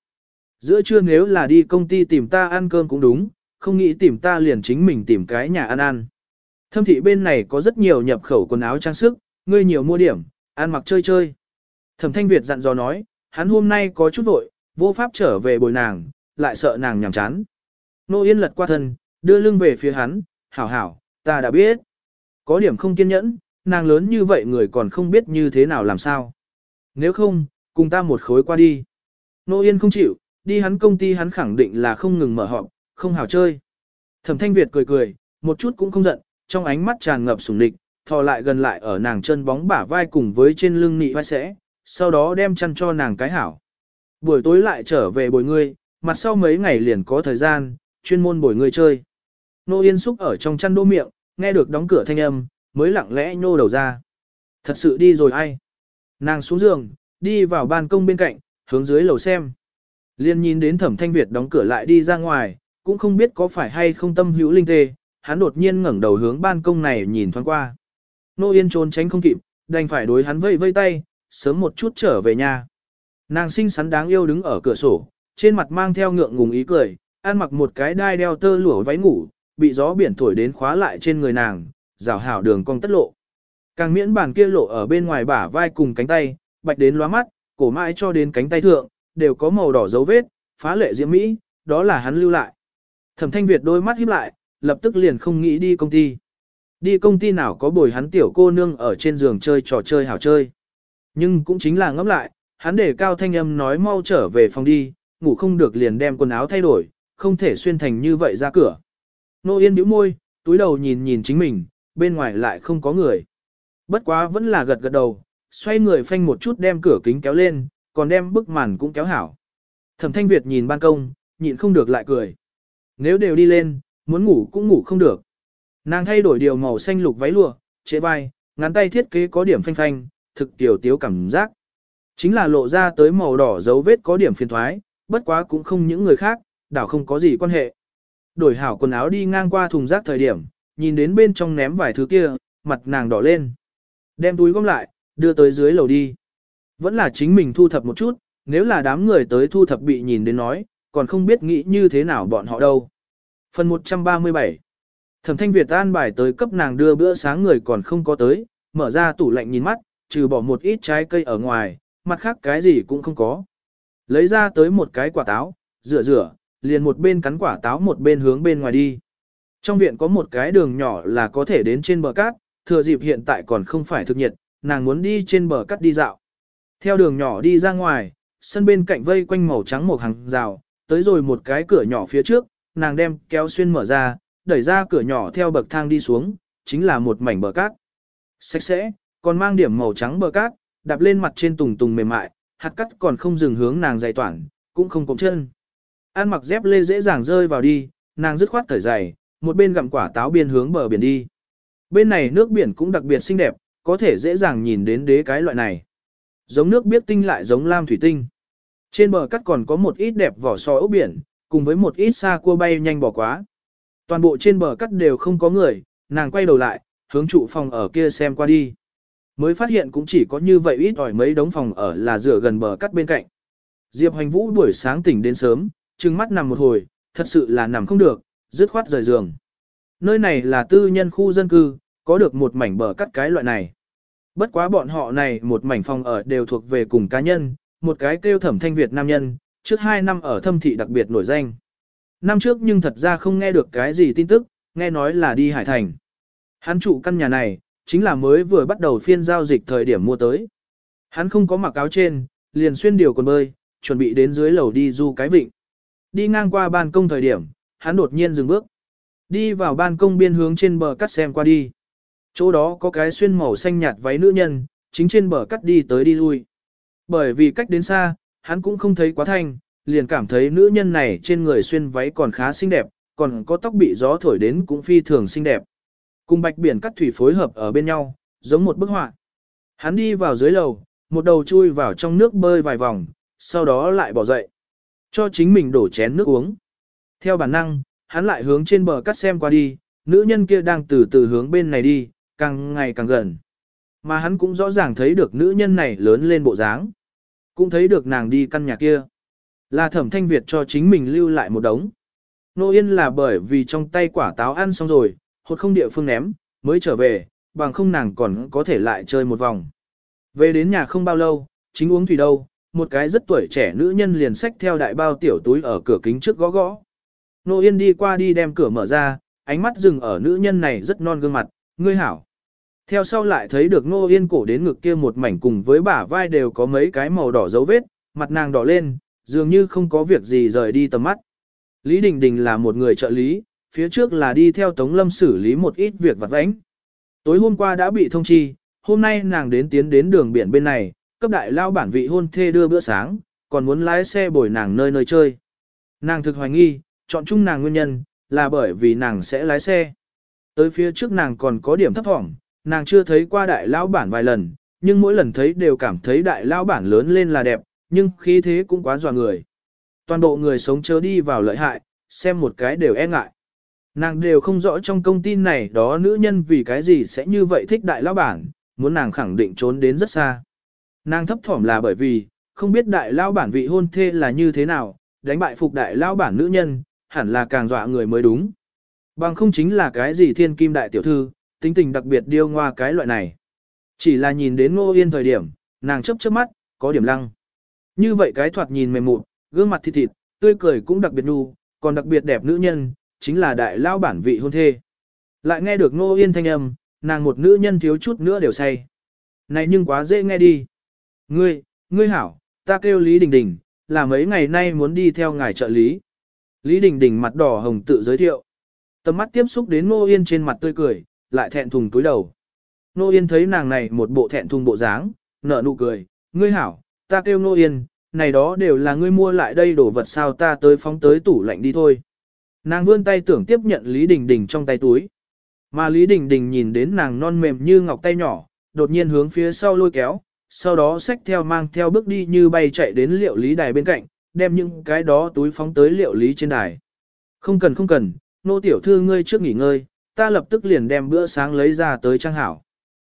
Giữa trưa nếu là đi công ty tìm ta ăn cơm cũng đúng, không nghĩ tìm ta liền chính mình tìm cái nhà ăn ăn. Thâm thị bên này có rất nhiều nhập khẩu quần áo trang sức, ngươi nhiều mua điểm, ăn mặc chơi chơi. Thẩm Thanh Việt dặn dò nói, hắn hôm nay có chút vội, vô pháp trở về bồi nàng, lại sợ nàng nhàm chán. Nô Yên lật qua thân, đưa lưng về phía hắn, hảo hảo, ta đã biết. Có điểm không kiên nhẫn, nàng lớn như vậy người còn không biết như thế nào làm sao. Nếu không, cùng ta một khối qua đi. Nô Yên không chịu, đi hắn công ty hắn khẳng định là không ngừng mở họp, không hào chơi. Thẩm Thanh Việt cười cười, một chút cũng không giận, trong ánh mắt tràn ngập sủng địch, thò lại gần lại ở nàng chân bóng bả vai cùng với trên lưng nị vai sẽ, sau đó đem chăn cho nàng cái hảo. Buổi tối lại trở về bồi ngươi, mặt sau mấy ngày liền có thời gian, chuyên môn bồi ngươi chơi. Nô Yên xúc ở trong chăn đô miệng, nghe được đóng cửa thanh âm, mới lặng lẽ nhô đầu ra. Thật sự đi rồi ai? Nàng xuống giường, đi vào ban công bên cạnh, hướng dưới lầu xem. Liên nhìn đến thẩm thanh Việt đóng cửa lại đi ra ngoài, cũng không biết có phải hay không tâm hữu linh tê, hắn đột nhiên ngẩng đầu hướng ban công này nhìn thoáng qua. Nô Yên trốn tránh không kịp, đành phải đối hắn vây vây tay, sớm một chút trở về nhà. Nàng xinh xắn đáng yêu đứng ở cửa sổ, trên mặt mang theo ngượng ngùng ý cười, ăn mặc một cái đai đeo tơ lụa váy ngủ, bị gió biển thổi đến khóa lại trên người nàng, rào hảo đường cong tất lộ. Càng miễn bàn kia lộ ở bên ngoài bả vai cùng cánh tay, bạch đến lóa mắt, cổ mãi cho đến cánh tay thượng, đều có màu đỏ dấu vết, phá lệ diễm mỹ, đó là hắn lưu lại. Thẩm thanh Việt đôi mắt híp lại, lập tức liền không nghĩ đi công ty. Đi công ty nào có bồi hắn tiểu cô nương ở trên giường chơi trò chơi hảo chơi. Nhưng cũng chính là ngẫm lại, hắn để cao thanh âm nói mau trở về phòng đi, ngủ không được liền đem quần áo thay đổi, không thể xuyên thành như vậy ra cửa. Nô Yên bĩu môi, túi đầu nhìn nhìn chính mình, bên ngoài lại không có người. Bất quá vẫn là gật gật đầu, xoay người phanh một chút đem cửa kính kéo lên, còn đem bức màn cũng kéo hảo. Thẩm Thanh Việt nhìn ban công, nhịn không được lại cười. Nếu đều đi lên, muốn ngủ cũng ngủ không được. Nàng thay đổi điều màu xanh lục váy lụa, chế vai, ngắn tay thiết kế có điểm phanh phanh, thực tiểu tiếu cảm giác. Chính là lộ ra tới màu đỏ dấu vết có điểm phiền thoái, bất quá cũng không những người khác, đảo không có gì quan hệ. Đổi hảo quần áo đi ngang qua thùng rác thời điểm, nhìn đến bên trong ném vài thứ kia, mặt nàng đỏ lên. Đem túi gom lại, đưa tới dưới lầu đi. Vẫn là chính mình thu thập một chút, nếu là đám người tới thu thập bị nhìn đến nói, còn không biết nghĩ như thế nào bọn họ đâu. Phần 137 Thẩm thanh Việt an bài tới cấp nàng đưa bữa sáng người còn không có tới, mở ra tủ lạnh nhìn mắt, trừ bỏ một ít trái cây ở ngoài, mặt khác cái gì cũng không có. Lấy ra tới một cái quả táo, rửa rửa, liền một bên cắn quả táo một bên hướng bên ngoài đi. Trong viện có một cái đường nhỏ là có thể đến trên bờ cát, thừa dịp hiện tại còn không phải thực nhiệt, nàng muốn đi trên bờ cát đi dạo. Theo đường nhỏ đi ra ngoài, sân bên cạnh vây quanh màu trắng một hàng rào, tới rồi một cái cửa nhỏ phía trước, nàng đem kéo xuyên mở ra, đẩy ra cửa nhỏ theo bậc thang đi xuống, chính là một mảnh bờ cát. Sạch sẽ, còn mang điểm màu trắng bờ cát, đạp lên mặt trên tùng tùng mềm mại, hạt cắt còn không dừng hướng nàng dày toản, cũng không cộm chân. Ăn mặc dép lê dễ dàng rơi vào đi, nàng dứt khoát thở dài, một bên gặm quả táo biên hướng bờ biển đi. Bên này nước biển cũng đặc biệt xinh đẹp, có thể dễ dàng nhìn đến đế cái loại này. Giống nước biết tinh lại giống lam thủy tinh. Trên bờ cắt còn có một ít đẹp vỏ sò ốc biển, cùng với một ít xa cua bay nhanh bỏ quá. Toàn bộ trên bờ cắt đều không có người, nàng quay đầu lại, hướng trụ phòng ở kia xem qua đi. Mới phát hiện cũng chỉ có như vậy ít ỏi mấy đống phòng ở là dựa gần bờ cắt bên cạnh. Diệp Hoành Vũ buổi sáng tỉnh đến sớm, trừng mắt nằm một hồi, thật sự là nằm không được, dứt khoát rời giường. Nơi này là tư nhân khu dân cư, có được một mảnh bờ cắt cái loại này. Bất quá bọn họ này một mảnh phòng ở đều thuộc về cùng cá nhân, một cái kêu thẩm thanh Việt nam nhân, trước hai năm ở thâm thị đặc biệt nổi danh. Năm trước nhưng thật ra không nghe được cái gì tin tức, nghe nói là đi Hải Thành. Hắn trụ căn nhà này, chính là mới vừa bắt đầu phiên giao dịch thời điểm mua tới. Hắn không có mặc áo trên, liền xuyên điều quần bơi, chuẩn bị đến dưới lầu đi du cái vịnh. Đi ngang qua ban công thời điểm, hắn đột nhiên dừng bước. Đi vào ban công biên hướng trên bờ cắt xem qua đi. Chỗ đó có cái xuyên màu xanh nhạt váy nữ nhân, chính trên bờ cắt đi tới đi lui. Bởi vì cách đến xa, hắn cũng không thấy quá thanh, liền cảm thấy nữ nhân này trên người xuyên váy còn khá xinh đẹp, còn có tóc bị gió thổi đến cũng phi thường xinh đẹp. Cùng bạch biển cắt thủy phối hợp ở bên nhau, giống một bức họa. Hắn đi vào dưới lầu, một đầu chui vào trong nước bơi vài vòng, sau đó lại bỏ dậy. Cho chính mình đổ chén nước uống. Theo bản năng, hắn lại hướng trên bờ cắt xem qua đi, nữ nhân kia đang từ từ hướng bên này đi, càng ngày càng gần. Mà hắn cũng rõ ràng thấy được nữ nhân này lớn lên bộ dáng. Cũng thấy được nàng đi căn nhà kia. Là thẩm thanh Việt cho chính mình lưu lại một đống. Nô Yên là bởi vì trong tay quả táo ăn xong rồi, hột không địa phương ném, mới trở về, bằng không nàng còn có thể lại chơi một vòng. Về đến nhà không bao lâu, chính uống thủy đâu, một cái rất tuổi trẻ nữ nhân liền xách theo đại bao tiểu túi ở cửa kính trước gõ gõ. Nô Yên đi qua đi đem cửa mở ra, ánh mắt dừng ở nữ nhân này rất non gương mặt, ngươi hảo. Theo sau lại thấy được Nô Yên cổ đến ngực kia một mảnh cùng với bả vai đều có mấy cái màu đỏ dấu vết, mặt nàng đỏ lên, dường như không có việc gì rời đi tầm mắt. Lý Đình Đình là một người trợ lý, phía trước là đi theo Tống Lâm xử lý một ít việc vặt vãnh. Tối hôm qua đã bị thông chi, hôm nay nàng đến tiến đến đường biển bên này, cấp đại lao bản vị hôn thê đưa bữa sáng, còn muốn lái xe bồi nàng nơi nơi chơi. Nàng thực hoài nghi, chọn chung nàng nguyên nhân, là bởi vì nàng sẽ lái xe. Tới phía trước nàng còn có điểm thấp thỏm, nàng chưa thấy qua đại lao bản vài lần, nhưng mỗi lần thấy đều cảm thấy đại lao bản lớn lên là đẹp, nhưng khí thế cũng quá dọa người. Toàn bộ người sống chớ đi vào lợi hại, xem một cái đều e ngại. Nàng đều không rõ trong công ty này đó nữ nhân vì cái gì sẽ như vậy thích đại lao bản, muốn nàng khẳng định trốn đến rất xa. Nàng thấp thỏm là bởi vì, không biết đại lao bản vị hôn thê là như thế nào, đánh bại phục đại lao bản nữ nhân, hẳn là càng dọa người mới đúng. Bằng không chính là cái gì thiên kim đại tiểu thư, tính tình đặc biệt điêu ngoa cái loại này. Chỉ là nhìn đến ngô yên thời điểm, nàng chấp chớp mắt, có điểm lăng. Như vậy cái thoạt nhìn mềm mụn, gương mặt thịt thịt, tươi cười cũng đặc biệt nu, còn đặc biệt đẹp nữ nhân, chính là đại lao bản vị hôn thê. Lại nghe được Ngô Yên thanh âm, nàng một nữ nhân thiếu chút nữa đều say. Này nhưng quá dễ nghe đi. Ngươi, ngươi hảo, ta kêu Lý Đình Đình, là mấy ngày nay muốn đi theo ngài trợ lý. Lý Đình Đình mặt đỏ hồng tự giới thiệu. Tầm mắt tiếp xúc đến Nô Yên trên mặt tươi cười, lại thẹn thùng túi đầu. Nô Yên thấy nàng này một bộ thẹn thùng bộ dáng, nở nụ cười, ngươi hảo, ta kêu Nô Yên, này đó đều là ngươi mua lại đây đổ vật sao ta tới phóng tới tủ lạnh đi thôi. Nàng vươn tay tưởng tiếp nhận Lý Đình Đình trong tay túi. Mà Lý Đình Đình nhìn đến nàng non mềm như ngọc tay nhỏ, đột nhiên hướng phía sau lôi kéo, sau đó xách theo mang theo bước đi như bay chạy đến liệu lý đài bên cạnh, đem những cái đó túi phóng tới liệu lý trên đài. Không cần không cần, nô tiểu thư ngươi trước nghỉ ngơi, ta lập tức liền đem bữa sáng lấy ra tới trang hảo.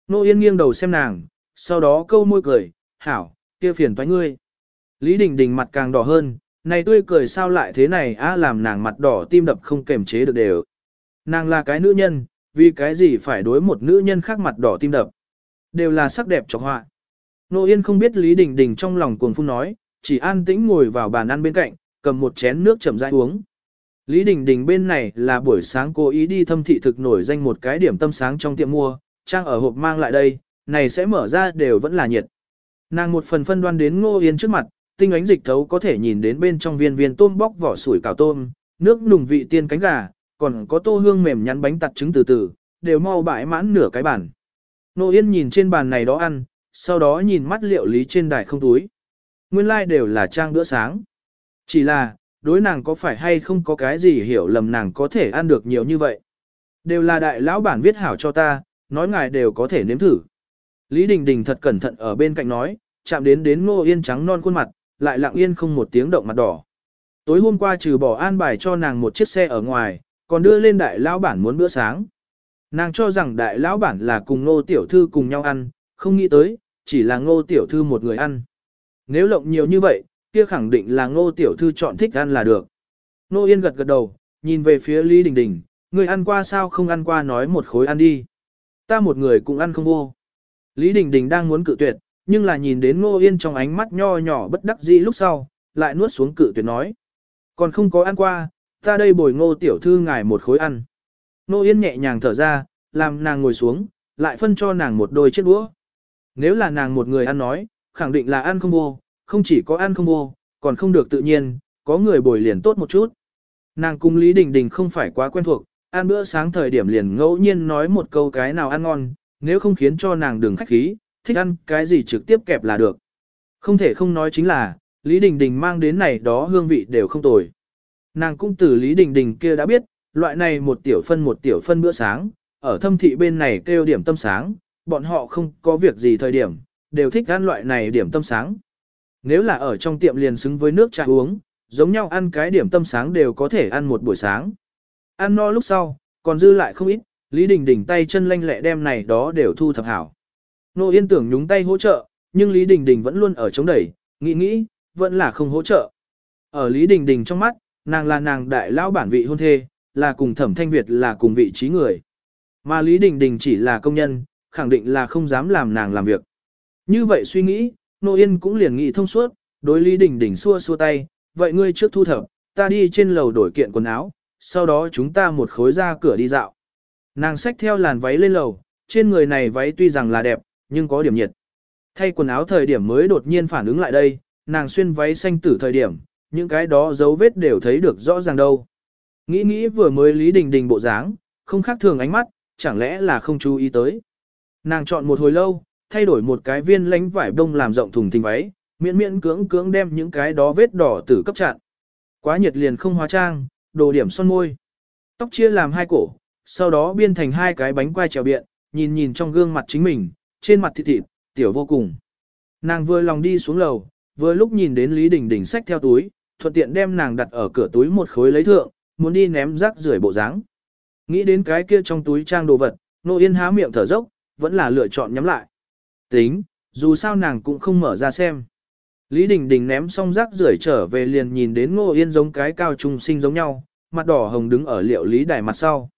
Nô yên nghiêng đầu xem nàng, sau đó câu môi cười, hảo, kia phiền toái ngươi. Lý Đình Đình mặt càng đỏ hơn, này tươi cười sao lại thế này á làm nàng mặt đỏ tim đập không kềm chế được đều. Nàng là cái nữ nhân, vì cái gì phải đối một nữ nhân khác mặt đỏ tim đập. Đều là sắc đẹp chọc họa. Nô Yên không biết Lý Đình Đình trong lòng cuồng phun nói, chỉ an tĩnh ngồi vào bàn ăn bên cạnh, cầm một chén nước chậm rãi uống. Lý Đình Đình bên này là buổi sáng cố ý đi thâm thị thực nổi danh một cái điểm tâm sáng trong tiệm mua, trang ở hộp mang lại đây, này sẽ mở ra đều vẫn là nhiệt. Nàng một phần phân đoan đến Ngô Yên trước mặt, tinh ánh dịch thấu có thể nhìn đến bên trong viên viên tôm bóc vỏ sủi cảo tôm, nước nùng vị tiên cánh gà, còn có tô hương mềm nhắn bánh tặt trứng từ từ, đều mau bãi mãn nửa cái bàn. Ngô Yên nhìn trên bàn này đó ăn, sau đó nhìn mắt liệu lý trên đài không túi. Nguyên lai like đều là trang bữa sáng. Chỉ là, đối nàng có phải hay không có cái gì hiểu lầm nàng có thể ăn được nhiều như vậy. Đều là đại lão bản viết hảo cho ta, nói ngài đều có thể nếm thử. Lý Đình Đình thật cẩn thận ở bên cạnh nói, chạm đến đến Ngô Yên trắng non khuôn mặt, lại lặng yên không một tiếng động mặt đỏ. Tối hôm qua trừ bỏ an bài cho nàng một chiếc xe ở ngoài, còn đưa lên đại lão bản muốn bữa sáng. Nàng cho rằng đại lão bản là cùng nô Tiểu Thư cùng nhau ăn, không nghĩ tới, chỉ là Ngô Tiểu Thư một người ăn. Nếu lộng nhiều như vậy, kia khẳng định là Ngô Tiểu Thư chọn thích ăn là được. Ngô Yên gật gật đầu, nhìn về phía Lý Đình Đình, người ăn qua sao không ăn qua nói một khối ăn đi. Ta một người cũng ăn không vô. Lý Đình Đình đang muốn cự tuyệt, nhưng là nhìn đến Ngô Yên trong ánh mắt nho nhỏ bất đắc dĩ lúc sau, lại nuốt xuống cự tuyệt nói. Còn không có ăn qua, ta đây bồi Ngô Tiểu Thư ngài một khối ăn. Ngô Yên nhẹ nhàng thở ra, làm nàng ngồi xuống, lại phân cho nàng một đôi chiếc đũa. Nếu là nàng một người ăn nói, khẳng định là ăn không vô, không chỉ có ăn không vô, còn không được tự nhiên, có người bồi liền tốt một chút. Nàng cùng Lý Đình Đình không phải quá quen thuộc, ăn bữa sáng thời điểm liền ngẫu nhiên nói một câu cái nào ăn ngon, nếu không khiến cho nàng đừng khách khí, thích ăn cái gì trực tiếp kẹp là được. Không thể không nói chính là, Lý Đình Đình mang đến này đó hương vị đều không tồi. Nàng cũng từ Lý Đình Đình kia đã biết, loại này một tiểu phân một tiểu phân bữa sáng, ở thâm thị bên này kêu điểm tâm sáng, bọn họ không có việc gì thời điểm, đều thích ăn loại này điểm tâm sáng. Nếu là ở trong tiệm liền xứng với nước trà uống, giống nhau ăn cái điểm tâm sáng đều có thể ăn một buổi sáng. Ăn no lúc sau, còn dư lại không ít, Lý Đình Đình tay chân lanh lẹ đem này đó đều thu thập hảo. Nô Yên tưởng nhúng tay hỗ trợ, nhưng Lý Đình Đình vẫn luôn ở chống đẩy, nghĩ nghĩ, vẫn là không hỗ trợ. Ở Lý Đình Đình trong mắt, nàng là nàng đại lão bản vị hôn thê, là cùng thẩm thanh Việt là cùng vị trí người. Mà Lý Đình Đình chỉ là công nhân, khẳng định là không dám làm nàng làm việc. Như vậy suy nghĩ, Nô Yên cũng liền nghĩ thông suốt, đối Lý Đình Đình xua xua tay, vậy ngươi trước thu thập, ta đi trên lầu đổi kiện quần áo, sau đó chúng ta một khối ra cửa đi dạo. Nàng xách theo làn váy lên lầu, trên người này váy tuy rằng là đẹp, nhưng có điểm nhiệt. Thay quần áo thời điểm mới đột nhiên phản ứng lại đây, nàng xuyên váy xanh tử thời điểm, những cái đó dấu vết đều thấy được rõ ràng đâu. Nghĩ nghĩ vừa mới Lý Đình Đình bộ dáng, không khác thường ánh mắt, chẳng lẽ là không chú ý tới. Nàng chọn một hồi lâu, thay đổi một cái viên lánh vải đông làm rộng thùng thình váy, miễn miễn cưỡng cưỡng đem những cái đó vết đỏ tử cấp chặn. Quá nhiệt liền không hóa trang, đồ điểm son môi. Tóc chia làm hai cổ, sau đó biên thành hai cái bánh quai trèo biện, nhìn nhìn trong gương mặt chính mình, trên mặt thịt thịt, tiểu vô cùng. Nàng vừa lòng đi xuống lầu, vừa lúc nhìn đến Lý Đình Đình xách theo túi, thuận tiện đem nàng đặt ở cửa túi một khối lấy thượng, muốn đi ném rác rưởi bộ dáng. Nghĩ đến cái kia trong túi trang đồ vật, Nô Yên há miệng thở dốc, vẫn là lựa chọn nhắm lại. Tính, dù sao nàng cũng không mở ra xem. Lý Đình Đình ném xong rác rưởi trở về liền nhìn đến Ngô Yên giống cái cao trung sinh giống nhau, mặt đỏ hồng đứng ở liệu lý đài mặt sau.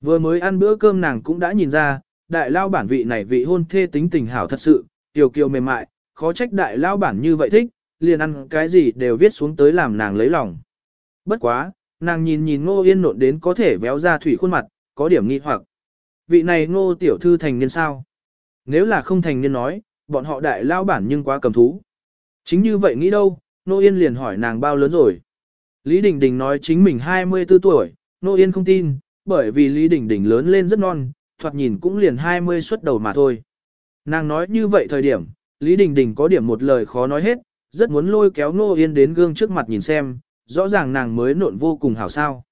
Vừa mới ăn bữa cơm nàng cũng đã nhìn ra, đại lao bản vị này vị hôn thê tính tình hảo thật sự, tiểu kiều mềm mại, khó trách đại lao bản như vậy thích, liền ăn cái gì đều viết xuống tới làm nàng lấy lòng. Bất quá, nàng nhìn nhìn ngô yên nộn đến có thể véo ra thủy khuôn mặt, có điểm nghi hoặc. Vị này ngô tiểu thư thành niên sao? Nếu là không thành niên nói, bọn họ đại lao bản nhưng quá cầm thú. Chính như vậy nghĩ đâu, Nô Yên liền hỏi nàng bao lớn rồi. Lý Đình Đình nói chính mình 24 tuổi, Nô Yên không tin, bởi vì Lý Đình Đình lớn lên rất non, thoạt nhìn cũng liền 20 xuất đầu mà thôi. Nàng nói như vậy thời điểm, Lý Đình Đình có điểm một lời khó nói hết, rất muốn lôi kéo Nô Yên đến gương trước mặt nhìn xem, rõ ràng nàng mới nộn vô cùng hảo sao.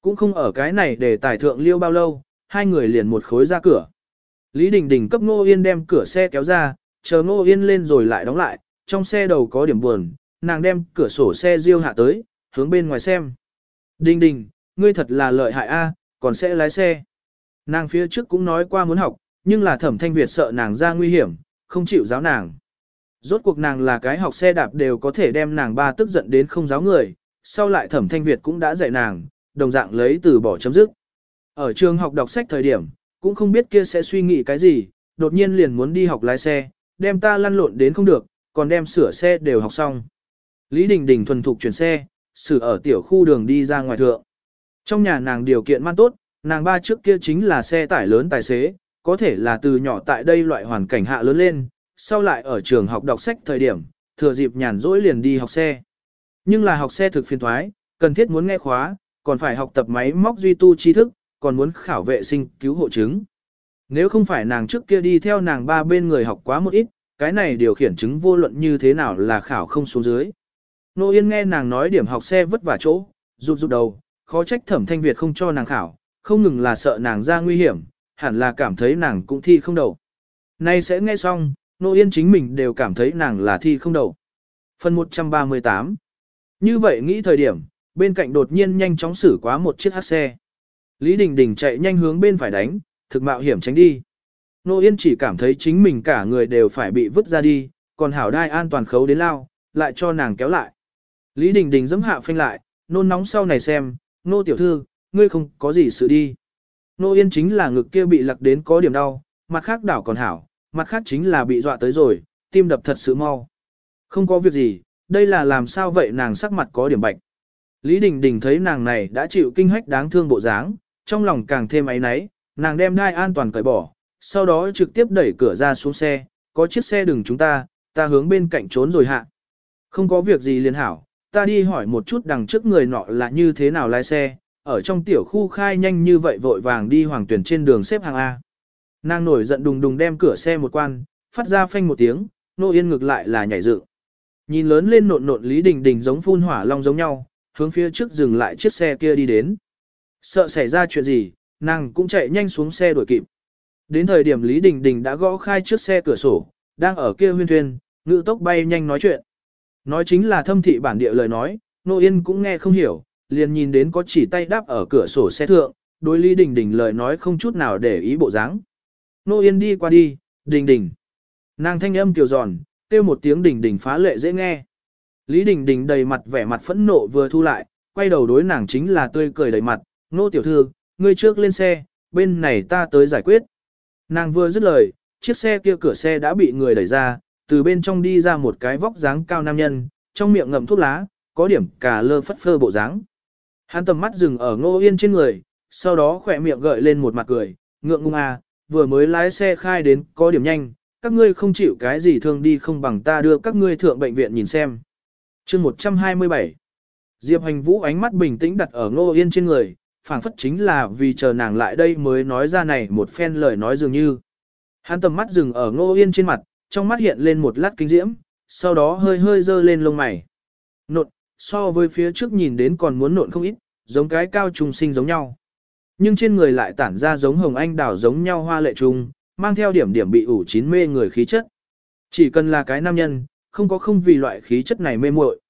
Cũng không ở cái này để tài thượng liêu bao lâu, hai người liền một khối ra cửa. Lý Đình Đình cấp Ngô Yên đem cửa xe kéo ra, chờ Ngô Yên lên rồi lại đóng lại, trong xe đầu có điểm buồn, nàng đem cửa sổ xe riêu hạ tới, hướng bên ngoài xem. Đình Đình, ngươi thật là lợi hại a, còn sẽ lái xe. Nàng phía trước cũng nói qua muốn học, nhưng là thẩm thanh Việt sợ nàng ra nguy hiểm, không chịu giáo nàng. Rốt cuộc nàng là cái học xe đạp đều có thể đem nàng ba tức giận đến không giáo người, sau lại thẩm thanh Việt cũng đã dạy nàng, đồng dạng lấy từ bỏ chấm dứt. Ở trường học đọc sách thời điểm, cũng không biết kia sẽ suy nghĩ cái gì, đột nhiên liền muốn đi học lái xe, đem ta lăn lộn đến không được, còn đem sửa xe đều học xong. Lý Đình Đình thuần thục chuyển xe, xử ở tiểu khu đường đi ra ngoài thượng. Trong nhà nàng điều kiện man tốt, nàng ba trước kia chính là xe tải lớn tài xế, có thể là từ nhỏ tại đây loại hoàn cảnh hạ lớn lên, sau lại ở trường học đọc sách thời điểm, thừa dịp nhàn rỗi liền đi học xe. Nhưng là học xe thực phiền thoái, cần thiết muốn nghe khóa, còn phải học tập máy móc duy tu tri thức, còn muốn khảo vệ sinh cứu hộ chứng. Nếu không phải nàng trước kia đi theo nàng ba bên người học quá một ít, cái này điều khiển chứng vô luận như thế nào là khảo không xuống dưới. Nô Yên nghe nàng nói điểm học xe vất vả chỗ, rụt rụt đầu, khó trách thẩm thanh Việt không cho nàng khảo, không ngừng là sợ nàng ra nguy hiểm, hẳn là cảm thấy nàng cũng thi không đầu. Nay sẽ nghe xong, Nô Yên chính mình đều cảm thấy nàng là thi không đầu. Phần 138 Như vậy nghĩ thời điểm, bên cạnh đột nhiên nhanh chóng xử quá một chiếc hát xe. Lý Đình Đình chạy nhanh hướng bên phải đánh, thực mạo hiểm tránh đi. Nô Yên chỉ cảm thấy chính mình cả người đều phải bị vứt ra đi, còn hảo đai an toàn khấu đến lao, lại cho nàng kéo lại. Lý Đình Đình giẫm hạ phanh lại, nôn nóng sau này xem, nô tiểu thư, ngươi không có gì sự đi. Nô Yên chính là ngực kia bị lặc đến có điểm đau, mặt khác đảo còn hảo, mặt khác chính là bị dọa tới rồi, tim đập thật sự mau. Không có việc gì, đây là làm sao vậy nàng sắc mặt có điểm bạch. Lý Đình Đình thấy nàng này đã chịu kinh hách đáng thương bộ dáng, trong lòng càng thêm ấy náy, nàng đem đai an toàn cởi bỏ, sau đó trực tiếp đẩy cửa ra xuống xe, có chiếc xe đừng chúng ta, ta hướng bên cạnh trốn rồi hạ. Không có việc gì liền hảo, ta đi hỏi một chút đằng trước người nọ là như thế nào lái xe, ở trong tiểu khu khai nhanh như vậy vội vàng đi hoàng tuyển trên đường xếp hàng A. Nàng nổi giận đùng đùng đem cửa xe một quan, phát ra phanh một tiếng, nô yên ngược lại là nhảy dựng. Nhìn lớn lên nộn nộn Lý Đình Đình giống phun hỏa long giống nhau, hướng phía trước dừng lại chiếc xe kia đi đến. Sợ xảy ra chuyện gì, nàng cũng chạy nhanh xuống xe đuổi kịp. Đến thời điểm Lý Đình Đình đã gõ khai trước xe cửa sổ, đang ở kia huyên thuyền, ngự tốc bay nhanh nói chuyện. Nói chính là thâm thị bản địa lời nói, Nô Yên cũng nghe không hiểu, liền nhìn đến có chỉ tay đáp ở cửa sổ xe thượng, đối Lý Đình Đình lời nói không chút nào để ý bộ dáng. Nô Yên đi qua đi, Đình Đình. Nàng thanh âm kiều giòn, kêu một tiếng Đình Đình phá lệ dễ nghe. Lý Đình Đình đầy mặt vẻ mặt phẫn nộ vừa thu lại, quay đầu đối nàng chính là tươi cười đầy mặt, nô tiểu thư, ngươi trước lên xe, bên này ta tới giải quyết. Nàng vừa dứt lời, chiếc xe kia cửa xe đã bị người đẩy ra, từ bên trong đi ra một cái vóc dáng cao nam nhân, trong miệng ngậm thuốc lá, có điểm cà lơ phất phơ bộ dáng. Hắn tầm mắt dừng ở ngô yên trên người, sau đó khỏe miệng gợi lên một mặt cười, ngượng ngung à, vừa mới lái xe khai đến có điểm nhanh, các ngươi không chịu cái gì thương đi không bằng ta đưa các ngươi thượng bệnh viện nhìn xem. chương 127 Diệp hành vũ ánh mắt bình tĩnh đặt ở ngô yên trên người, phảng phất chính là vì chờ nàng lại đây mới nói ra này một phen lời nói dường như. Hắn tầm mắt dừng ở ngô yên trên mặt, trong mắt hiện lên một lát kinh diễm, sau đó hơi hơi dơ lên lông mày. Nộn, so với phía trước nhìn đến còn muốn nộn không ít, giống cái cao trùng sinh giống nhau. Nhưng trên người lại tản ra giống hồng anh đảo giống nhau hoa lệ trùng, mang theo điểm điểm bị ủ chín mê người khí chất. Chỉ cần là cái nam nhân, không có không vì loại khí chất này mê muội.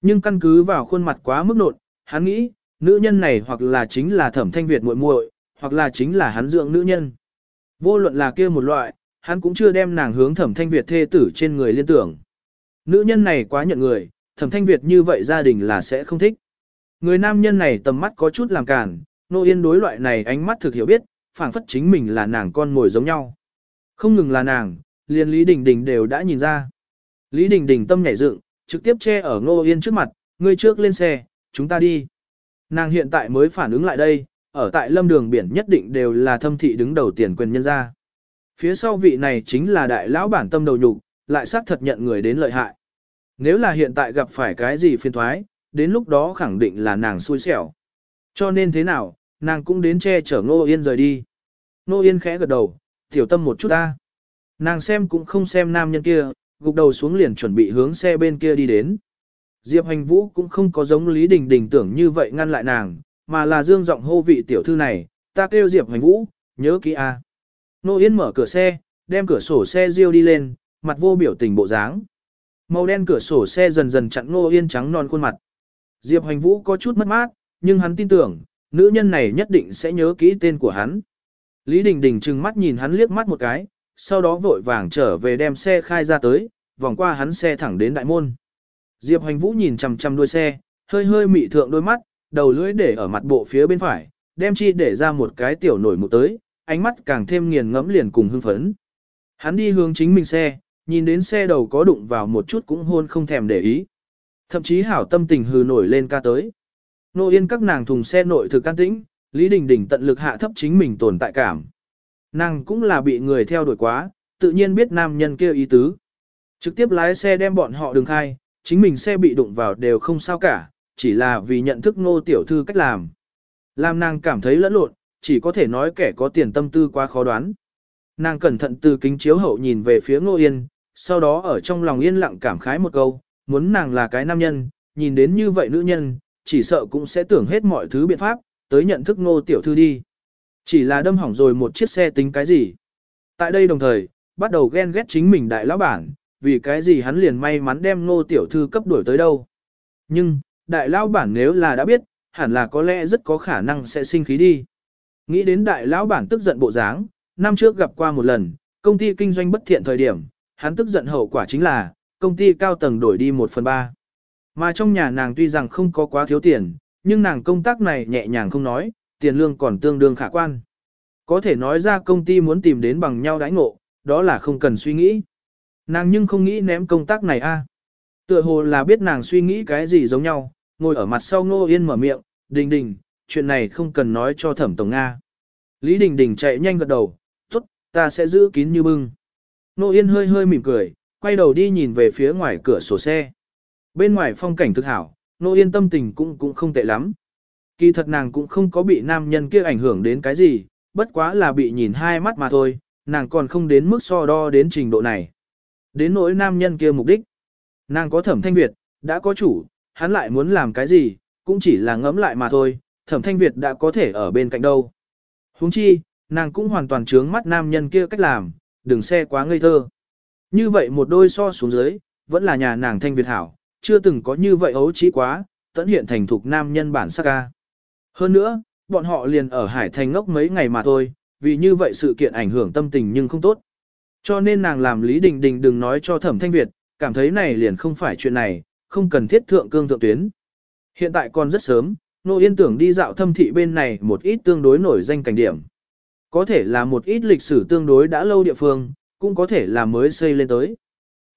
Nhưng căn cứ vào khuôn mặt quá mức nộn, hắn nghĩ, nữ nhân này hoặc là chính là thẩm thanh Việt muội muội, hoặc là chính là hắn dưỡng nữ nhân. Vô luận là kia một loại, hắn cũng chưa đem nàng hướng thẩm thanh Việt thê tử trên người liên tưởng. Nữ nhân này quá nhận người, thẩm thanh Việt như vậy gia đình là sẽ không thích. Người nam nhân này tầm mắt có chút làm cản, nô yên đối loại này ánh mắt thực hiểu biết, phảng phất chính mình là nàng con mồi giống nhau. Không ngừng là nàng, liền Lý Đình Đình đều đã nhìn ra. Lý Đình Đình tâm nhảy dựng, trực tiếp che ở Ngô Yên trước mặt, ngươi trước lên xe, chúng ta đi. Nàng hiện tại mới phản ứng lại đây, ở tại lâm đường biển nhất định đều là thâm thị đứng đầu tiền quyền nhân gia. Phía sau vị này chính là đại lão bản tâm đầu nhục, lại xác thật nhận người đến lợi hại. Nếu là hiện tại gặp phải cái gì phiền thoái, đến lúc đó khẳng định là nàng xui xẻo. Cho nên thế nào, nàng cũng đến che chở Ngô Yên rời đi. Ngô Yên khẽ gật đầu, tiểu tâm một chút ta. Nàng xem cũng không xem nam nhân kia, gục đầu xuống liền chuẩn bị hướng xe bên kia đi đến. Diệp Hành Vũ cũng không có giống Lý Đình Đình tưởng như vậy ngăn lại nàng, mà là dương giọng hô vị tiểu thư này, ta kêu Diệp Hành Vũ, nhớ kỹ a. Nô Yên mở cửa xe, đem cửa sổ xe riêu đi lên, mặt vô biểu tình bộ dáng. Màu đen cửa sổ xe dần dần chặn Nô Yên trắng non khuôn mặt. Diệp Hành Vũ có chút mất mát, nhưng hắn tin tưởng, nữ nhân này nhất định sẽ nhớ kỹ tên của hắn. Lý Đình Đình trừng mắt nhìn hắn liếc mắt một cái, sau đó vội vàng trở về đem xe khai ra tới, vòng qua hắn xe thẳng đến đại môn. Diệp Hoành Vũ nhìn chằm chằm đuôi xe, hơi hơi mị thượng đôi mắt, đầu lưỡi để ở mặt bộ phía bên phải, đem chi để ra một cái tiểu nổi mụ tới, ánh mắt càng thêm nghiền ngẫm liền cùng hưng phấn. Hắn đi hướng chính mình xe, nhìn đến xe đầu có đụng vào một chút cũng hôn không thèm để ý. Thậm chí hảo tâm tình hừ nổi lên ca tới. Nô yên các nàng thùng xe nội thực can tĩnh, Lý Đình Đình tận lực hạ thấp chính mình tồn tại cảm. Nàng cũng là bị người theo đuổi quá, tự nhiên biết nam nhân kia ý tứ. Trực tiếp lái xe đem bọn họ đường khai, chính mình xe bị đụng vào đều không sao cả, chỉ là vì nhận thức ngô tiểu thư cách làm. Làm nàng cảm thấy lẫn lộn, chỉ có thể nói kẻ có tiền tâm tư quá khó đoán. Nàng cẩn thận từ kính chiếu hậu nhìn về phía ngô yên, sau đó ở trong lòng yên lặng cảm khái một câu, muốn nàng là cái nam nhân, nhìn đến như vậy nữ nhân, chỉ sợ cũng sẽ tưởng hết mọi thứ biện pháp, tới nhận thức ngô tiểu thư đi. Chỉ là đâm hỏng rồi một chiếc xe tính cái gì. Tại đây đồng thời, bắt đầu ghen ghét chính mình đại lão bản, vì cái gì hắn liền may mắn đem ngô tiểu thư cấp đuổi tới đâu. Nhưng, đại lão bản nếu là đã biết, hẳn là có lẽ rất có khả năng sẽ sinh khí đi. Nghĩ đến đại lão bản tức giận bộ dáng, năm trước gặp qua một lần, công ty kinh doanh bất thiện thời điểm, hắn tức giận hậu quả chính là, công ty cao tầng đổi đi một phần ba. Mà trong nhà nàng tuy rằng không có quá thiếu tiền, nhưng nàng công tác này nhẹ nhàng không nói, tiền lương còn tương đương khả quan. Có thể nói ra công ty muốn tìm đến bằng nhau đãi ngộ, đó là không cần suy nghĩ. Nàng nhưng không nghĩ ném công tác này a. À. Tựa hồ là biết nàng suy nghĩ cái gì giống nhau, ngồi ở mặt sau Ngô Yên mở miệng, đình đình, chuyện này không cần nói cho thẩm tổng Nga. Lý đình đình chạy nhanh gật đầu, tốt, ta sẽ giữ kín như bưng. Ngô Yên hơi hơi mỉm cười, quay đầu đi nhìn về phía ngoài cửa sổ xe. Bên ngoài phong cảnh thực hảo, Ngô Yên tâm tình cũng cũng không tệ lắm. Kỳ thật nàng cũng không có bị nam nhân kia ảnh hưởng đến cái gì, bất quá là bị nhìn hai mắt mà thôi, nàng còn không đến mức so đo đến trình độ này. Đến nỗi nam nhân kia mục đích. Nàng có thẩm thanh Việt, đã có chủ, hắn lại muốn làm cái gì, cũng chỉ là ngẫm lại mà thôi, thẩm thanh Việt đã có thể ở bên cạnh đâu. huống chi, nàng cũng hoàn toàn trướng mắt nam nhân kia cách làm, đừng xe quá ngây thơ. Như vậy một đôi so xuống dưới, vẫn là nhà nàng thanh Việt hảo, chưa từng có như vậy ấu trí quá, tận hiện thành thục nam nhân bản sắc ca. Hơn nữa, bọn họ liền ở Hải Thành ngốc mấy ngày mà thôi, vì như vậy sự kiện ảnh hưởng tâm tình nhưng không tốt. Cho nên nàng làm Lý Đình Đình đừng nói cho Thẩm Thanh Việt, cảm thấy này liền không phải chuyện này, không cần thiết thượng cương thượng tuyến. Hiện tại còn rất sớm, Nô Yên tưởng đi dạo thâm thị bên này một ít tương đối nổi danh cảnh điểm. Có thể là một ít lịch sử tương đối đã lâu địa phương, cũng có thể là mới xây lên tới.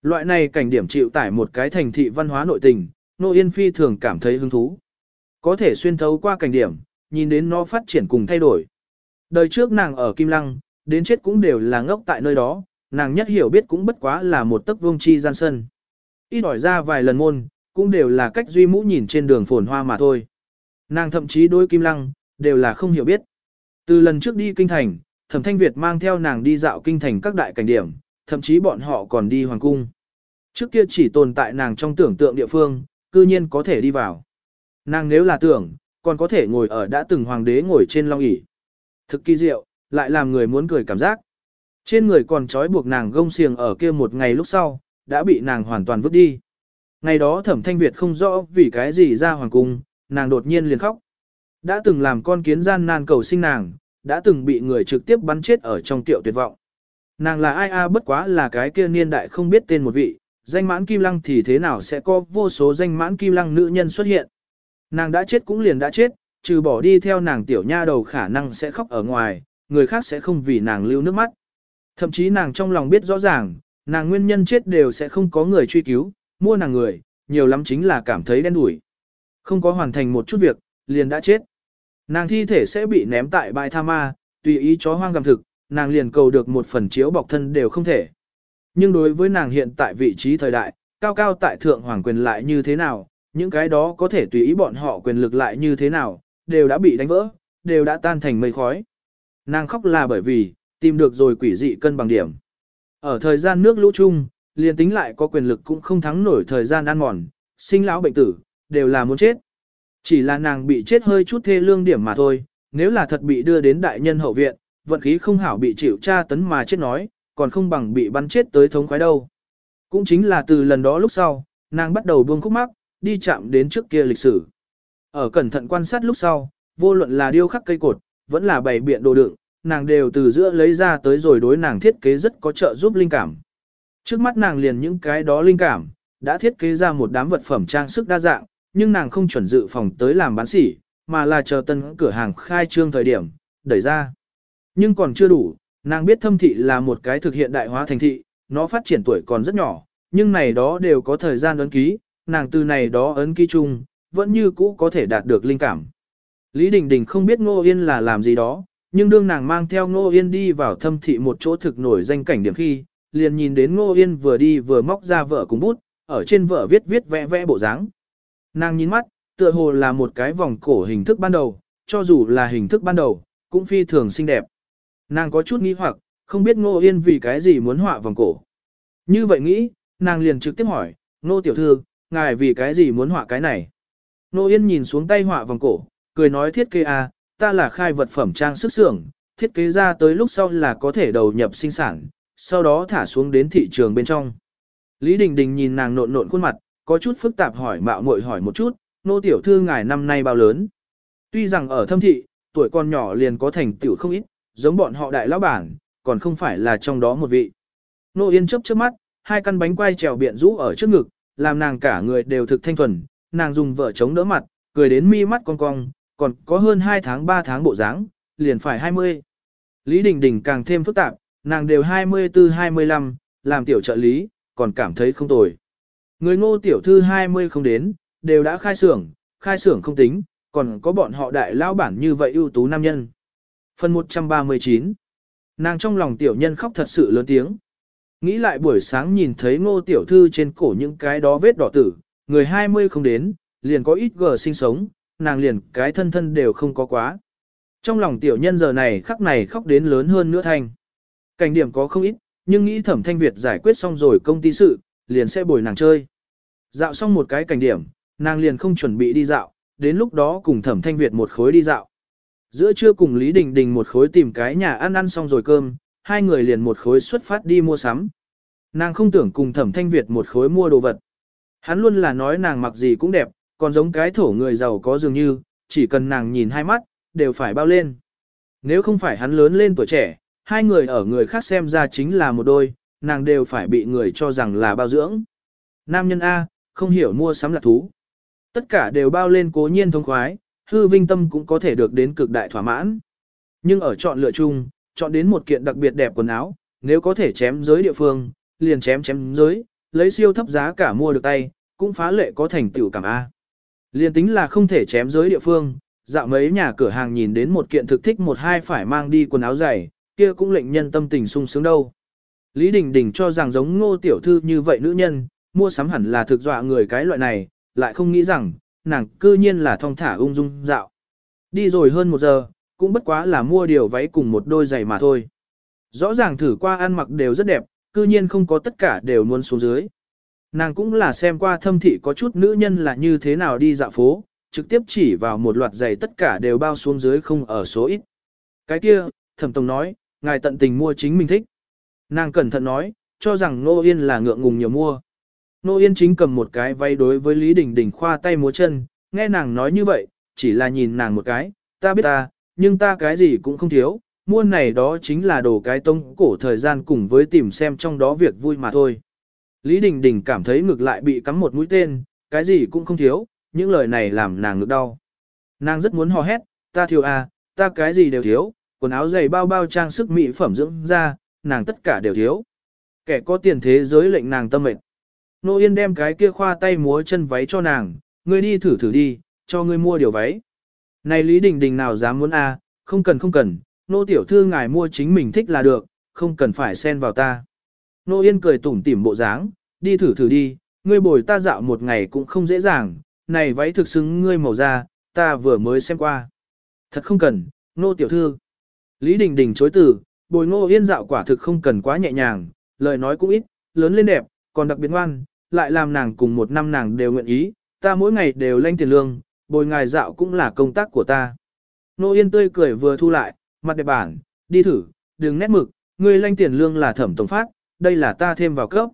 Loại này cảnh điểm chịu tải một cái thành thị văn hóa nội tình, Nô Yên phi thường cảm thấy hứng thú. Có thể xuyên thấu qua cảnh điểm, nhìn đến nó phát triển cùng thay đổi. Đời trước nàng ở Kim Lăng, đến chết cũng đều là ngốc tại nơi đó, nàng nhất hiểu biết cũng bất quá là một tấc vương chi gian sân. Ít đòi ra vài lần môn, cũng đều là cách duy mũ nhìn trên đường phồn hoa mà thôi. Nàng thậm chí đối Kim Lăng, đều là không hiểu biết. Từ lần trước đi kinh thành, Thẩm Thanh Việt mang theo nàng đi dạo kinh thành các đại cảnh điểm, thậm chí bọn họ còn đi hoàng cung. Trước kia chỉ tồn tại nàng trong tưởng tượng địa phương, cư nhiên có thể đi vào. Nàng nếu là tưởng, còn có thể ngồi ở đã từng hoàng đế ngồi trên long ỷ. Thực kỳ diệu, lại làm người muốn cười cảm giác. Trên người còn trói buộc nàng gông xiềng ở kia một ngày lúc sau, đã bị nàng hoàn toàn vứt đi. Ngày đó thẩm thanh Việt không rõ vì cái gì ra hoàng cung, nàng đột nhiên liền khóc. Đã từng làm con kiến gian nan cầu sinh nàng, đã từng bị người trực tiếp bắn chết ở trong tiệu tuyệt vọng. Nàng là ai a bất quá là cái kia niên đại không biết tên một vị, danh mãn kim lăng thì thế nào sẽ có vô số danh mãn kim lăng nữ nhân xuất hiện. Nàng đã chết cũng liền đã chết, trừ bỏ đi theo nàng tiểu nha đầu khả năng sẽ khóc ở ngoài, người khác sẽ không vì nàng lưu nước mắt. Thậm chí nàng trong lòng biết rõ ràng, nàng nguyên nhân chết đều sẽ không có người truy cứu, mua nàng người, nhiều lắm chính là cảm thấy đen đủi. Không có hoàn thành một chút việc, liền đã chết. Nàng thi thể sẽ bị ném tại bãi tha ma, tùy ý chó hoang gặm thực, nàng liền cầu được một phần chiếu bọc thân đều không thể. Nhưng đối với nàng hiện tại vị trí thời đại, cao cao tại thượng hoàng quyền lại như thế nào, những cái đó có thể tùy ý bọn họ quyền lực lại như thế nào, đều đã bị đánh vỡ, đều đã tan thành mây khói. Nàng khóc là bởi vì, tìm được rồi quỷ dị cân bằng điểm. Ở thời gian nước lũ chung, liền tính lại có quyền lực cũng không thắng nổi thời gian ăn mòn, sinh lão bệnh tử, đều là muốn chết. Chỉ là nàng bị chết hơi chút thê lương điểm mà thôi, nếu là thật bị đưa đến đại nhân hậu viện, vận khí không hảo bị chịu tra tấn mà chết nói, còn không bằng bị bắn chết tới thống khoái đâu. Cũng chính là từ lần đó lúc sau, nàng bắt đầu buông khúc mắc, đi chạm đến trước kia lịch sử. Ở cẩn thận quan sát lúc sau, vô luận là điêu khắc cây cột, vẫn là bày biện đồ đựng, nàng đều từ giữa lấy ra tới rồi đối nàng thiết kế rất có trợ giúp linh cảm. Trước mắt nàng liền những cái đó linh cảm, đã thiết kế ra một đám vật phẩm trang sức đa dạng, nhưng nàng không chuẩn dự phòng tới làm bán sỉ, mà là chờ tân cửa hàng khai trương thời điểm, đẩy ra. Nhưng còn chưa đủ, nàng biết thâm thị là một cái thực hiện đại hóa thành thị, nó phát triển tuổi còn rất nhỏ, nhưng này đó đều có thời gian ấn ký, nàng từ này đó ấn ký chung, vẫn như cũ có thể đạt được linh cảm. Lý Đình Đình không biết Ngô Yên là làm gì đó, nhưng đương nàng mang theo Ngô Yên đi vào thâm thị một chỗ thực nổi danh cảnh điểm khi, liền nhìn đến Ngô Yên vừa đi vừa móc ra vợ cùng bút, ở trên vợ viết viết vẽ vẽ bộ dáng. Nàng nhìn mắt, tựa hồ là một cái vòng cổ hình thức ban đầu, cho dù là hình thức ban đầu, cũng phi thường xinh đẹp. Nàng có chút nghi hoặc, không biết Ngô Yên vì cái gì muốn họa vòng cổ. Như vậy nghĩ, nàng liền trực tiếp hỏi, Ngô tiểu thư, ngài vì cái gì muốn họa cái này? Ngô Yên nhìn xuống tay họa vòng cổ, cười nói thiết kế à, ta là khai vật phẩm trang sức xưởng, thiết kế ra tới lúc sau là có thể đầu nhập sinh sản, sau đó thả xuống đến thị trường bên trong. Lý Đình Đình nhìn nàng nộn nộn khuôn mặt, có chút phức tạp hỏi mạo muội hỏi một chút, nô tiểu thư ngài năm nay bao lớn. Tuy rằng ở thâm thị, tuổi con nhỏ liền có thành tựu không ít, giống bọn họ đại lão bản, còn không phải là trong đó một vị. Nô Yên chớp chớp mắt, hai căn bánh quai trèo biện rũ ở trước ngực, làm nàng cả người đều thực thanh thuần, nàng dùng vợ chống đỡ mặt, cười đến mi mắt cong cong, còn có hơn 2 tháng 3 tháng bộ dáng, liền phải 20. Lý Đình Đình càng thêm phức tạp, nàng đều 24-25, làm tiểu trợ lý, còn cảm thấy không tồi. Người ngô tiểu thư 20 không đến, đều đã khai xưởng, khai xưởng không tính, còn có bọn họ đại lao bản như vậy ưu tú nam nhân. Phần 139 Nàng trong lòng tiểu nhân khóc thật sự lớn tiếng. Nghĩ lại buổi sáng nhìn thấy ngô tiểu thư trên cổ những cái đó vết đỏ tử, người 20 không đến, liền có ít gờ sinh sống, nàng liền cái thân thân đều không có quá. Trong lòng tiểu nhân giờ này khắc này khóc đến lớn hơn nữa thanh. Cảnh điểm có không ít, nhưng nghĩ thẩm thanh Việt giải quyết xong rồi công ty sự, liền sẽ bồi nàng chơi. Dạo xong một cái cảnh điểm, nàng liền không chuẩn bị đi dạo, đến lúc đó cùng thẩm thanh Việt một khối đi dạo. Giữa trưa cùng Lý Đình Đình một khối tìm cái nhà ăn ăn xong rồi cơm, hai người liền một khối xuất phát đi mua sắm. Nàng không tưởng cùng thẩm thanh Việt một khối mua đồ vật. Hắn luôn là nói nàng mặc gì cũng đẹp, còn giống cái thổ người giàu có dường như, chỉ cần nàng nhìn hai mắt, đều phải bao lên. Nếu không phải hắn lớn lên tuổi trẻ, hai người ở người khác xem ra chính là một đôi, nàng đều phải bị người cho rằng là bao dưỡng. Nam nhân A, không hiểu mua sắm là thú. Tất cả đều bao lên cố nhiên thông khoái, hư vinh tâm cũng có thể được đến cực đại thỏa mãn. Nhưng ở chọn lựa chung, chọn đến một kiện đặc biệt đẹp quần áo, nếu có thể chém giới địa phương, liền chém chém giới, lấy siêu thấp giá cả mua được tay, cũng phá lệ có thành tựu cảm A. Liên tính là không thể chém giới địa phương, dạo mấy nhà cửa hàng nhìn đến một kiện thực thích một hai phải mang đi quần áo dày, kia cũng lệnh nhân tâm tình sung sướng đâu. Lý Đình Đình cho rằng giống ngô tiểu thư như vậy nữ nhân, mua sắm hẳn là thực dọa người cái loại này, lại không nghĩ rằng, nàng cư nhiên là thong thả ung dung dạo. Đi rồi hơn một giờ, cũng bất quá là mua điều váy cùng một đôi giày mà thôi. Rõ ràng thử qua ăn mặc đều rất đẹp, cư nhiên không có tất cả đều muốn xuống dưới. Nàng cũng là xem qua thâm thị có chút nữ nhân là như thế nào đi dạo phố, trực tiếp chỉ vào một loạt giày tất cả đều bao xuống dưới không ở số ít. Cái kia, thẩm tổng nói, ngài tận tình mua chính mình thích. Nàng cẩn thận nói, cho rằng Nô Yên là ngượng ngùng nhiều mua. Nô Yên chính cầm một cái vay đối với Lý Đình Đình khoa tay múa chân, nghe nàng nói như vậy, chỉ là nhìn nàng một cái, ta biết ta, nhưng ta cái gì cũng không thiếu, mua này đó chính là đồ cái tông cổ thời gian cùng với tìm xem trong đó việc vui mà thôi. Lý Đình Đình cảm thấy ngực lại bị cắm một mũi tên, cái gì cũng không thiếu, những lời này làm nàng ngực đau. Nàng rất muốn hò hét, ta thiếu à, ta cái gì đều thiếu, quần áo giày bao bao trang sức mỹ phẩm dưỡng da, nàng tất cả đều thiếu. Kẻ có tiền thế giới lệnh nàng tâm mệnh. Nô Yên đem cái kia khoa tay múa chân váy cho nàng, ngươi đi thử thử đi, cho ngươi mua điều váy. Này Lý Đình Đình nào dám muốn a, không cần không cần, nô tiểu thư ngài mua chính mình thích là được, không cần phải xen vào ta. Nô Yên cười tủm tỉm bộ dáng, đi thử thử đi, ngươi bồi ta dạo một ngày cũng không dễ dàng, này váy thực xứng ngươi màu da, ta vừa mới xem qua. Thật không cần, nô tiểu thư. Lý Đình Đình chối từ, bồi nô Yên dạo quả thực không cần quá nhẹ nhàng, lời nói cũng ít, lớn lên đẹp, còn đặc biệt ngoan, lại làm nàng cùng một năm nàng đều nguyện ý, ta mỗi ngày đều lanh tiền lương, bồi ngài dạo cũng là công tác của ta. Nô Yên tươi cười vừa thu lại, mặt đẹp bản, đi thử, đừng nét mực, ngươi lanh tiền lương là thẩm tổng phát, đây là ta thêm vào cấp.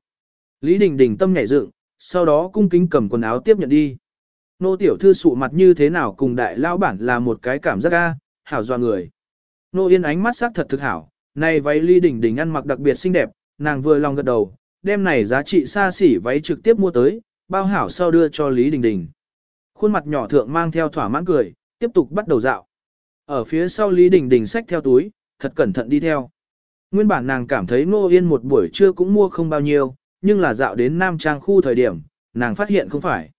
Lý Đình Đình tâm nhảy dựng, sau đó cung kính cầm quần áo tiếp nhận đi. Nô tiểu thư sụ mặt như thế nào cùng đại lão bản là một cái cảm giác ga, hảo doa người. Nô Yên ánh mắt sắc thật thực hảo, này váy Lý Đình Đình ăn mặc đặc biệt xinh đẹp, nàng vừa lòng gật đầu, đem này giá trị xa xỉ váy trực tiếp mua tới, bao hảo sau đưa cho Lý Đình Đình. Khuôn mặt nhỏ thượng mang theo thỏa mãn cười, tiếp tục bắt đầu dạo. Ở phía sau Lý Đình Đình xách theo túi, thật cẩn thận đi theo. Nguyên bản nàng cảm thấy Nô Yên một buổi trưa cũng mua không bao nhiêu, nhưng là dạo đến Nam Trang khu thời điểm, nàng phát hiện không phải.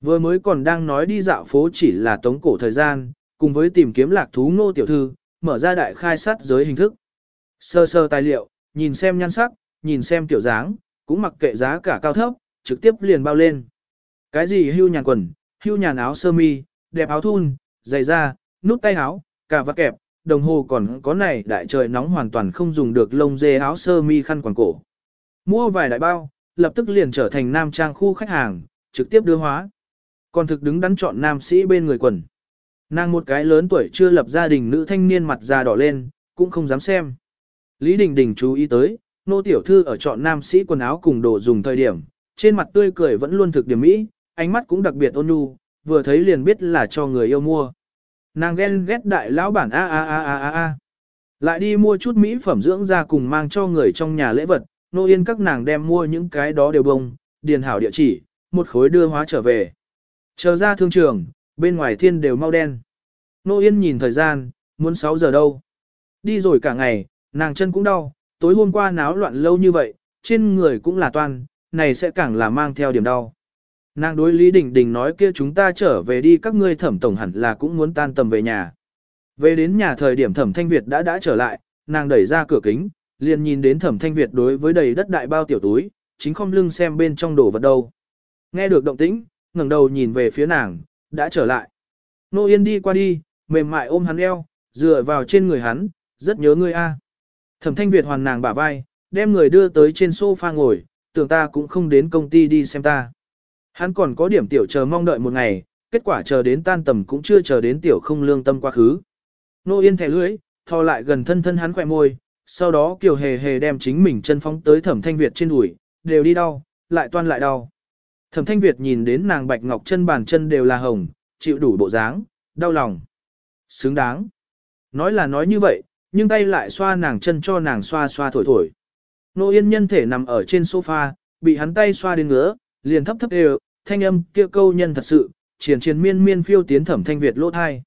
Vừa mới còn đang nói đi dạo phố chỉ là tống cổ thời gian, cùng với tìm kiếm lạc thú Nô Tiểu Thư, mở ra đại khai sát giới hình thức. Sơ sơ tài liệu, nhìn xem nhan sắc, nhìn xem kiểu dáng, cũng mặc kệ giá cả cao thấp, trực tiếp liền bao lên. Cái gì hưu nhàn quần, hưu nhàn áo sơ mi, đẹp áo thun, giày da, nút tay áo, cả vạt kẹp, đồng hồ còn có này đại trời nóng hoàn toàn không dùng được lông dê áo sơ mi khăn quàng cổ. Mua vài đại bao, lập tức liền trở thành nam trang khu khách hàng, trực tiếp đưa hóa. Còn thực đứng đắn chọn nam sĩ bên người quần. Nàng một cái lớn tuổi chưa lập gia đình nữ thanh niên mặt da đỏ lên, cũng không dám xem. Lý Đình Đình chú ý tới, nô tiểu thư ở chọn nam sĩ quần áo cùng đồ dùng thời điểm, trên mặt tươi cười vẫn luôn thực điểm mỹ, ánh mắt cũng đặc biệt ôn nhu, vừa thấy liền biết là cho người yêu mua. Nàng ghen ghét đại lão bản a a a a a a. Lại đi mua chút mỹ phẩm dưỡng da cùng mang cho người trong nhà lễ vật, nô yên các nàng đem mua những cái đó đều bông, điền hảo địa chỉ, một khối đưa hóa trở về. Chờ ra thương trường, bên ngoài thiên đều mau đen. Nô yên nhìn thời gian, muốn 6 giờ đâu. Đi rồi cả ngày, nàng chân cũng đau, tối hôm qua náo loạn lâu như vậy, trên người cũng là toan, này sẽ càng là mang theo điểm đau. Nàng đối Lý Đình Đình nói kia chúng ta trở về đi các ngươi thẩm tổng hẳn là cũng muốn tan tầm về nhà. Về đến nhà thời điểm thẩm thanh Việt đã đã trở lại, nàng đẩy ra cửa kính, liền nhìn đến thẩm thanh Việt đối với đầy đất đại bao tiểu túi, chính không lưng xem bên trong đồ vật đâu. Nghe được động tĩnh, ngẩng đầu nhìn về phía nàng, đã trở lại. Nô Yên đi qua đi, mềm mại ôm hắn eo, dựa vào trên người hắn, rất nhớ ngươi a. Thẩm thanh Việt hoàn nàng bả vai, đem người đưa tới trên sofa ngồi, tưởng ta cũng không đến công ty đi xem ta. Hắn còn có điểm tiểu chờ mong đợi một ngày, kết quả chờ đến tan tầm cũng chưa chờ đến tiểu không lương tâm quá khứ. Nô yên thẻ lưới, thò lại gần thân thân hắn khỏe môi, sau đó kiều hề hề đem chính mình chân phóng tới thẩm thanh Việt trên đùi, đều đi đau, lại toan lại đau. Thẩm thanh Việt nhìn đến nàng bạch ngọc chân bàn chân đều là hồng, chịu đủ bộ dáng, đau lòng. Xứng đáng. Nói là nói như vậy, nhưng tay lại xoa nàng chân cho nàng xoa xoa thổi thổi. Nô yên nhân thể nằm ở trên sofa, bị hắn tay xoa đến ngứa, liền thấp thấp đều, thanh âm kia câu nhân thật sự, triển triển miên miên phiêu tiến thẩm thanh Việt lỗ thai.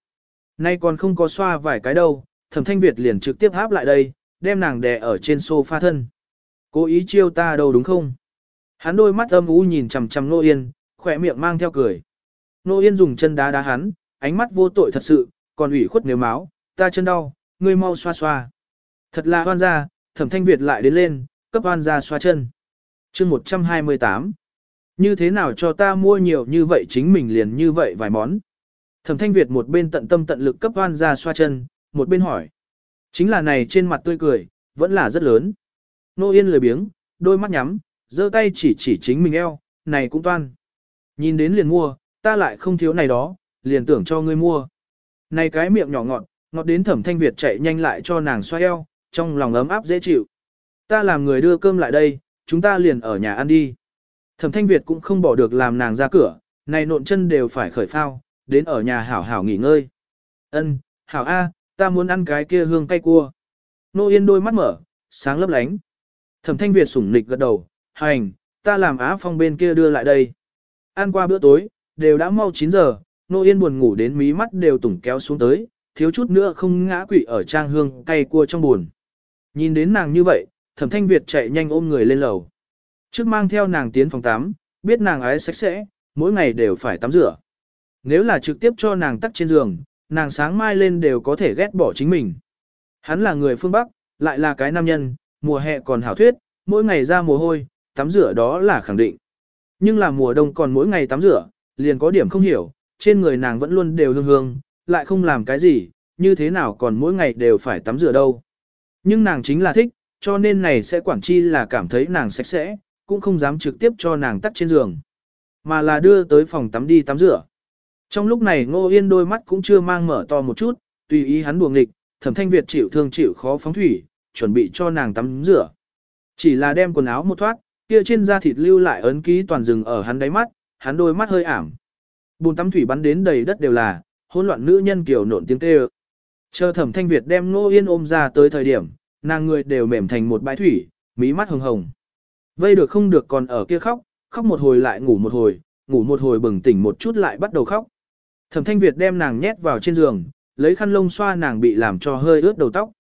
Nay còn không có xoa vài cái đâu, thẩm thanh Việt liền trực tiếp áp lại đây, đem nàng đè ở trên sofa thân. Cố ý chiêu ta đâu đúng không? Hắn đôi mắt âm u nhìn chằm chằm Nô Yên, khỏe miệng mang theo cười. Nô Yên dùng chân đá đá hắn, ánh mắt vô tội thật sự, còn ủy khuất nếu máu, ta chân đau, ngươi mau xoa xoa. Thật là hoan ra, thẩm thanh Việt lại đến lên, cấp hoan ra xoa chân. chương 128 như thế nào cho ta mua nhiều như vậy chính mình liền như vậy vài món. Thẩm thanh Việt một bên tận tâm tận lực cấp hoan ra xoa chân, một bên hỏi. Chính là này trên mặt tươi cười, vẫn là rất lớn. Nô Yên lười biếng, đôi mắt nhắm, giơ tay chỉ chỉ chính mình eo, này cũng toan. Nhìn đến liền mua, ta lại không thiếu này đó, liền tưởng cho ngươi mua. Này cái miệng nhỏ ngọt, ngọt đến thẩm thanh Việt chạy nhanh lại cho nàng xoa eo, trong lòng ấm áp dễ chịu. Ta làm người đưa cơm lại đây, chúng ta liền ở nhà ăn đi. Thẩm Thanh Việt cũng không bỏ được làm nàng ra cửa, này nộn chân đều phải khởi phao, đến ở nhà hảo hảo nghỉ ngơi. Ân, hảo A, ta muốn ăn cái kia hương cay cua. Nô Yên đôi mắt mở, sáng lấp lánh. Thẩm Thanh Việt sủng nịch gật đầu, hành, ta làm Á Phong bên kia đưa lại đây. Ăn qua bữa tối, đều đã mau 9 giờ, Nô Yên buồn ngủ đến mí mắt đều tủng kéo xuống tới, thiếu chút nữa không ngã quỵ ở trang hương cay cua trong buồn. Nhìn đến nàng như vậy, Thẩm Thanh Việt chạy nhanh ôm người lên lầu. Trước mang theo nàng tiến phòng tắm, biết nàng ái sạch sẽ, mỗi ngày đều phải tắm rửa. Nếu là trực tiếp cho nàng tắt trên giường, nàng sáng mai lên đều có thể ghét bỏ chính mình. Hắn là người phương Bắc, lại là cái nam nhân, mùa hè còn hảo thuyết, mỗi ngày ra mồ hôi, tắm rửa đó là khẳng định. Nhưng là mùa đông còn mỗi ngày tắm rửa, liền có điểm không hiểu, trên người nàng vẫn luôn đều hương hương, lại không làm cái gì, như thế nào còn mỗi ngày đều phải tắm rửa đâu. Nhưng nàng chính là thích, cho nên này sẽ quản chi là cảm thấy nàng sạch sẽ, cũng không dám trực tiếp cho nàng tắt trên giường, mà là đưa tới phòng tắm đi tắm rửa. Trong lúc này Ngô Yên đôi mắt cũng chưa mang mở to một chút, tùy ý hắn buồng nghịch, Thẩm Thanh Việt chịu thương chịu khó phóng thủy, chuẩn bị cho nàng tắm rửa. Chỉ là đem quần áo một thoát, kia trên da thịt lưu lại ấn ký toàn rừng ở hắn đáy mắt, hắn đôi mắt hơi ảm. Bùn tắm thủy bắn đến đầy đất đều là, hỗn loạn nữ nhân kiểu nộn tiếng kêu. Chờ Thẩm Thanh Việt đem Ngô Yên ôm ra tới thời điểm, nàng người đều mềm thành một bãi thủy, mí mắt hồng hồng. Vây được không được còn ở kia khóc, khóc một hồi lại ngủ một hồi, ngủ một hồi bừng tỉnh một chút lại bắt đầu khóc. Thẩm Thanh Việt đem nàng nhét vào trên giường, lấy khăn lông xoa nàng bị làm cho hơi ướt đầu tóc.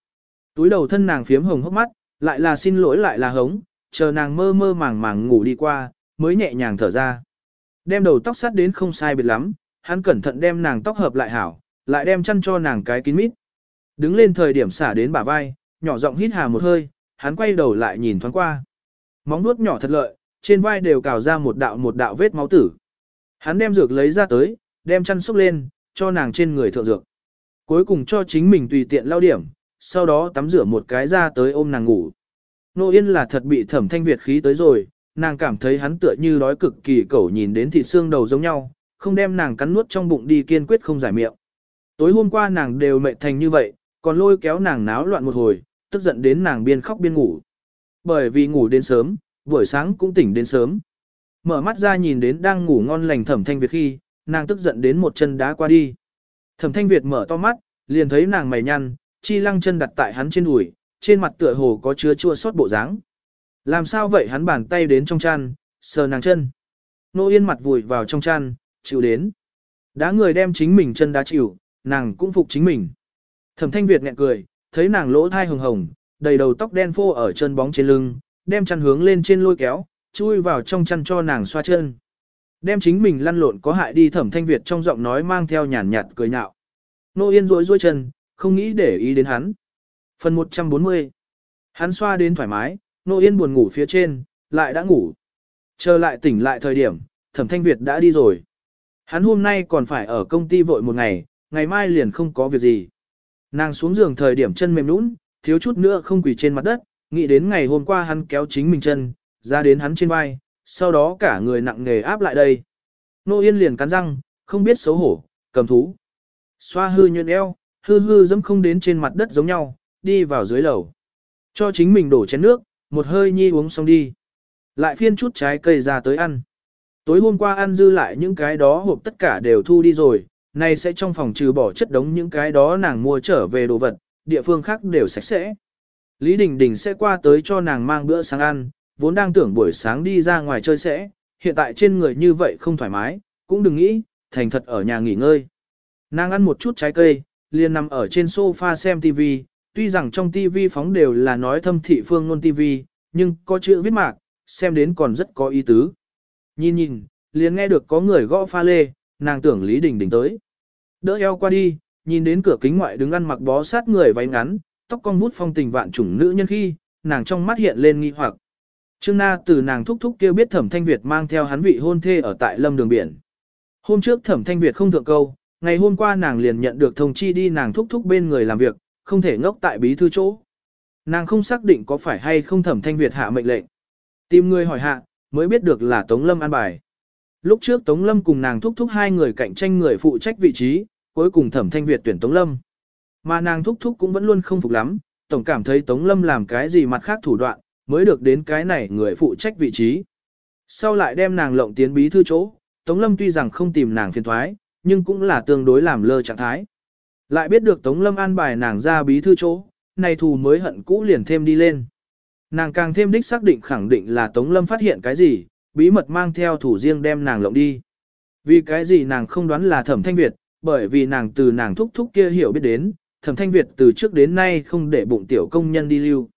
Túi đầu thân nàng phiếm hồng hốc mắt, lại là xin lỗi lại là hống, chờ nàng mơ mơ màng màng ngủ đi qua, mới nhẹ nhàng thở ra. Đem đầu tóc sát đến không sai biệt lắm, hắn cẩn thận đem nàng tóc hợp lại hảo, lại đem chăn cho nàng cái kín mít. Đứng lên thời điểm xả đến bả vai, nhỏ giọng hít hà một hơi, hắn quay đầu lại nhìn thoáng qua. Móng nuốt nhỏ thật lợi, trên vai đều cào ra một đạo một đạo vết máu tử. Hắn đem dược lấy ra tới, đem chăn xúc lên, cho nàng trên người thượng dược. Cuối cùng cho chính mình tùy tiện lao điểm, sau đó tắm rửa một cái ra tới ôm nàng ngủ. Nô Yên là thật bị thẩm thanh Việt khí tới rồi, nàng cảm thấy hắn tựa như đói cực kỳ cẩu nhìn đến thịt xương đầu giống nhau, không đem nàng cắn nuốt trong bụng đi kiên quyết không giải miệng. Tối hôm qua nàng đều mệt thành như vậy, còn lôi kéo nàng náo loạn một hồi, tức giận đến nàng biên khóc biên ngủ. Bởi vì ngủ đến sớm, buổi sáng cũng tỉnh đến sớm. Mở mắt ra nhìn đến đang ngủ ngon lành thẩm thanh Việt khi, nàng tức giận đến một chân đá qua đi. Thẩm thanh Việt mở to mắt, liền thấy nàng mày nhăn, chi lăng chân đặt tại hắn trên đùi, trên mặt tựa hồ có chứa chua xót bộ dáng. Làm sao vậy hắn bàn tay đến trong chăn, sờ nàng chân. Nô yên mặt vùi vào trong chăn, chịu đến. Đá người đem chính mình chân đá chịu, nàng cũng phục chính mình. Thẩm thanh Việt nghẹn cười, thấy nàng lỗ thai hồng hồng, đầy đầu tóc đen phô ở chân bóng trên lưng, đem chăn hướng lên trên lôi kéo, chui vào trong chăn cho nàng xoa chân. Đem chính mình lăn lộn có hại đi thẩm thanh Việt trong giọng nói mang theo nhàn nhạt cười nhạo. Nô Yên rối rối chân, không nghĩ để ý đến hắn. Phần 140 Hắn xoa đến thoải mái, Nô Yên buồn ngủ phía trên, lại đã ngủ. Trở lại tỉnh lại thời điểm, thẩm thanh Việt đã đi rồi. Hắn hôm nay còn phải ở công ty vội một ngày, ngày mai liền không có việc gì. Nàng xuống giường thời điểm chân mềm nũng, thiếu chút nữa không quỳ trên mặt đất, nghĩ đến ngày hôm qua hắn kéo chính mình chân, ra đến hắn trên vai, sau đó cả người nặng nề áp lại đây. Nô Yên liền cắn răng, không biết xấu hổ, cầm thú. Xoa hư nhuận eo, hư hư dẫm không đến trên mặt đất giống nhau, đi vào dưới lầu. Cho chính mình đổ chén nước, một hơi nhi uống xong đi. Lại phiên chút trái cây ra tới ăn. Tối hôm qua ăn dư lại những cái đó hộp tất cả đều thu đi rồi, nay sẽ trong phòng trừ bỏ chất đống những cái đó nàng mua trở về đồ vật, địa phương khác đều sạch sẽ. Lý Đình Đình sẽ qua tới cho nàng mang bữa sáng ăn, vốn đang tưởng buổi sáng đi ra ngoài chơi sẽ, hiện tại trên người như vậy không thoải mái, cũng đừng nghĩ, thành thật ở nhà nghỉ ngơi. Nàng ăn một chút trái cây, liền nằm ở trên sofa xem TV, tuy rằng trong TV phóng đều là nói thâm thị phương ngôn TV, nhưng có chữ viết mạc, xem đến còn rất có ý tứ. Nhìn nhìn, liền nghe được có người gõ pha lê, nàng tưởng Lý Đình Đình tới. Đỡ eo qua đi, nhìn đến cửa kính ngoại đứng ăn mặc bó sát người váy ngắn, tóc cong vút phong tình vạn chủng nữ nhân khi, nàng trong mắt hiện lên nghi hoặc. Trương Na từ nàng thúc thúc kêu biết Thẩm Thanh Việt mang theo hắn vị hôn thê ở tại Lâm Đường Biển. Hôm trước Thẩm Thanh Việt không thượng câu, ngày hôm qua nàng liền nhận được thông chi đi nàng thúc thúc bên người làm việc, không thể ngốc tại bí thư chỗ. Nàng không xác định có phải hay không Thẩm Thanh Việt hạ mệnh lệnh. Tìm người hỏi hạ, mới biết được là Tống Lâm an bài. Lúc trước Tống Lâm cùng nàng thúc thúc hai người cạnh tranh người phụ trách vị trí, cuối cùng Thẩm Thanh Việt tuyển Tống Lâm. Mà nàng thúc thúc cũng vẫn luôn không phục lắm, tổng cảm thấy Tống Lâm làm cái gì mặt khác thủ đoạn, mới được đến cái này người phụ trách vị trí. Sau lại đem nàng lộng tiến bí thư chỗ, Tống Lâm tuy rằng không tìm nàng phiền thoái, nhưng cũng là tương đối làm lơ trạng thái. Lại biết được Tống Lâm an bài nàng ra bí thư chỗ, này thù mới hận cũ liền thêm đi lên. Nàng càng thêm đích xác định khẳng định là Tống Lâm phát hiện cái gì, bí mật mang theo thủ riêng đem nàng lộng đi. Vì cái gì nàng không đoán là thẩm thanh Việt, bởi vì nàng từ nàng thúc thúc kia hiểu biết đến, thẩm thanh Việt từ trước đến nay không để bụng tiểu công nhân đi lưu.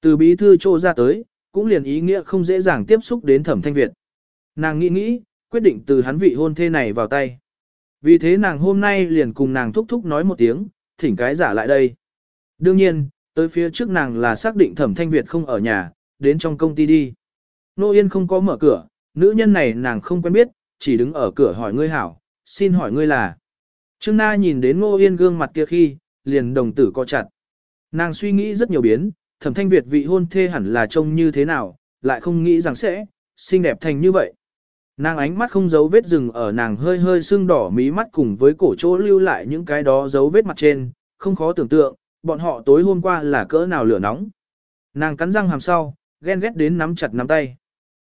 Từ bí thư trô ra tới, cũng liền ý nghĩa không dễ dàng tiếp xúc đến thẩm thanh Việt. Nàng nghĩ nghĩ, quyết định từ hắn vị hôn thê này vào tay. vì thế nàng hôm nay liền cùng nàng thúc thúc nói một tiếng, thỉnh cái giả lại đây. Đương nhiên, tới phía trước nàng là xác định thẩm thanh Việt không ở nhà, đến trong công ty đi. Nô Yên không có mở cửa, nữ nhân này nàng không quen biết, chỉ đứng ở cửa hỏi ngươi hảo, xin hỏi ngươi là. Trương Na nhìn đến Ngô Yên gương mặt kia khi, liền đồng tử co chặt. Nàng suy nghĩ rất nhiều biến, thẩm thanh Việt vị hôn thê hẳn là trông như thế nào, lại không nghĩ rằng sẽ, xinh đẹp thành như vậy. Nàng ánh mắt không giấu vết rừng ở nàng hơi hơi sưng đỏ mí mắt cùng với cổ chỗ lưu lại những cái đó dấu vết mặt trên, không khó tưởng tượng, bọn họ tối hôm qua là cỡ nào lửa nóng. Nàng cắn răng hàm sau, ghen ghét đến nắm chặt nắm tay.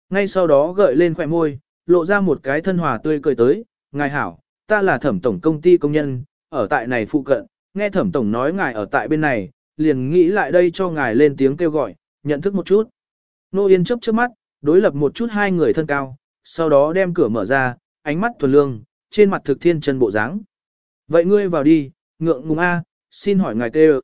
Ngay sau đó gợi lên khỏe môi, lộ ra một cái thân hòa tươi cười tới, ngài hảo, ta là thẩm tổng công ty công nhân, ở tại này phụ cận, nghe thẩm tổng nói ngài ở tại bên này, liền nghĩ lại đây cho ngài lên tiếng kêu gọi, nhận thức một chút. Nô Yên chấp chớp mắt, đối lập một chút hai người thân cao, sau đó đem cửa mở ra, ánh mắt thuần lương, trên mặt thực thiên chân bộ dáng. Vậy ngươi vào đi, ngượng ngùng A, xin hỏi ngài kêu.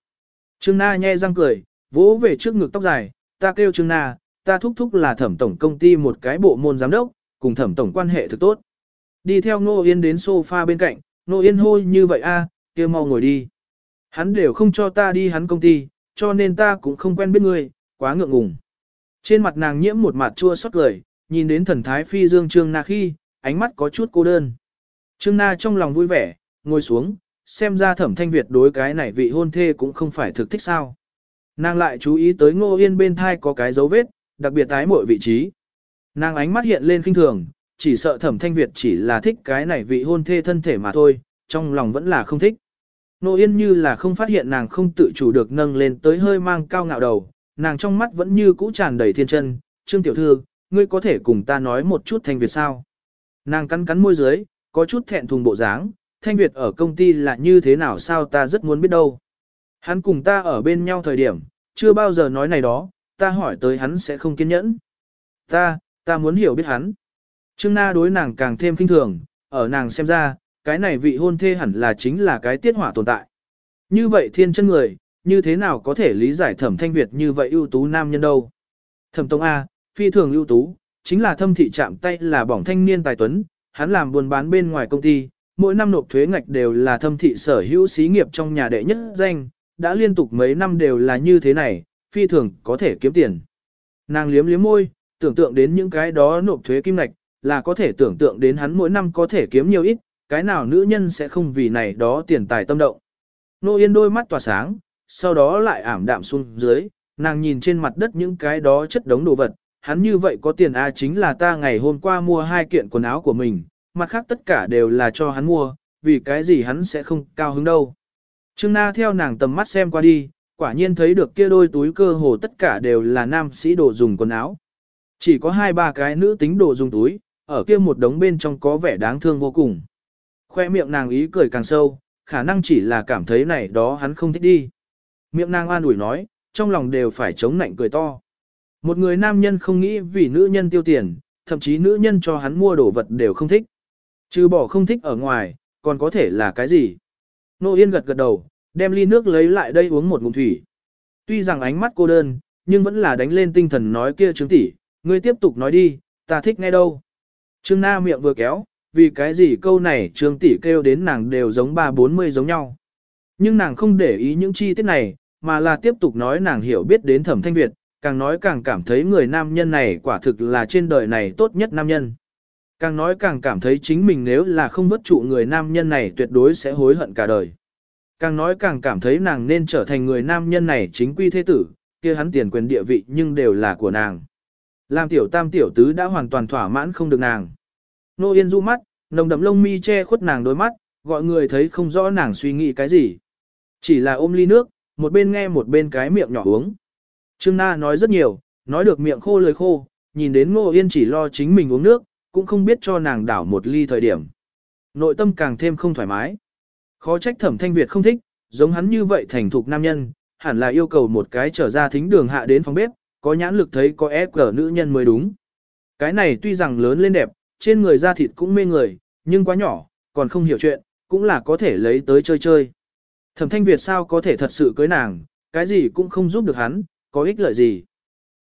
Trương Na nhe răng cười, vỗ về trước ngực tóc dài, ta kêu Trương Na, ta thúc thúc là thẩm tổng công ty một cái bộ môn giám đốc, cùng thẩm tổng quan hệ thực tốt. Đi theo Nô Yên đến sofa bên cạnh, Nô Yên hôi như vậy a kia mau ngồi đi. Hắn đều không cho ta đi hắn công ty, cho nên ta cũng không quen biết ngươi, quá ngượng ngùng. Trên mặt nàng nhiễm một mặt chua xót cười, nhìn đến thần thái phi dương Trương Na khi, ánh mắt có chút cô đơn. Trương Na trong lòng vui vẻ, ngồi xuống, xem ra thẩm thanh Việt đối cái này vị hôn thê cũng không phải thực thích sao. Nàng lại chú ý tới ngô yên bên thai có cái dấu vết, đặc biệt tái mọi vị trí. Nàng ánh mắt hiện lên kinh thường, chỉ sợ thẩm thanh Việt chỉ là thích cái này vị hôn thê thân thể mà thôi, trong lòng vẫn là không thích. Nô Yên như là không phát hiện nàng không tự chủ được nâng lên tới hơi mang cao ngạo đầu, nàng trong mắt vẫn như cũ tràn đầy thiên chân, Trương Tiểu Thư, ngươi có thể cùng ta nói một chút Thanh Việt sao? Nàng cắn cắn môi dưới, có chút thẹn thùng bộ dáng, Thanh Việt ở công ty là như thế nào sao ta rất muốn biết đâu. Hắn cùng ta ở bên nhau thời điểm, chưa bao giờ nói này đó, ta hỏi tới hắn sẽ không kiên nhẫn. Ta, ta muốn hiểu biết hắn. Trương Na đối nàng càng thêm kinh thường, ở nàng xem ra, cái này vị hôn thê hẳn là chính là cái tiết hỏa tồn tại. Như vậy thiên chân người, như thế nào có thể lý giải thẩm thanh Việt như vậy ưu tú nam nhân đâu. Thẩm Tông A, phi thường ưu tú, chính là thâm thị chạm tay là bỏng thanh niên tài tuấn, hắn làm buôn bán bên ngoài công ty, mỗi năm nộp thuế ngạch đều là thâm thị sở hữu xí nghiệp trong nhà đệ nhất danh, đã liên tục mấy năm đều là như thế này, phi thường có thể kiếm tiền. Nàng liếm liếm môi, tưởng tượng đến những cái đó nộp thuế kim ngạch, là có thể tưởng tượng đến hắn mỗi năm có thể kiếm nhiều ít, cái nào nữ nhân sẽ không vì này đó tiền tài tâm động. Nô Yên đôi mắt tỏa sáng, sau đó lại ảm đạm xuống dưới, nàng nhìn trên mặt đất những cái đó chất đống đồ vật, hắn như vậy có tiền A chính là ta ngày hôm qua mua hai kiện quần áo của mình, mặt khác tất cả đều là cho hắn mua, vì cái gì hắn sẽ không cao hứng đâu. Trương Na theo nàng tầm mắt xem qua đi, quả nhiên thấy được kia đôi túi cơ hồ tất cả đều là nam sĩ đồ dùng quần áo. Chỉ có hai ba cái nữ tính đồ dùng túi, ở kia một đống bên trong có vẻ đáng thương vô cùng. Khoe miệng nàng ý cười càng sâu, khả năng chỉ là cảm thấy này đó hắn không thích đi. Miệng nàng an ủi nói, trong lòng đều phải chống nạnh cười to. Một người nam nhân không nghĩ vì nữ nhân tiêu tiền, thậm chí nữ nhân cho hắn mua đồ vật đều không thích. Trừ bỏ không thích ở ngoài, còn có thể là cái gì? Nô Yên gật gật đầu, đem ly nước lấy lại đây uống một ngụm thủy. Tuy rằng ánh mắt cô đơn, nhưng vẫn là đánh lên tinh thần nói kia chứng tỷ, ngươi tiếp tục nói đi, ta thích nghe đâu. Trương Na miệng vừa kéo, vì cái gì câu này trương tỷ kêu đến nàng đều giống ba bốn mươi giống nhau. Nhưng nàng không để ý những chi tiết này, mà là tiếp tục nói nàng hiểu biết đến thẩm thanh Việt, càng nói càng cảm thấy người nam nhân này quả thực là trên đời này tốt nhất nam nhân. Càng nói càng cảm thấy chính mình nếu là không vất trụ người nam nhân này tuyệt đối sẽ hối hận cả đời. Càng nói càng cảm thấy nàng nên trở thành người nam nhân này chính quy thế tử, kia hắn tiền quyền địa vị nhưng đều là của nàng. Làm tiểu tam tiểu tứ đã hoàn toàn thỏa mãn không được nàng. Nô Yên du mắt, nồng đậm lông mi che khuất nàng đôi mắt, gọi người thấy không rõ nàng suy nghĩ cái gì. Chỉ là ôm ly nước, một bên nghe một bên cái miệng nhỏ uống. Trương Na nói rất nhiều, nói được miệng khô lời khô, nhìn đến Ngô Yên chỉ lo chính mình uống nước, cũng không biết cho nàng đảo một ly thời điểm. Nội tâm càng thêm không thoải mái. Khó trách thẩm thanh Việt không thích, giống hắn như vậy thành thục nam nhân, hẳn là yêu cầu một cái trở ra thính đường hạ đến phòng bếp, có nhãn lực thấy có ép cỡ nữ nhân mới đúng. Cái này tuy rằng lớn lên đẹp, trên người da thịt cũng mê người, nhưng quá nhỏ, còn không hiểu chuyện, cũng là có thể lấy tới chơi chơi. Thẩm thanh Việt sao có thể thật sự cưới nàng, cái gì cũng không giúp được hắn, có ích lợi gì.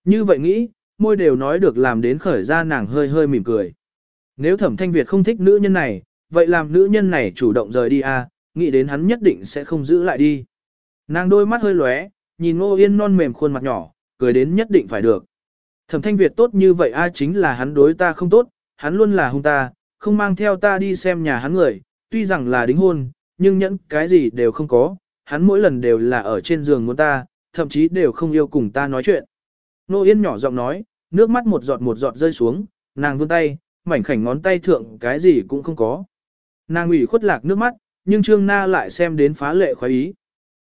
Như vậy nghĩ, môi đều nói được làm đến khởi ra nàng hơi hơi mỉm cười. Nếu thẩm thanh Việt không thích nữ nhân này, vậy làm nữ nhân này chủ động rời đi à, nghĩ đến hắn nhất định sẽ không giữ lại đi. Nàng đôi mắt hơi lóe, nhìn Ngô Yên non mềm khuôn mặt nhỏ, cười đến nhất định phải được. Thẩm thanh Việt tốt như vậy ai à chính là hắn đối ta không tốt, hắn luôn là hung ta, không mang theo ta đi xem nhà hắn người, tuy rằng là đính hôn, nhưng nhẫn cái gì đều không có, hắn mỗi lần đều là ở trên giường muốn ta, thậm chí đều không yêu cùng ta nói chuyện. Nô Yên nhỏ giọng nói, nước mắt một giọt một giọt rơi xuống, nàng vươn tay, mảnh khảnh ngón tay thượng cái gì cũng không có. Nàng ủy khuất lạc nước mắt, nhưng Trương Na lại xem đến phá lệ khoái ý.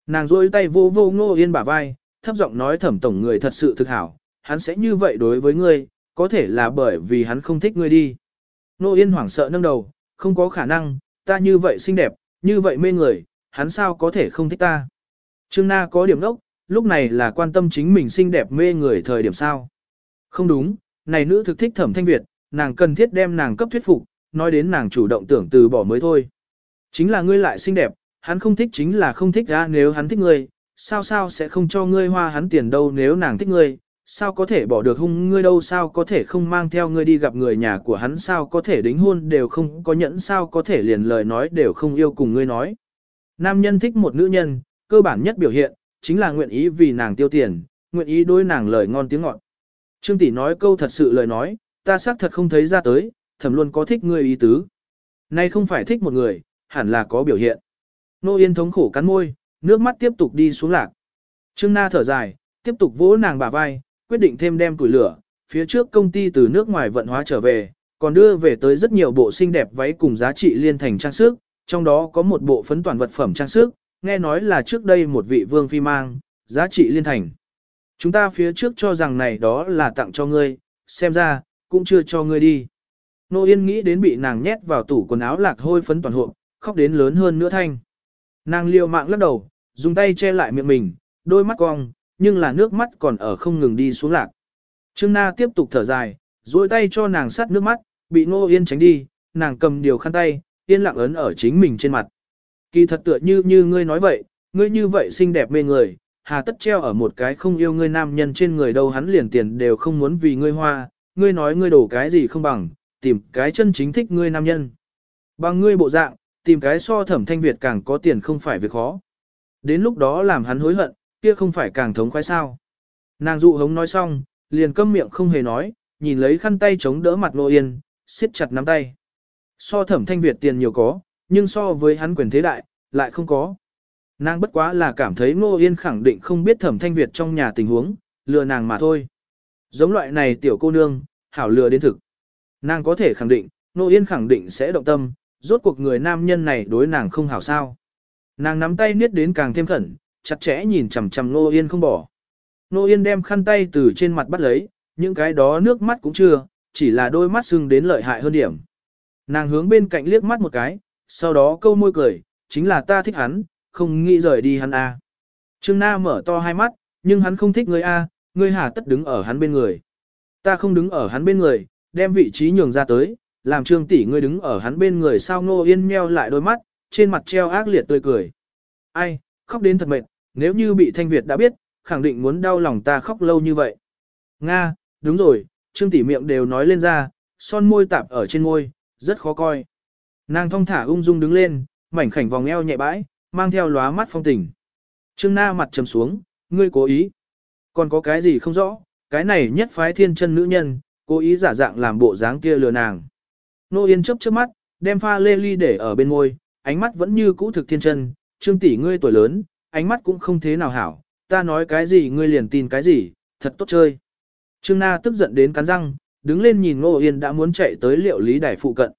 Nàng rôi tay vô vô Nô Yên bả vai, thấp giọng nói thẩm tổng người thật sự thực hảo, hắn sẽ như vậy đối với ngươi, có thể là bởi vì hắn không thích ngươi đi. Nô Yên hoảng sợ nâng đầu, không có khả năng, ta như vậy xinh đẹp, như vậy mê người, hắn sao có thể không thích ta. Trương Na có điểm đốc, lúc này là quan tâm chính mình xinh đẹp mê người thời điểm sao. Không đúng, này nữ thực thích thẩm thanh Việt, nàng cần thiết đem nàng cấp thuyết phục, nói đến nàng chủ động tưởng từ bỏ mới thôi. Chính là ngươi lại xinh đẹp, hắn không thích chính là không thích ra nếu hắn thích ngươi, sao sao sẽ không cho ngươi hoa hắn tiền đâu nếu nàng thích ngươi, sao có thể bỏ được hung ngươi đâu sao có thể không mang theo ngươi đi gặp người nhà của hắn sao có thể đính hôn đều không có nhẫn sao có thể liền lời nói đều không yêu cùng ngươi nói. Nam nhân thích một nữ nhân, cơ bản nhất biểu hiện, chính là nguyện ý vì nàng tiêu tiền, nguyện ý đối nàng lời ngon tiếng ngọt. Trương tỷ nói câu thật sự lời nói, ta xác thật không thấy ra tới, thầm luôn có thích ngươi ý tứ. Nay không phải thích một người, hẳn là có biểu hiện. Nô Yên thống khổ cắn môi, nước mắt tiếp tục đi xuống lạc. Trương Na thở dài, tiếp tục vỗ nàng bả vai, quyết định thêm đem củi lửa, phía trước công ty từ nước ngoài vận hóa trở về, còn đưa về tới rất nhiều bộ xinh đẹp váy cùng giá trị liên thành trang sức, trong đó có một bộ phấn toàn vật phẩm trang sức, nghe nói là trước đây một vị vương phi mang, giá trị liên thành. Chúng ta phía trước cho rằng này đó là tặng cho ngươi, xem ra, cũng chưa cho ngươi đi. Nô Yên nghĩ đến bị nàng nhét vào tủ quần áo lạc hôi phấn toàn hộp, khóc đến lớn hơn nữa thanh. Nàng liều mạng lắc đầu, dùng tay che lại miệng mình, đôi mắt cong, nhưng là nước mắt còn ở không ngừng đi xuống lạc. Trương Na tiếp tục thở dài, duỗi tay cho nàng sát nước mắt, bị Nô Yên tránh đi, nàng cầm điều khăn tay, yên lặng ấn ở chính mình trên mặt. Kỳ thật tựa như như ngươi nói vậy, ngươi như vậy xinh đẹp mê người, hà tất treo ở một cái không yêu ngươi nam nhân trên người đâu hắn liền tiền đều không muốn vì ngươi hoa, ngươi nói ngươi đổ cái gì không bằng, tìm cái chân chính thích ngươi nam nhân. Bằng ngươi bộ dạng, tìm cái so thẩm thanh Việt càng có tiền không phải việc khó. Đến lúc đó làm hắn hối hận, kia không phải càng thống khoái sao. Nàng dụ hống nói xong, liền câm miệng không hề nói, nhìn lấy khăn tay chống đỡ mặt nô yên, siết chặt nắm tay. So thẩm thanh Việt tiền nhiều có, nhưng so với hắn quyền thế đại, lại không có. Nàng bất quá là cảm thấy Ngô Yên khẳng định không biết thẩm thanh Việt trong nhà tình huống, lừa nàng mà thôi. Giống loại này tiểu cô nương, hảo lừa đến thực. Nàng có thể khẳng định, Ngô Yên khẳng định sẽ động tâm, rốt cuộc người nam nhân này đối nàng không hảo sao. Nàng nắm tay niết đến càng thêm khẩn, chặt chẽ nhìn chằm chằm Nô Yên không bỏ. Nô Yên đem khăn tay từ trên mặt bắt lấy, những cái đó nước mắt cũng chưa, chỉ là đôi mắt sưng đến lợi hại hơn điểm. Nàng hướng bên cạnh liếc mắt một cái, sau đó câu môi cười, chính là ta thích hắn, không nghĩ rời đi hắn a. À. Trương Na mở to hai mắt, nhưng hắn không thích ngươi a, à, ngươi hà tất đứng ở hắn bên người. Ta không đứng ở hắn bên người, đem vị trí nhường ra tới, làm trương tỷ ngươi đứng ở hắn bên người sao ngô yên meo lại đôi mắt, trên mặt treo ác liệt tươi cười. Ai, khóc đến thật mệt, nếu như bị thanh Việt đã biết, khẳng định muốn đau lòng ta khóc lâu như vậy. Nga, đúng rồi, trương tỷ miệng đều nói lên ra, son môi tạp ở trên môi, rất khó coi. Nàng thong thả ung dung đứng lên, mảnh khảnh vòng eo nhẹ bãi, mang theo lóa mắt phong tình. Trương Na mặt trầm xuống, ngươi cố ý. Còn có cái gì không rõ, cái này nhất phái thiên chân nữ nhân, cố ý giả dạng làm bộ dáng kia lừa nàng. Nô Yên chớp chớp mắt, đem pha lê ly để ở bên môi, ánh mắt vẫn như cũ thực thiên chân, trương tỷ ngươi tuổi lớn, ánh mắt cũng không thế nào hảo, ta nói cái gì ngươi liền tin cái gì, thật tốt chơi. Trương Na tức giận đến cắn răng, đứng lên nhìn Ngô Yên đã muốn chạy tới liệu lý đài phụ cận.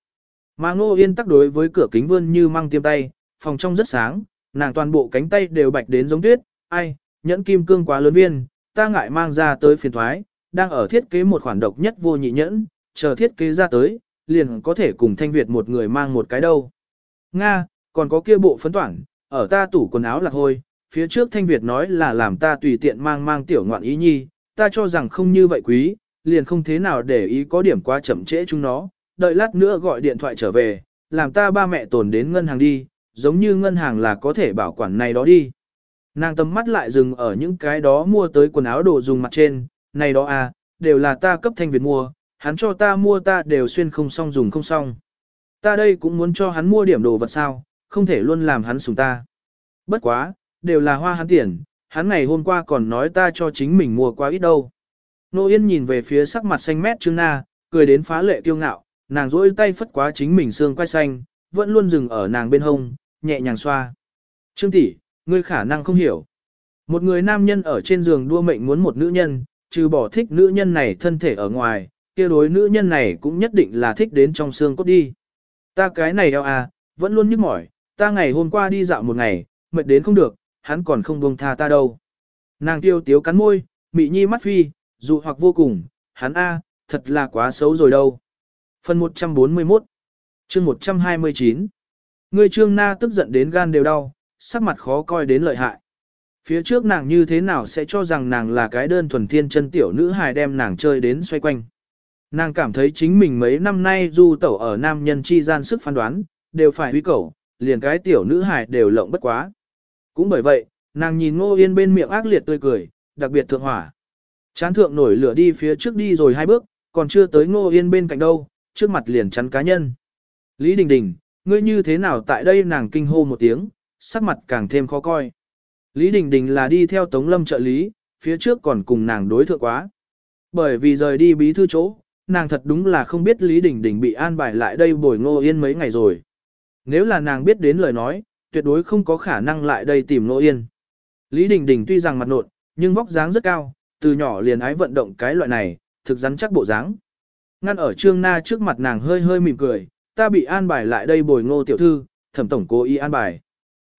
Mà Ngô Yên tắc đối với cửa kính vươn như mang tiêm tay, phòng trong rất sáng, nàng toàn bộ cánh tay đều bạch đến giống tuyết, ai, nhẫn kim cương quá lớn viên, ta ngại mang ra tới phiền thoái, đang ở thiết kế một khoản độc nhất vô nhị nhẫn, chờ thiết kế ra tới, liền có thể cùng Thanh Việt một người mang một cái đâu. Nga, còn có kia bộ phấn toản, ở ta tủ quần áo lạc hôi, phía trước Thanh Việt nói là làm ta tùy tiện mang mang tiểu ngoạn ý nhi, ta cho rằng không như vậy quý, liền không thế nào để ý có điểm quá chậm trễ chúng nó, đợi lát nữa gọi điện thoại trở về, làm ta ba mẹ tồn đến ngân hàng đi, giống như ngân hàng là có thể bảo quản này đó đi. Nàng tầm mắt lại dừng ở những cái đó mua tới quần áo đồ dùng mặt trên, này đó à, đều là ta cấp thanh Việt mua, hắn cho ta mua ta đều xuyên không xong dùng không xong ta đây cũng muốn cho hắn mua điểm đồ vật sao, không thể luôn làm hắn sùng ta. Bất quá, đều là hoa hắn tiền, hắn ngày hôm qua còn nói ta cho chính mình mua quá ít đâu. Nô Yên nhìn về phía sắc mặt xanh mét Trương Na, cười đến phá lệ kiêu ngạo, nàng rỗi tay phất quá chính mình xương quay xanh, vẫn luôn dừng ở nàng bên hông, nhẹ nhàng xoa. Trương tỷ, ngươi khả năng không hiểu. Một người nam nhân ở trên giường đua mệnh muốn một nữ nhân, trừ bỏ thích nữ nhân này thân thể ở ngoài, kia đối nữ nhân này cũng nhất định là thích đến trong xương cốt đi. Ta cái này eo à, vẫn luôn nhức mỏi, ta ngày hôm qua đi dạo một ngày, mệt đến không được, hắn còn không buông tha ta đâu. Nàng tiêu tiếu cắn môi, mị nhi mắt phi, dụ hoặc vô cùng, hắn a, thật là quá xấu rồi đâu. Phần 141 chương 129 Người trương na tức giận đến gan đều đau, sắc mặt khó coi đến lợi hại. Phía trước nàng như thế nào sẽ cho rằng nàng là cái đơn thuần thiên chân tiểu nữ hài đem nàng chơi đến xoay quanh. Nàng cảm thấy chính mình mấy năm nay du tẩu ở nam nhân chi gian sức phán đoán, đều phải huy cầu, liền cái tiểu nữ hài đều lộng bất quá. Cũng bởi vậy, nàng nhìn ngô yên bên miệng ác liệt tươi cười, đặc biệt thượng hỏa. Chán thượng nổi lửa đi phía trước đi rồi hai bước, còn chưa tới ngô yên bên cạnh đâu, trước mặt liền chắn cá nhân. Lý Đình Đình, ngươi như thế nào tại đây nàng kinh hô một tiếng, sắc mặt càng thêm khó coi. Lý Đình Đình là đi theo Tống Lâm trợ lý, phía trước còn cùng nàng đối thượng quá. Bởi vì rời đi bí thư chỗ, nàng thật đúng là không biết Lý Đình Đình bị an bài lại đây bồi Ngô Yên mấy ngày rồi. Nếu là nàng biết đến lời nói, tuyệt đối không có khả năng lại đây tìm Ngô Yên. Lý Đình Đình tuy rằng mặt nộn, nhưng vóc dáng rất cao, từ nhỏ liền ái vận động cái loại này, thực rắn chắc bộ dáng. Ngăn ở Trương Na trước mặt nàng hơi hơi mỉm cười, ta bị an bài lại đây bồi Ngô tiểu thư, thẩm tổng cố ý an bài.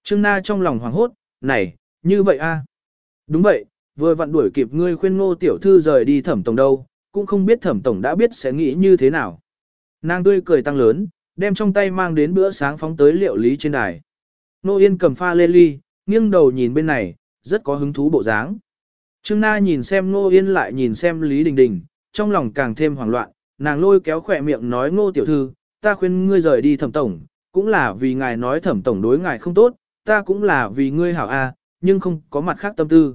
Trương Na trong lòng hoảng hốt, này, như vậy a? Đúng vậy, vừa vặn đuổi kịp ngươi khuyên Ngô tiểu thư rời đi thẩm tổng đâu, cũng không biết thẩm tổng đã biết sẽ nghĩ như thế nào. Nàng tươi cười tăng lớn, đem trong tay mang đến bữa sáng phóng tới liệu lý trên đài. Nô Yên cầm pha lê ly, nghiêng đầu nhìn bên này, rất có hứng thú bộ dáng. Trương Na nhìn xem Nô Yên lại nhìn xem Lý Đình Đình, trong lòng càng thêm hoảng loạn, nàng lôi kéo khỏe miệng nói Ngô tiểu thư, ta khuyên ngươi rời đi thẩm tổng, cũng là vì ngài nói thẩm tổng đối ngài không tốt, ta cũng là vì ngươi hảo a, nhưng không có mặt khác tâm tư.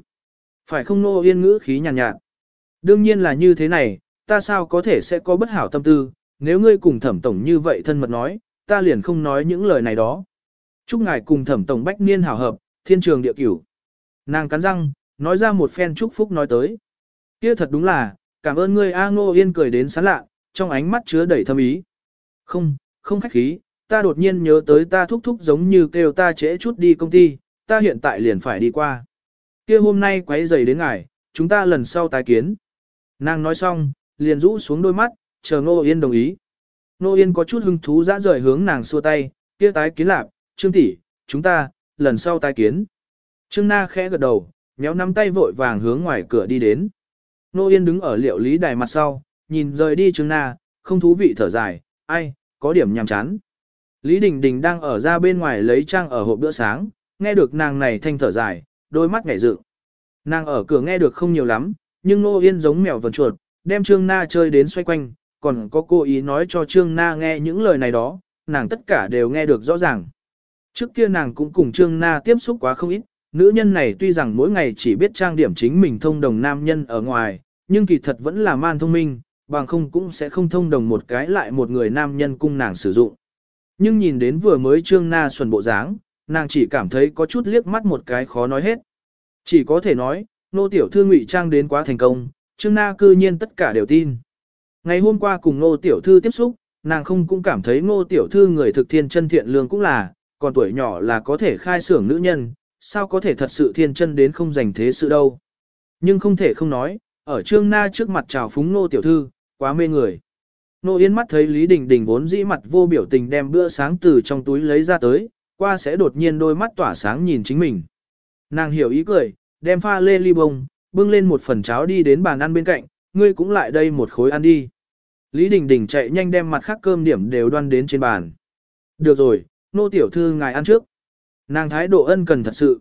Phải không Nô Yên ngữ khí nhàn nhạt, nhạt. Đương nhiên là như thế này, ta sao có thể sẽ có bất hảo tâm tư, nếu ngươi cùng thẩm tổng như vậy thân mật nói, ta liền không nói những lời này đó. Chúc ngài cùng thẩm tổng bách niên hảo hợp, thiên trường địa cửu. Nàng cắn răng, nói ra một phen chúc phúc nói tới. Kia thật đúng là, cảm ơn ngươi A Ngô Yên cười đến sán lạ, trong ánh mắt chứa đầy thâm ý. Không, không khách khí, ta đột nhiên nhớ tới ta thúc thúc giống như kêu ta trễ chút đi công ty, ta hiện tại liền phải đi qua. Kia hôm nay quấy giày đến ngài, chúng ta lần sau tái kiến. Nàng nói xong, liền rũ xuống đôi mắt, chờ Ngô Yên đồng ý. Ngô Yên có chút hứng thú dã rời hướng nàng xua tay, kia tái kiến lạc, Trương tỷ, chúng ta, lần sau tái kiến. Trương Na khẽ gật đầu, nhéo nắm tay vội vàng hướng ngoài cửa đi đến. Nô Yên đứng ở liệu lý đài mặt sau, nhìn rời đi Trương Na, không thú vị thở dài, ai, có điểm nhằm chán. Lý Đình Đình đang ở ra bên ngoài lấy trang ở hộp bữa sáng, nghe được nàng này thanh thở dài, đôi mắt ngảy dự. Nàng ở cửa nghe được không nhiều lắm, nhưng Nô Yên giống mèo vần chuột, đem Trương Na chơi đến xoay quanh, còn có cô ý nói cho Trương Na nghe những lời này đó, nàng tất cả đều nghe được rõ ràng. Trước kia nàng cũng cùng Trương Na tiếp xúc quá không ít, nữ nhân này tuy rằng mỗi ngày chỉ biết trang điểm chính mình thông đồng nam nhân ở ngoài, nhưng kỳ thật vẫn là man thông minh, bằng không cũng sẽ không thông đồng một cái lại một người nam nhân cung nàng sử dụng. Nhưng nhìn đến vừa mới Trương Na xuân bộ dáng, nàng chỉ cảm thấy có chút liếc mắt một cái khó nói hết. Chỉ có thể nói, nô tiểu thư ngụy trang đến quá thành công, Trương Na cư nhiên tất cả đều tin. Ngày hôm qua cùng nô tiểu thư tiếp xúc, nàng không cũng cảm thấy nô tiểu thư người thực thiên chân thiện lương cũng là, còn tuổi nhỏ là có thể khai xưởng nữ nhân, sao có thể thật sự thiên chân đến không dành thế sự đâu. Nhưng không thể không nói, ở Trương Na trước mặt chào phúng nô tiểu thư, quá mê người. Nô Yên mắt thấy Lý Đình Đình vốn dĩ mặt vô biểu tình đem bữa sáng từ trong túi lấy ra tới, qua sẽ đột nhiên đôi mắt tỏa sáng nhìn chính mình. Nàng hiểu ý cười, đem pha lê ly bông, bưng lên một phần cháo đi đến bàn ăn bên cạnh, ngươi cũng lại đây một khối ăn đi. Lý Đình Đình chạy nhanh đem mặt khác cơm điểm đều đoan đến trên bàn. Được rồi, nô tiểu thư ngài ăn trước. Nàng thái độ ân cần thật sự.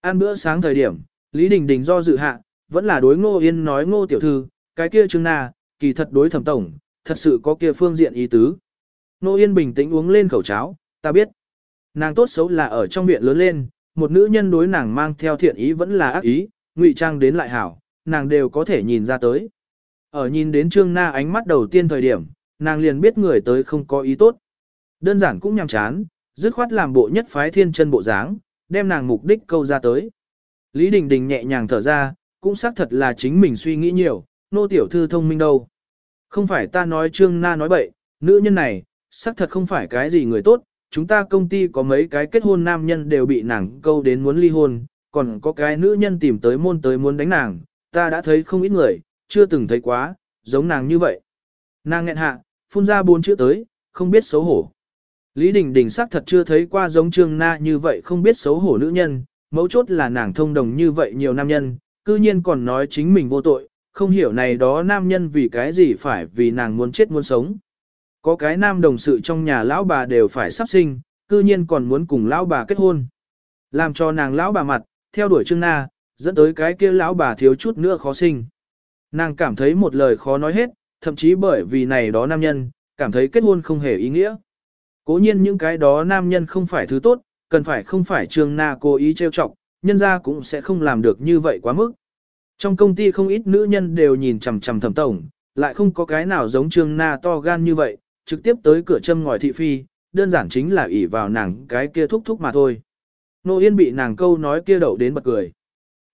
Ăn bữa sáng thời điểm, Lý Đình Đình do dự hạ, vẫn là đối ngô yên nói ngô tiểu thư, cái kia trương na, kỳ thật đối thẩm tổng, thật sự có kia phương diện ý tứ. Ngô yên bình tĩnh uống lên khẩu cháo, ta biết. Nàng tốt xấu là ở trong viện lớn lên, một nữ nhân đối nàng mang theo thiện ý vẫn là ác ý, ngụy trang đến lại hảo, nàng đều có thể nhìn ra tới. Ở nhìn đến Trương Na ánh mắt đầu tiên thời điểm, nàng liền biết người tới không có ý tốt. Đơn giản cũng nhằm chán, dứt khoát làm bộ nhất phái thiên chân bộ dáng, đem nàng mục đích câu ra tới. Lý Đình Đình nhẹ nhàng thở ra, cũng xác thật là chính mình suy nghĩ nhiều, nô tiểu thư thông minh đâu. Không phải ta nói Trương Na nói bậy, nữ nhân này, xác thật không phải cái gì người tốt, chúng ta công ty có mấy cái kết hôn nam nhân đều bị nàng câu đến muốn ly hôn, còn có cái nữ nhân tìm tới môn tới muốn đánh nàng, ta đã thấy không ít người, chưa từng thấy quá, giống nàng như vậy. Nàng nghẹn hạ, phun ra bốn chữ tới, không biết xấu hổ. Lý Đình Đình xác thật chưa thấy qua giống Trương Na như vậy không biết xấu hổ nữ nhân, mấu chốt là nàng thông đồng như vậy nhiều nam nhân, cư nhiên còn nói chính mình vô tội, không hiểu này đó nam nhân vì cái gì phải vì nàng muốn chết muốn sống. Có cái nam đồng sự trong nhà lão bà đều phải sắp sinh, cư nhiên còn muốn cùng lão bà kết hôn. Làm cho nàng lão bà mặt, theo đuổi Trương Na, dẫn tới cái kia lão bà thiếu chút nữa khó sinh. Nàng cảm thấy một lời khó nói hết, thậm chí bởi vì này đó nam nhân, cảm thấy kết hôn không hề ý nghĩa. Cố nhiên những cái đó nam nhân không phải thứ tốt, cần phải không phải Trương Na cố ý trêu chọc, nhân ra cũng sẽ không làm được như vậy quá mức. Trong công ty không ít nữ nhân đều nhìn chằm chằm thẩm tổng, lại không có cái nào giống Trương Na to gan như vậy, trực tiếp tới cửa châm ngòi thị phi, đơn giản chính là ỷ vào nàng cái kia thúc thúc mà thôi. Nô Yên bị nàng câu nói kia đậu đến bật cười.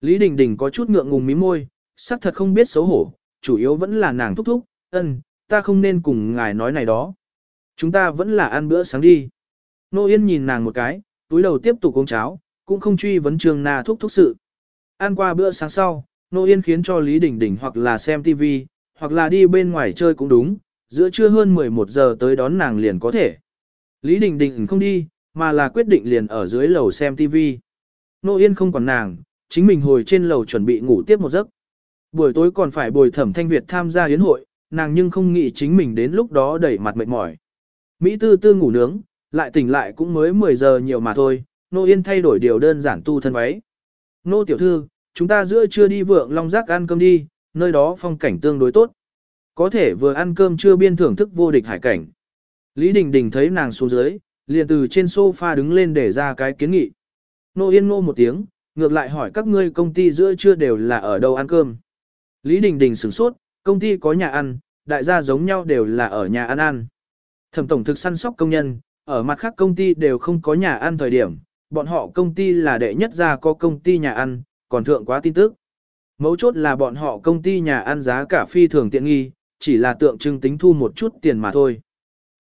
Lý Đình Đình có chút ngượng ngùng mí môi, sắc thật không biết xấu hổ, chủ yếu vẫn là nàng thúc thúc, ân, ta không nên cùng ngài nói này đó. Chúng ta vẫn là ăn bữa sáng đi. Nô Yên nhìn nàng một cái, túi đầu tiếp tục uống cháo, cũng không truy vấn Trương Na thúc thúc sự. Ăn qua bữa sáng sau, Nô Yên khiến cho Lý Đình Đình hoặc là xem TV, hoặc là đi bên ngoài chơi cũng đúng, giữa trưa hơn 11 giờ tới đón nàng liền có thể. Lý Đình Đình không đi, mà là quyết định liền ở dưới lầu xem TV. Nô Yên không còn nàng, chính mình hồi trên lầu chuẩn bị ngủ tiếp một giấc. Buổi tối còn phải bồi thẩm thanh Việt tham gia yến hội, nàng nhưng không nghĩ chính mình đến lúc đó đẩy mặt mệt mỏi. Mỹ tư tư ngủ nướng, lại tỉnh lại cũng mới 10 giờ nhiều mà thôi, Nô Yên thay đổi điều đơn giản tu thân váy. Nô tiểu thư, chúng ta giữa trưa đi vượng long giác ăn cơm đi, nơi đó phong cảnh tương đối tốt. Có thể vừa ăn cơm chưa biên thưởng thức vô địch hải cảnh. Lý Đình Đình thấy nàng xuống dưới, liền từ trên sofa đứng lên để ra cái kiến nghị. Nô Yên ngô một tiếng, ngược lại hỏi các ngươi công ty giữa trưa đều là ở đâu ăn cơm. Lý Đình Đình sửng sốt, công ty có nhà ăn, đại gia giống nhau đều là ở nhà ăn ăn. Thẩm tổng thực săn sóc công nhân, ở mặt khác công ty đều không có nhà ăn thời điểm, bọn họ công ty là đệ nhất ra có công ty nhà ăn, còn thượng quá tin tức. Mấu chốt là bọn họ công ty nhà ăn giá cả phi thường tiện nghi, chỉ là tượng trưng tính thu một chút tiền mà thôi.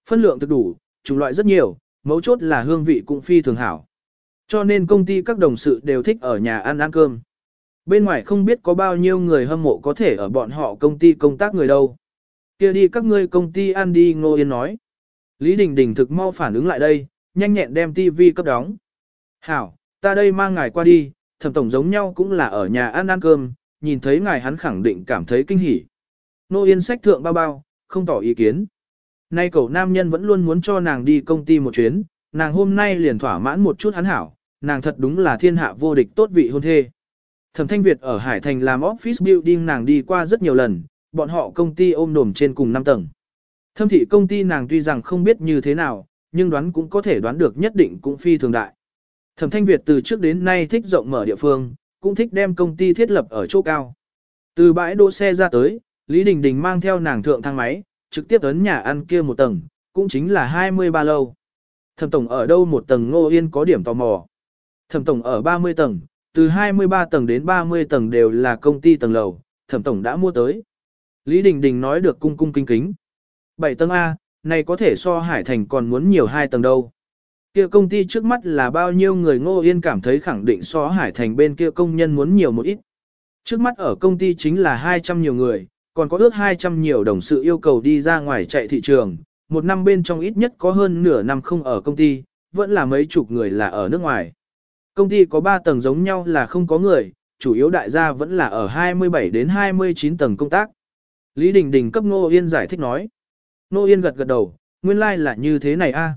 Phân lượng thực đủ, chủng loại rất nhiều, mấu chốt là hương vị cũng phi thường hảo. Cho nên công ty các đồng sự đều thích ở nhà ăn ăn cơm. Bên ngoài không biết có bao nhiêu người hâm mộ có thể ở bọn họ công ty công tác người đâu. kia đi các ngươi công ty ăn đi Ngô Yên nói. Lý Đình Đình thực mau phản ứng lại đây, nhanh nhẹn đem TV cấp đóng. Hảo, ta đây mang ngài qua đi, thẩm tổng giống nhau cũng là ở nhà ăn ăn cơm, nhìn thấy ngài hắn khẳng định cảm thấy kinh hỉ. Nô Yên sách thượng bao bao, không tỏ ý kiến. Nay cậu nam nhân vẫn luôn muốn cho nàng đi công ty một chuyến, nàng hôm nay liền thỏa mãn một chút hắn hảo, nàng thật đúng là thiên hạ vô địch tốt vị hôn thê. Thẩm Thanh Việt ở Hải Thành làm office building nàng đi qua rất nhiều lần, bọn họ công ty ôm đồm trên cùng 5 tầng. Thâm thị công ty nàng tuy rằng không biết như thế nào, nhưng đoán cũng có thể đoán được nhất định cũng phi thường đại. Thẩm Thanh Việt từ trước đến nay thích rộng mở địa phương, cũng thích đem công ty thiết lập ở chỗ cao. Từ bãi đỗ xe ra tới, Lý Đình Đình mang theo nàng thượng thang máy, trực tiếp ấn nhà ăn kia một tầng, cũng chính là 23 lâu. Thẩm tổng ở đâu một tầng Ngô Yên có điểm tò mò. Thẩm tổng ở 30 tầng, từ 23 tầng đến 30 tầng đều là công ty tầng lầu, thẩm tổng đã mua tới. Lý Đình Đình nói được cung cung kinh kính. 7 tầng A, này có thể so Hải Thành còn muốn nhiều hai tầng đâu. Kia công ty trước mắt là bao nhiêu người Ngô Yên cảm thấy khẳng định so Hải Thành bên kia công nhân muốn nhiều một ít. Trước mắt ở công ty chính là 200 nhiều người, còn có ước 200 nhiều đồng sự yêu cầu đi ra ngoài chạy thị trường, một năm bên trong ít nhất có hơn nửa năm không ở công ty, vẫn là mấy chục người là ở nước ngoài. Công ty có 3 tầng giống nhau là không có người, chủ yếu đại gia vẫn là ở 27 đến 29 tầng công tác. Lý Đình Đình cấp Nô Yên giải thích nói. Nô Yên gật gật đầu, nguyên lai like là như thế này a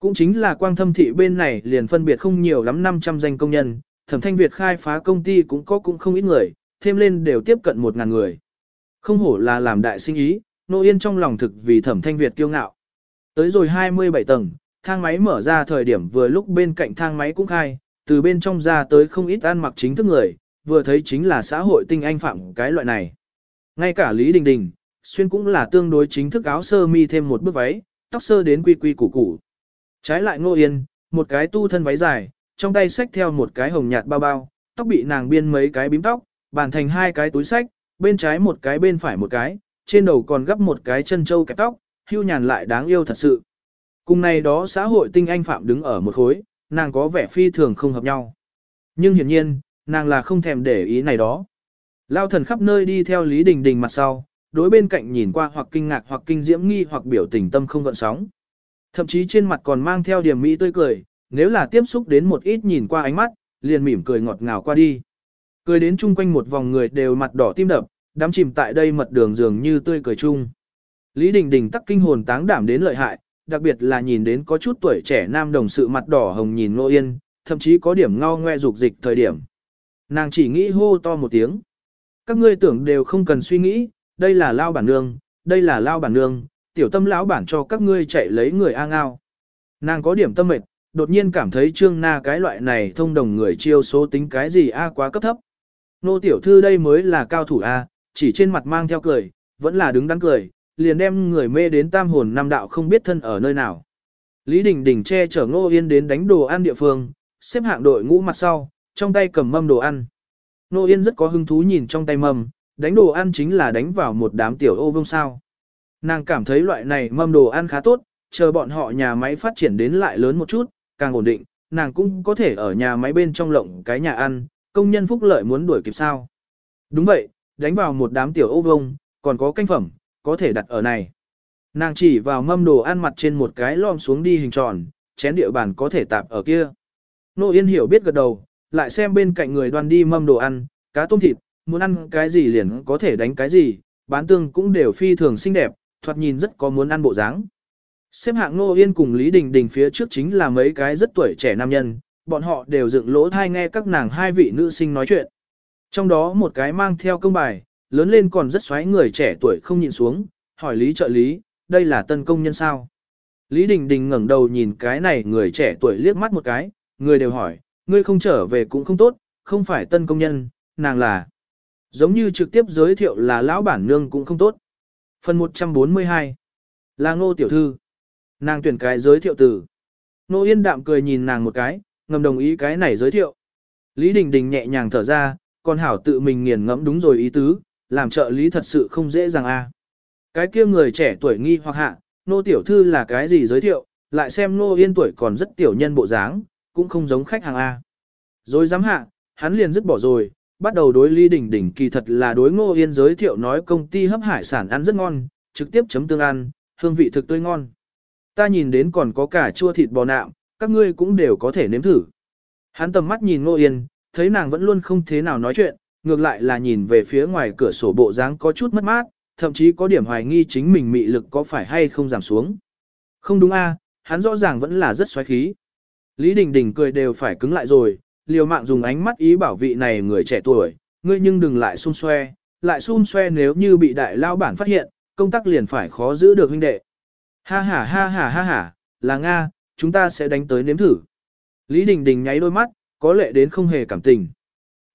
Cũng chính là quang thâm thị bên này liền phân biệt không nhiều lắm 500 danh công nhân, thẩm thanh Việt khai phá công ty cũng có cũng không ít người, thêm lên đều tiếp cận 1.000 người. Không hổ là làm đại sinh ý, Nô Yên trong lòng thực vì thẩm thanh Việt kiêu ngạo. Tới rồi 27 tầng, thang máy mở ra thời điểm vừa lúc bên cạnh thang máy cũng khai, từ bên trong ra tới không ít ăn mặc chính thức người, vừa thấy chính là xã hội tinh anh phạm cái loại này. Ngay cả Lý Đình Đình, xuyên cũng là tương đối chính thức áo sơ mi thêm một bước váy, tóc sơ đến quy quy củ củ. Trái lại Ngô Yên, một cái tu thân váy dài, trong tay xách theo một cái hồng nhạt bao bao, tóc bị nàng biên mấy cái bím tóc, bàn thành hai cái túi sách, bên trái một cái bên phải một cái, trên đầu còn gấp một cái chân châu kẹp tóc, hưu nhàn lại đáng yêu thật sự. Cùng này đó xã hội tinh anh phạm đứng ở một khối, nàng có vẻ phi thường không hợp nhau. Nhưng hiển nhiên, nàng là không thèm để ý này đó. Lao thần khắp nơi đi theo Lý Đình Đình mặt sau, đối bên cạnh nhìn qua hoặc kinh ngạc hoặc kinh diễm nghi hoặc biểu tình tâm không gợn sóng. Thậm chí trên mặt còn mang theo điểm mỹ tươi cười, nếu là tiếp xúc đến một ít nhìn qua ánh mắt, liền mỉm cười ngọt ngào qua đi. Cười đến chung quanh một vòng người đều mặt đỏ tim đập, đám chìm tại đây mật đường dường như tươi cười chung. Lý Đình Đình tắc kinh hồn táng đảm đến lợi hại, đặc biệt là nhìn đến có chút tuổi trẻ nam đồng sự mặt đỏ hồng nhìn Ngô Yên, thậm chí có điểm ngao ngoe dục dịch thời điểm. Nàng chỉ nghĩ hô to một tiếng. Các ngươi tưởng đều không cần suy nghĩ, đây là lao bản nương, đây là lao bản nương, tiểu tâm lão bản cho các ngươi chạy lấy người A ngao. Nàng có điểm tâm mệt, đột nhiên cảm thấy trương na cái loại này thông đồng người chiêu số tính cái gì A quá cấp thấp. Nô tiểu thư đây mới là cao thủ A, chỉ trên mặt mang theo cười, vẫn là đứng đắn cười, liền đem người mê đến tam hồn năm đạo không biết thân ở nơi nào. Lý Đình Đình che chở Ngô Yên đến đánh đồ ăn địa phương, xếp hạng đội ngũ mặt sau, trong tay cầm mâm đồ ăn. Ngô Yên rất có hứng thú nhìn trong tay mâm, đánh đồ ăn chính là đánh vào một đám tiểu ô vương sao. Nàng cảm thấy loại này mâm đồ ăn khá tốt, chờ bọn họ nhà máy phát triển đến lại lớn một chút, càng ổn định, nàng cũng có thể ở nhà máy bên trong lộng cái nhà ăn, công nhân phúc lợi muốn đuổi kịp sao. Đúng vậy, đánh vào một đám tiểu ô vông, còn có canh phẩm, có thể đặt ở này. Nàng chỉ vào mâm đồ ăn mặt trên một cái lom xuống đi hình tròn, chén địa bàn có thể tạp ở kia. Nô Yên hiểu biết gật đầu, lại xem bên cạnh người đoan đi mâm đồ ăn, cá tôm thịt, muốn ăn cái gì liền có thể đánh cái gì, bán tương cũng đều phi thường xinh đẹp, thoạt nhìn rất có muốn ăn bộ dáng. Xếp hạng Nô Yên cùng Lý Đình Đình phía trước chính là mấy cái rất tuổi trẻ nam nhân, bọn họ đều dựng lỗ thai nghe các nàng hai vị nữ sinh nói chuyện. Trong đó một cái mang theo công bài, lớn lên còn rất xoáy người trẻ tuổi không nhìn xuống, hỏi Lý trợ lý, đây là tân công nhân sao? Lý Đình Đình ngẩng đầu nhìn cái này người trẻ tuổi liếc mắt một cái, người đều hỏi, ngươi không trở về cũng không tốt, không phải tân công nhân, nàng là. Giống như trực tiếp giới thiệu là lão bản nương cũng không tốt. Phần 142 là ngô tiểu thư. Nàng tuyển cái giới thiệu từ. Nô Yên đạm cười nhìn nàng một cái, ngầm đồng ý cái này giới thiệu. Lý Đình Đình nhẹ nhàng thở ra, còn hảo tự mình nghiền ngẫm đúng rồi ý tứ, làm trợ lý thật sự không dễ dàng a. Cái kia người trẻ tuổi nghi hoặc hạ, nô tiểu thư là cái gì giới thiệu, lại xem nô yên tuổi còn rất tiểu nhân bộ dáng, cũng không giống khách hàng A. Rồi dám hạ, hắn liền dứt bỏ rồi, bắt đầu đối Lý Đình Đình kỳ thật là đối ngô yên giới thiệu nói công ty hấp hải sản ăn rất ngon, trực tiếp chấm tương ăn, hương vị thực tươi ngon. Ta nhìn đến còn có cả chua thịt bò nạm, các ngươi cũng đều có thể nếm thử. Hắn tầm mắt nhìn ngô yên, thấy nàng vẫn luôn không thế nào nói chuyện, ngược lại là nhìn về phía ngoài cửa sổ bộ dáng có chút mất mát, thậm chí có điểm hoài nghi chính mình mị lực có phải hay không giảm xuống. Không đúng a, hắn rõ ràng vẫn là rất xoáy khí. Lý Đình Đình cười đều phải cứng lại rồi, liều mạng dùng ánh mắt ý bảo vị này người trẻ tuổi, ngươi nhưng đừng lại xung xoe, lại xung xoe nếu như bị đại lao bản phát hiện, công tác liền phải khó giữ được huynh đệ. Ha ha ha ha ha ha, là Nga, chúng ta sẽ đánh tới nếm thử. Lý Đình Đình nháy đôi mắt, có lệ đến không hề cảm tình.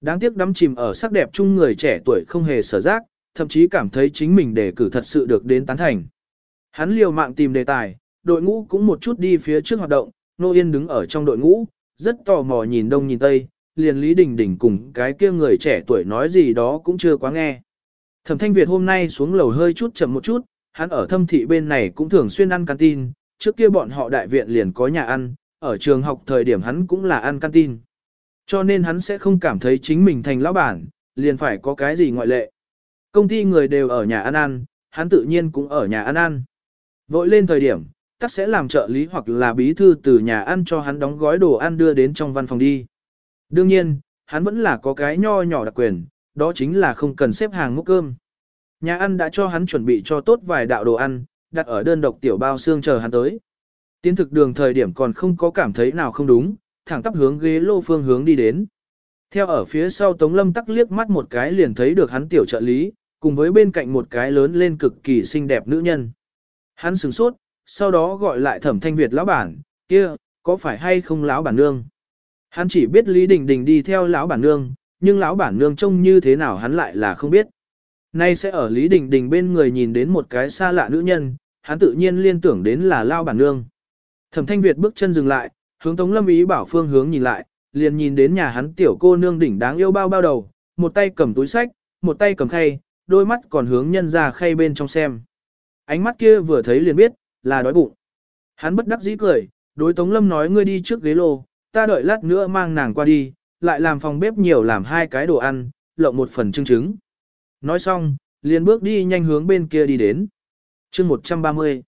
Đáng tiếc đắm chìm ở sắc đẹp chung người trẻ tuổi không hề sở giác, thậm chí cảm thấy chính mình đề cử thật sự được đến tán thành. Hắn liều mạng tìm đề tài, đội ngũ cũng một chút đi phía trước hoạt động, Nô Yên đứng ở trong đội ngũ, rất tò mò nhìn đông nhìn tây, liền Lý Đình Đình cùng cái kia người trẻ tuổi nói gì đó cũng chưa quá nghe. Thẩm Thanh Việt hôm nay xuống lầu hơi chút chậm một chút, hắn ở thâm thị bên này cũng thường xuyên ăn canteen, trước kia bọn họ đại viện liền có nhà ăn, ở trường học thời điểm hắn cũng là ăn canteen. Cho nên hắn sẽ không cảm thấy chính mình thành lão bản, liền phải có cái gì ngoại lệ. Công ty người đều ở nhà ăn ăn, hắn tự nhiên cũng ở nhà ăn ăn. Vội lên thời điểm, tắc sẽ làm trợ lý hoặc là bí thư từ nhà ăn cho hắn đóng gói đồ ăn đưa đến trong văn phòng đi. Đương nhiên, hắn vẫn là có cái nho nhỏ đặc quyền, đó chính là không cần xếp hàng múc cơm. Nhà ăn đã cho hắn chuẩn bị cho tốt vài đạo đồ ăn, đặt ở đơn độc tiểu bao xương chờ hắn tới. Tiến thực đường thời điểm còn không có cảm thấy nào không đúng, thẳng tắp hướng ghế lô phương hướng đi đến. Theo ở phía sau Tống Lâm tắc liếc mắt một cái liền thấy được hắn tiểu trợ lý, cùng với bên cạnh một cái lớn lên cực kỳ xinh đẹp nữ nhân. Hắn sửng sốt, sau đó gọi lại thẩm thanh Việt lão bản, kia, có phải hay không lão bản nương? Hắn chỉ biết Lý Đình Đình đi theo lão bản nương, nhưng lão bản nương trông như thế nào hắn lại là không biết. Nay sẽ ở Lý Đình Đình bên người nhìn đến một cái xa lạ nữ nhân, hắn tự nhiên liên tưởng đến là lao bản nương. Thẩm Thanh Việt bước chân dừng lại, hướng Tống Lâm ý bảo phương hướng nhìn lại, liền nhìn đến nhà hắn tiểu cô nương đỉnh đáng yêu bao bao đầu, một tay cầm túi sách, một tay cầm khay, đôi mắt còn hướng nhân ra khay bên trong xem. Ánh mắt kia vừa thấy liền biết, là đói bụng. Hắn bất đắc dĩ cười, đối Tống Lâm nói ngươi đi trước ghế lô, ta đợi lát nữa mang nàng qua đi, lại làm phòng bếp nhiều làm hai cái đồ ăn, lộng một phần trứng trứng. Nói xong, liền bước đi nhanh hướng bên kia đi đến chương 130.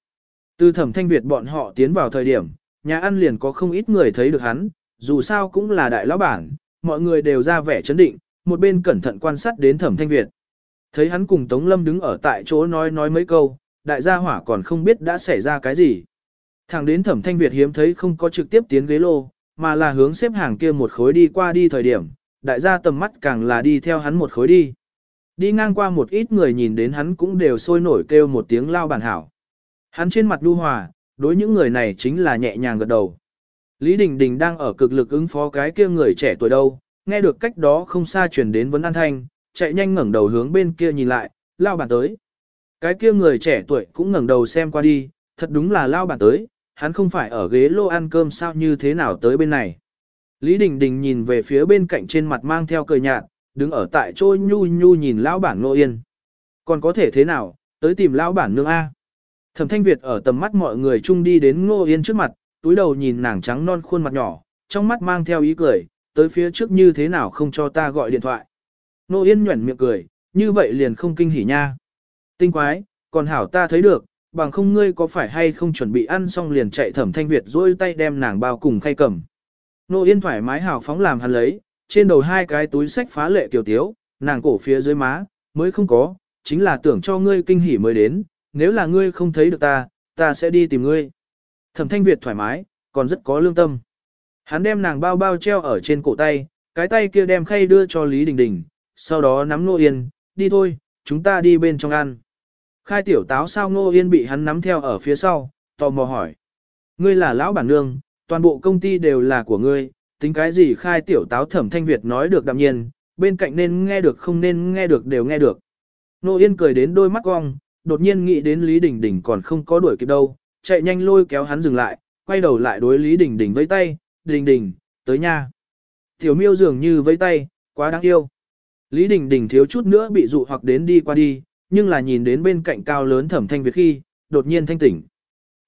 Từ thẩm thanh Việt bọn họ tiến vào thời điểm, nhà ăn liền có không ít người thấy được hắn, dù sao cũng là đại lão bản, mọi người đều ra vẻ chấn định, một bên cẩn thận quan sát đến thẩm thanh Việt. Thấy hắn cùng Tống Lâm đứng ở tại chỗ nói nói mấy câu, đại gia hỏa còn không biết đã xảy ra cái gì. Thẳng đến thẩm thanh Việt hiếm thấy không có trực tiếp tiến ghế lô, mà là hướng xếp hàng kia một khối đi qua đi thời điểm, đại gia tầm mắt càng là đi theo hắn một khối đi. Đi ngang qua một ít người nhìn đến hắn cũng đều sôi nổi kêu một tiếng lao bản hảo. Hắn trên mặt lưu hòa, đối những người này chính là nhẹ nhàng gật đầu. Lý Đình Đình đang ở cực lực ứng phó cái kia người trẻ tuổi đâu, nghe được cách đó không xa chuyển đến vấn an thanh, chạy nhanh ngẩng đầu hướng bên kia nhìn lại, lao bản tới. Cái kia người trẻ tuổi cũng ngẩng đầu xem qua đi, thật đúng là lao bản tới, hắn không phải ở ghế lô ăn cơm sao như thế nào tới bên này. Lý Đình Đình nhìn về phía bên cạnh trên mặt mang theo cười nhạt, đứng ở tại chỗ nhu nhu nhìn lão bản Ngô Yên. Còn có thể thế nào, tới tìm lão bản nương A. Thẩm Thanh Việt ở tầm mắt mọi người chung đi đến Ngô Yên trước mặt, túi đầu nhìn nàng trắng non khuôn mặt nhỏ, trong mắt mang theo ý cười, tới phía trước như thế nào không cho ta gọi điện thoại. Ngô Yên nhuẩn miệng cười, như vậy liền không kinh hỉ nha. Tinh quái, còn hảo ta thấy được, bằng không ngươi có phải hay không chuẩn bị ăn xong liền chạy thẩm thanh Việt dôi tay đem nàng bao cùng khay cầm. Nô Yên thoải mái hào phóng làm hắn lấy, trên đầu hai cái túi sách phá lệ tiểu tiếu, nàng cổ phía dưới má, mới không có, chính là tưởng cho ngươi kinh hỉ mới đến, nếu là ngươi không thấy được ta, ta sẽ đi tìm ngươi. Thẩm thanh Việt thoải mái, còn rất có lương tâm. Hắn đem nàng bao bao treo ở trên cổ tay, cái tay kia đem khay đưa cho Lý Đình Đình, sau đó nắm Nô Yên, đi thôi, chúng ta đi bên trong ăn. Khai tiểu táo sao Ngô Yên bị hắn nắm theo ở phía sau, tò mò hỏi. Ngươi là lão bản nương, toàn bộ công ty đều là của ngươi, tính cái gì khai tiểu táo thẩm thanh Việt nói được đạm nhiên, bên cạnh nên nghe được không nên nghe được đều nghe được. Nô Yên cười đến đôi mắt cong, đột nhiên nghĩ đến Lý Đình Đình còn không có đuổi kịp đâu, chạy nhanh lôi kéo hắn dừng lại, quay đầu lại đối Lý Đình Đình với tay, Đình Đình, tới nha. Tiểu miêu dường như với tay, quá đáng yêu. Lý Đình Đình thiếu chút nữa bị dụ hoặc đến đi qua đi, nhưng là nhìn đến bên cạnh cao lớn thẩm thanh Việt khi, đột nhiên thanh tỉnh.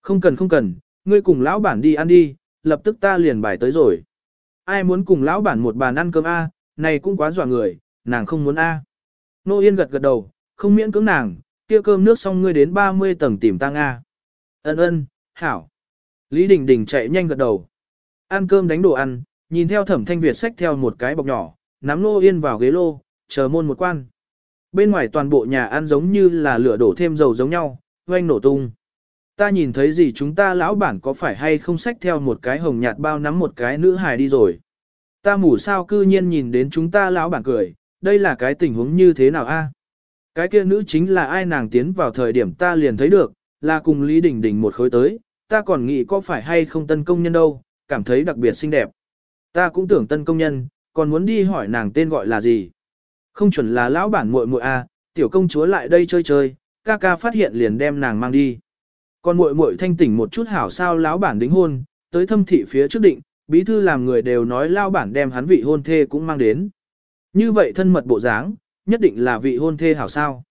Không cần không cần, ngươi cùng lão bản đi ăn đi, lập tức ta liền bài tới rồi. Ai muốn cùng lão bản một bàn ăn cơm A, này cũng quá dọa người, nàng không muốn A. Nô Yên gật gật đầu, không miễn cưỡng nàng, kia cơm nước xong ngươi đến 30 tầng tìm tăng A. Ân ân, hảo. Lý Đình Đình chạy nhanh gật đầu. Ăn cơm đánh đồ ăn, nhìn theo thẩm thanh Việt xách theo một cái bọc nhỏ, nắm Nô Yên vào ghế lô, chờ môn một quan. Bên ngoài toàn bộ nhà ăn giống như là lửa đổ thêm dầu giống nhau, oanh nổ tung. Ta nhìn thấy gì chúng ta lão bản có phải hay không xách theo một cái hồng nhạt bao nắm một cái nữ hài đi rồi. Ta mủ sao cư nhiên nhìn đến chúng ta lão bản cười, đây là cái tình huống như thế nào a? Cái kia nữ chính là ai nàng tiến vào thời điểm ta liền thấy được, là cùng Lý Đình Đình một khối tới, ta còn nghĩ có phải hay không tân công nhân đâu, cảm thấy đặc biệt xinh đẹp. Ta cũng tưởng tân công nhân, còn muốn đi hỏi nàng tên gọi là gì. Không chuẩn là lão bản muội muội a, tiểu công chúa lại đây chơi chơi, ca ca phát hiện liền đem nàng mang đi. Còn muội muội thanh tỉnh một chút hảo sao lão bản đính hôn, tới thâm thị phía trước định, bí thư làm người đều nói lão bản đem hắn vị hôn thê cũng mang đến. Như vậy thân mật bộ dáng, nhất định là vị hôn thê hảo sao.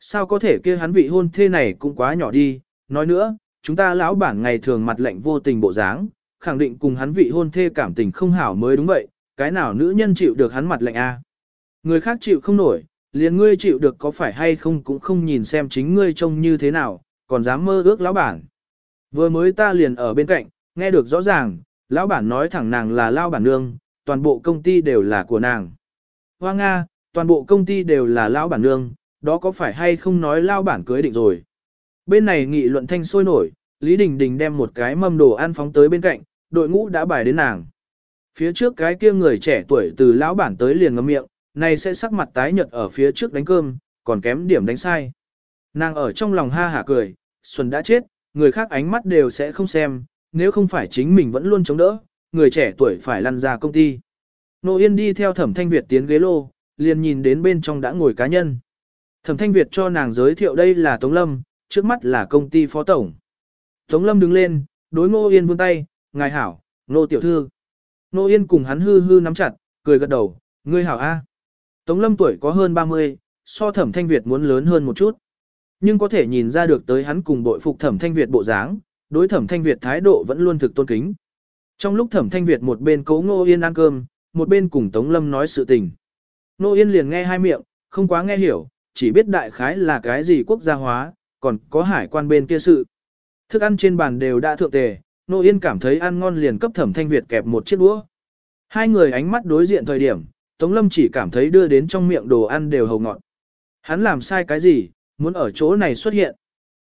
Sao có thể kia hắn vị hôn thê này cũng quá nhỏ đi, nói nữa, chúng ta lão bản ngày thường mặt lạnh vô tình bộ dáng, khẳng định cùng hắn vị hôn thê cảm tình không hảo mới đúng vậy, cái nào nữ nhân chịu được hắn mặt lạnh a? Người khác chịu không nổi, liền ngươi chịu được có phải hay không cũng không nhìn xem chính ngươi trông như thế nào, còn dám mơ ước lão bản. Vừa mới ta liền ở bên cạnh, nghe được rõ ràng, lão bản nói thẳng nàng là lao bản nương, toàn bộ công ty đều là của nàng. Hoa Nga, toàn bộ công ty đều là lão bản nương, đó có phải hay không nói lao bản cưới định rồi. Bên này nghị luận thanh sôi nổi, Lý Đình Đình đem một cái mâm đồ ăn phóng tới bên cạnh, đội ngũ đã bài đến nàng. Phía trước cái kia người trẻ tuổi từ lão bản tới liền ngậm miệng, này sẽ sắc mặt tái nhợt ở phía trước đánh cơm, còn kém điểm đánh sai. Nàng ở trong lòng ha hả cười, Xuân đã chết, người khác ánh mắt đều sẽ không xem, nếu không phải chính mình vẫn luôn chống đỡ, người trẻ tuổi phải lăn ra công ty. Nô Yên đi theo Thẩm Thanh Việt tiến ghế lô, liền nhìn đến bên trong đã ngồi cá nhân. Thẩm Thanh Việt cho nàng giới thiệu đây là Tống Lâm, trước mắt là công ty phó tổng. Tống Lâm đứng lên, đối Ngô Yên vươn tay, ngài hảo, nô tiểu thư. Nô Yên cùng hắn hư hư nắm chặt, cười gật đầu, ngươi hảo A. Tống Lâm tuổi có hơn 30, so thẩm thanh Việt muốn lớn hơn một chút. Nhưng có thể nhìn ra được tới hắn cùng bội phục thẩm thanh Việt bộ dáng, đối thẩm thanh Việt thái độ vẫn luôn thực tôn kính. Trong lúc thẩm thanh Việt một bên cố Ngô Yên ăn cơm, một bên cùng Tống Lâm nói sự tình. Ngô Yên liền nghe hai miệng, không quá nghe hiểu, chỉ biết đại khái là cái gì quốc gia hóa, còn có hải quan bên kia sự. Thức ăn trên bàn đều đã thượng tề, Nô Yên cảm thấy ăn ngon liền cấp thẩm thanh Việt kẹp một chiếc đũa. Hai người ánh mắt đối diện thời điểm, Tống Lâm chỉ cảm thấy đưa đến trong miệng đồ ăn đều hầu ngọt. Hắn làm sai cái gì, muốn ở chỗ này xuất hiện.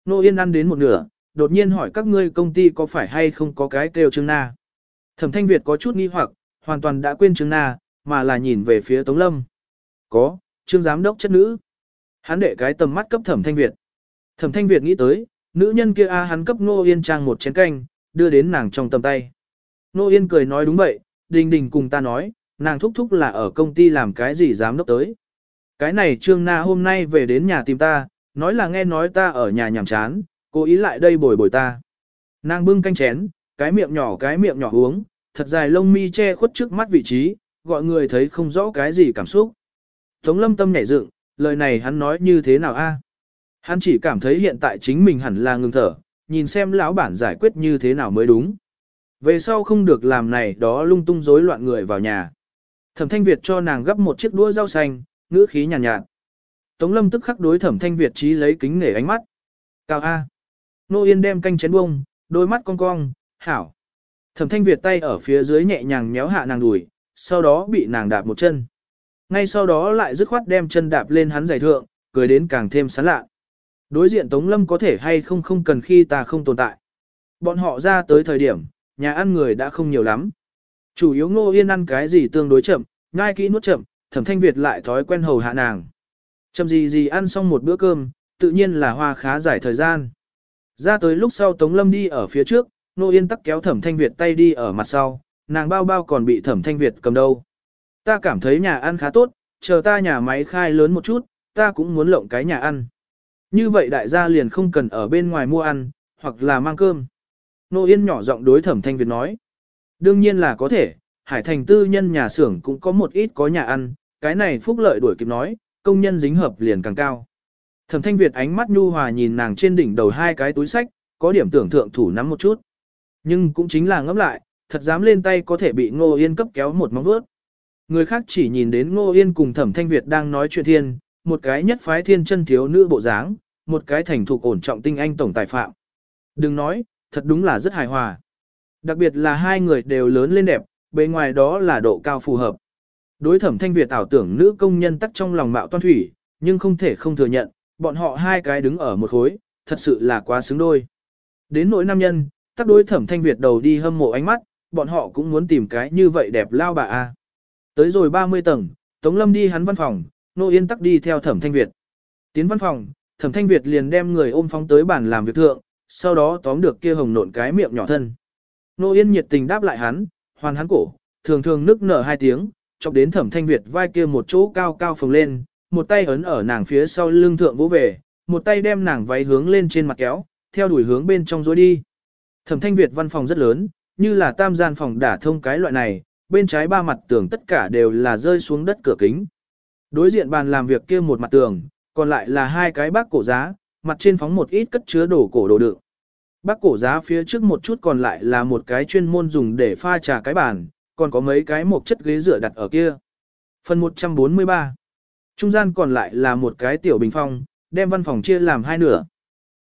Nô Yên ăn đến một nửa, đột nhiên hỏi các ngươi công ty có phải hay không có cái kêu Trương Na. Thẩm Thanh Việt có chút nghi hoặc, hoàn toàn đã quên Trương Na, mà là nhìn về phía Tống Lâm. Có, Trương Giám Đốc chất nữ. Hắn để cái tầm mắt cấp Thẩm Thanh Việt. Thẩm Thanh Việt nghĩ tới, nữ nhân kia a hắn cấp Nô Yên trang một chén canh, đưa đến nàng trong tầm tay. Nô Yên cười nói đúng vậy, đình đình cùng ta nói, nàng thúc thúc là ở công ty làm cái gì dám đốc tới. Cái này Trương Na hôm nay về đến nhà tìm ta, nói là nghe nói ta ở nhà nhàm chán, cố ý lại đây bồi bồi ta. Nàng bưng canh chén, cái miệng nhỏ cái miệng nhỏ uống, thật dài lông mi che khuất trước mắt vị trí, gọi người thấy không rõ cái gì cảm xúc. Tống lâm tâm nhảy dựng, lời này hắn nói như thế nào a? À? Hắn chỉ cảm thấy hiện tại chính mình hẳn là ngừng thở, nhìn xem lão bản giải quyết như thế nào mới đúng. Về sau không được làm này đó lung tung rối loạn người vào nhà. Thẩm Thanh Việt cho nàng gấp một chiếc đũa rau xanh, ngữ khí nhàn nhạt, nhạt. Tống Lâm tức khắc đối Thẩm Thanh Việt trí lấy kính nể ánh mắt. Cao A. Nô Yên đem canh chén bông, đôi mắt cong cong, hảo. Thẩm Thanh Việt tay ở phía dưới nhẹ nhàng méo hạ nàng đùi, sau đó bị nàng đạp một chân. Ngay sau đó lại dứt khoát đem chân đạp lên hắn giải thượng, cười đến càng thêm sán lạ. Đối diện Tống Lâm có thể hay không không cần khi ta không tồn tại. Bọn họ ra tới thời điểm, nhà ăn người đã không nhiều lắm. Chủ yếu Ngô Yên ăn cái gì tương đối chậm, ngai kỹ nuốt chậm, Thẩm Thanh Việt lại thói quen hầu hạ nàng. Chậm gì gì ăn xong một bữa cơm, tự nhiên là hoa khá giải thời gian. Ra tới lúc sau Tống Lâm đi ở phía trước, nô Yên tắc kéo Thẩm Thanh Việt tay đi ở mặt sau, nàng bao bao còn bị Thẩm Thanh Việt cầm đâu. Ta cảm thấy nhà ăn khá tốt, chờ ta nhà máy khai lớn một chút, ta cũng muốn lộng cái nhà ăn. Như vậy đại gia liền không cần ở bên ngoài mua ăn, hoặc là mang cơm. Nô Yên nhỏ giọng đối thẩm thanh Việt nói. Đương nhiên là có thể, Hải Thành tư nhân nhà xưởng cũng có một ít có nhà ăn, cái này phúc lợi đuổi kịp nói, công nhân dính hợp liền càng cao. Thẩm thanh Việt ánh mắt nhu hòa nhìn nàng trên đỉnh đầu hai cái túi sách, có điểm tưởng thượng thủ nắm một chút. Nhưng cũng chính là ngấp lại, thật dám lên tay có thể bị Ngô Yên cấp kéo một móng vuốt. Người khác chỉ nhìn đến Ngô Yên cùng Thẩm Thanh Việt đang nói chuyện thiên, một cái nhất phái thiên chân thiếu nữ bộ dáng, một cái thành thục ổn trọng tinh anh tổng tài phạm. Đừng nói, thật đúng là rất hài hòa. Đặc biệt là hai người đều lớn lên đẹp, bề ngoài đó là độ cao phù hợp. Đối thẩm thanh Việt ảo tưởng nữ công nhân tắc trong lòng mạo toan thủy, nhưng không thể không thừa nhận, bọn họ hai cái đứng ở một khối, thật sự là quá xứng đôi. Đến nỗi nam nhân, tắc đối thẩm thanh Việt đầu đi hâm mộ ánh mắt, bọn họ cũng muốn tìm cái như vậy đẹp lao bà a. Tới rồi 30 tầng, Tống Lâm đi hắn văn phòng, Nô Yên tắc đi theo thẩm thanh Việt. Tiến văn phòng, thẩm thanh Việt liền đem người ôm phóng tới bàn làm việc thượng, sau đó tóm được kia hồng nộn cái miệng nhỏ thân. Nô Yên nhiệt tình đáp lại hắn, hoàn hắn cổ, thường thường nức nở hai tiếng, chọc đến thẩm thanh Việt vai kia một chỗ cao cao phồng lên, một tay ấn ở nàng phía sau lưng thượng vỗ về, một tay đem nàng váy hướng lên trên mặt kéo, theo đuổi hướng bên trong dối đi. Thẩm thanh Việt văn phòng rất lớn, như là tam gian phòng đả thông cái loại này, bên trái ba mặt tường tất cả đều là rơi xuống đất cửa kính. Đối diện bàn làm việc kia một mặt tường, còn lại là hai cái bác cổ giá, mặt trên phóng một ít cất chứa đồ cổ đồ đựng. Bác cổ giá phía trước một chút còn lại là một cái chuyên môn dùng để pha trà cái bàn, còn có mấy cái một chất ghế rửa đặt ở kia. Phần 143 Trung gian còn lại là một cái tiểu bình phong, đem văn phòng chia làm hai nửa.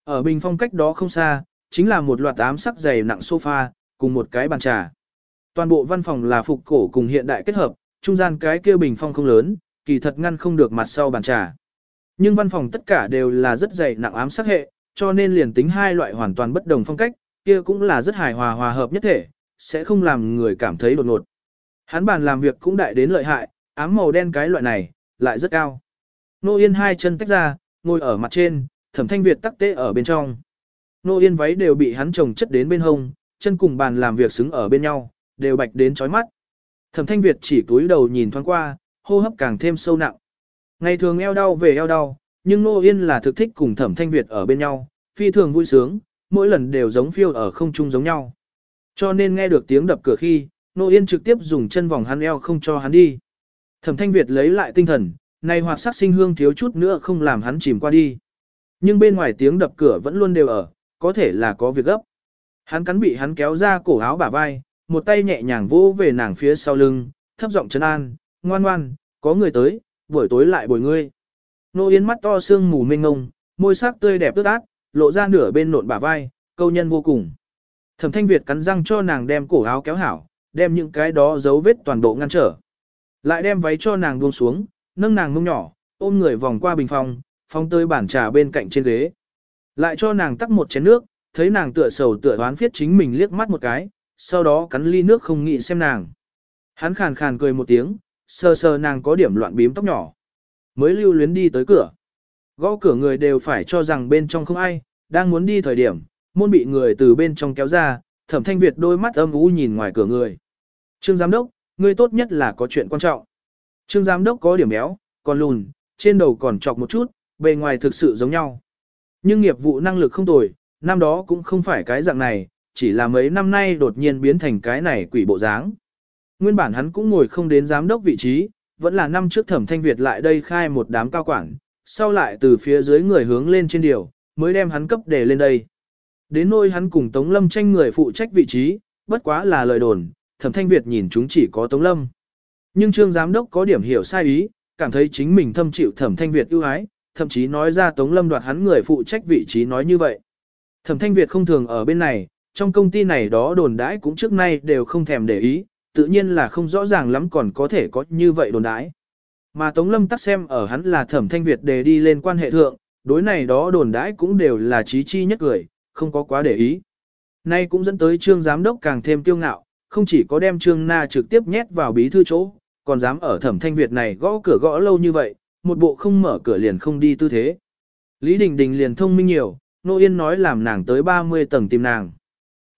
Ở bình phong cách đó không xa, chính là một loạt ám sắc dày nặng sofa, cùng một cái bàn trà. Toàn bộ văn phòng là phục cổ cùng hiện đại kết hợp, trung gian cái kia bình phong không lớn, kỳ thật ngăn không được mặt sau bàn trà. Nhưng văn phòng tất cả đều là rất dày nặng ám sắc hệ, cho nên liền tính hai loại hoàn toàn bất đồng phong cách, kia cũng là rất hài hòa hòa hợp nhất thể, sẽ không làm người cảm thấy đột ngột. Hắn bàn làm việc cũng đại đến lợi hại, ám màu đen cái loại này, lại rất cao. Nô Yên hai chân tách ra, ngồi ở mặt trên, thẩm thanh Việt tắc tế ở bên trong. Nô Yên váy đều bị hắn trồng chất đến bên hông, chân cùng bàn làm việc xứng ở bên nhau, đều bạch đến chói mắt. Thẩm thanh Việt chỉ túi đầu nhìn thoáng qua, hô hấp càng thêm sâu nặng. Ngày thường eo đau về eo đau, nhưng Nô Yên là thực thích cùng Thẩm Thanh Việt ở bên nhau, phi thường vui sướng, mỗi lần đều giống phiêu ở không trung giống nhau. Cho nên nghe được tiếng đập cửa khi, Nô Yên trực tiếp dùng chân vòng hắn eo không cho hắn đi. Thẩm Thanh Việt lấy lại tinh thần, này hoạt sắc sinh hương thiếu chút nữa không làm hắn chìm qua đi. Nhưng bên ngoài tiếng đập cửa vẫn luôn đều ở, có thể là có việc gấp. Hắn cắn bị hắn kéo ra cổ áo bả vai, một tay nhẹ nhàng vỗ về nàng phía sau lưng, thấp giọng trấn an, ngoan ngoan, có người tới, buổi tối lại bồi ngươi. Nô Yên mắt to sương mù mênh ngông, môi sắc tươi đẹp tươi át, lộ ra nửa bên nộn bả vai, câu nhân vô cùng. Thẩm Thanh Việt cắn răng cho nàng đem cổ áo kéo hảo, đem những cái đó dấu vết toàn bộ ngăn trở. Lại đem váy cho nàng buông xuống, nâng nàng mông nhỏ, ôm người vòng qua bình phòng, phong tới bản trà bên cạnh trên ghế. Lại cho nàng tắt một chén nước, thấy nàng tựa sầu tựa đoán phiết chính mình liếc mắt một cái, sau đó cắn ly nước không nghĩ xem nàng. Hắn khàn khàn cười một tiếng, sờ sờ nàng có điểm loạn bím tóc nhỏ. Mới lưu luyến đi tới cửa. Gõ cửa người đều phải cho rằng bên trong không ai, đang muốn đi thời điểm, môn bị người từ bên trong kéo ra, thẩm thanh Việt đôi mắt âm u nhìn ngoài cửa người. Trương giám đốc, ngươi tốt nhất là có chuyện quan trọng. Trương giám đốc có điểm béo, còn lùn, trên đầu còn trọc một chút, bề ngoài thực sự giống nhau. Nhưng nghiệp vụ năng lực không tồi, năm đó cũng không phải cái dạng này, chỉ là mấy năm nay đột nhiên biến thành cái này quỷ bộ dáng. Nguyên bản hắn cũng ngồi không đến giám đốc vị trí, vẫn là năm trước thẩm thanh Việt lại đây khai một đám cao quản, sau lại từ phía dưới người hướng lên trên điều, mới đem hắn cấp để lên đây. Đến nôi hắn cùng Tống Lâm tranh người phụ trách vị trí, bất quá là lời đồn, thẩm thanh Việt nhìn chúng chỉ có Tống Lâm. Nhưng trương giám đốc có điểm hiểu sai ý, cảm thấy chính mình thâm chịu thẩm thanh Việt ưu ái, thậm chí nói ra Tống Lâm đoạt hắn người phụ trách vị trí nói như vậy. Thẩm thanh Việt không thường ở bên này, trong công ty này đó đồn đãi cũng trước nay đều không thèm để ý, tự nhiên là không rõ ràng lắm còn có thể có như vậy đồn đãi. Mà Tống Lâm tắc xem ở hắn là thẩm thanh Việt để đi lên quan hệ thượng, đối này đó đồn đãi cũng đều là trí chi nhất cười, không có quá để ý. Nay cũng dẫn tới trương giám đốc càng thêm kiêu ngạo, không chỉ có đem trương na trực tiếp nhét vào bí thư chỗ, còn dám ở thẩm thanh Việt này gõ cửa gõ lâu như vậy, một bộ không mở cửa liền không đi tư thế. Lý Đình Đình liền thông minh nhiều, Nô Yên nói làm nàng tới 30 tầng tìm nàng.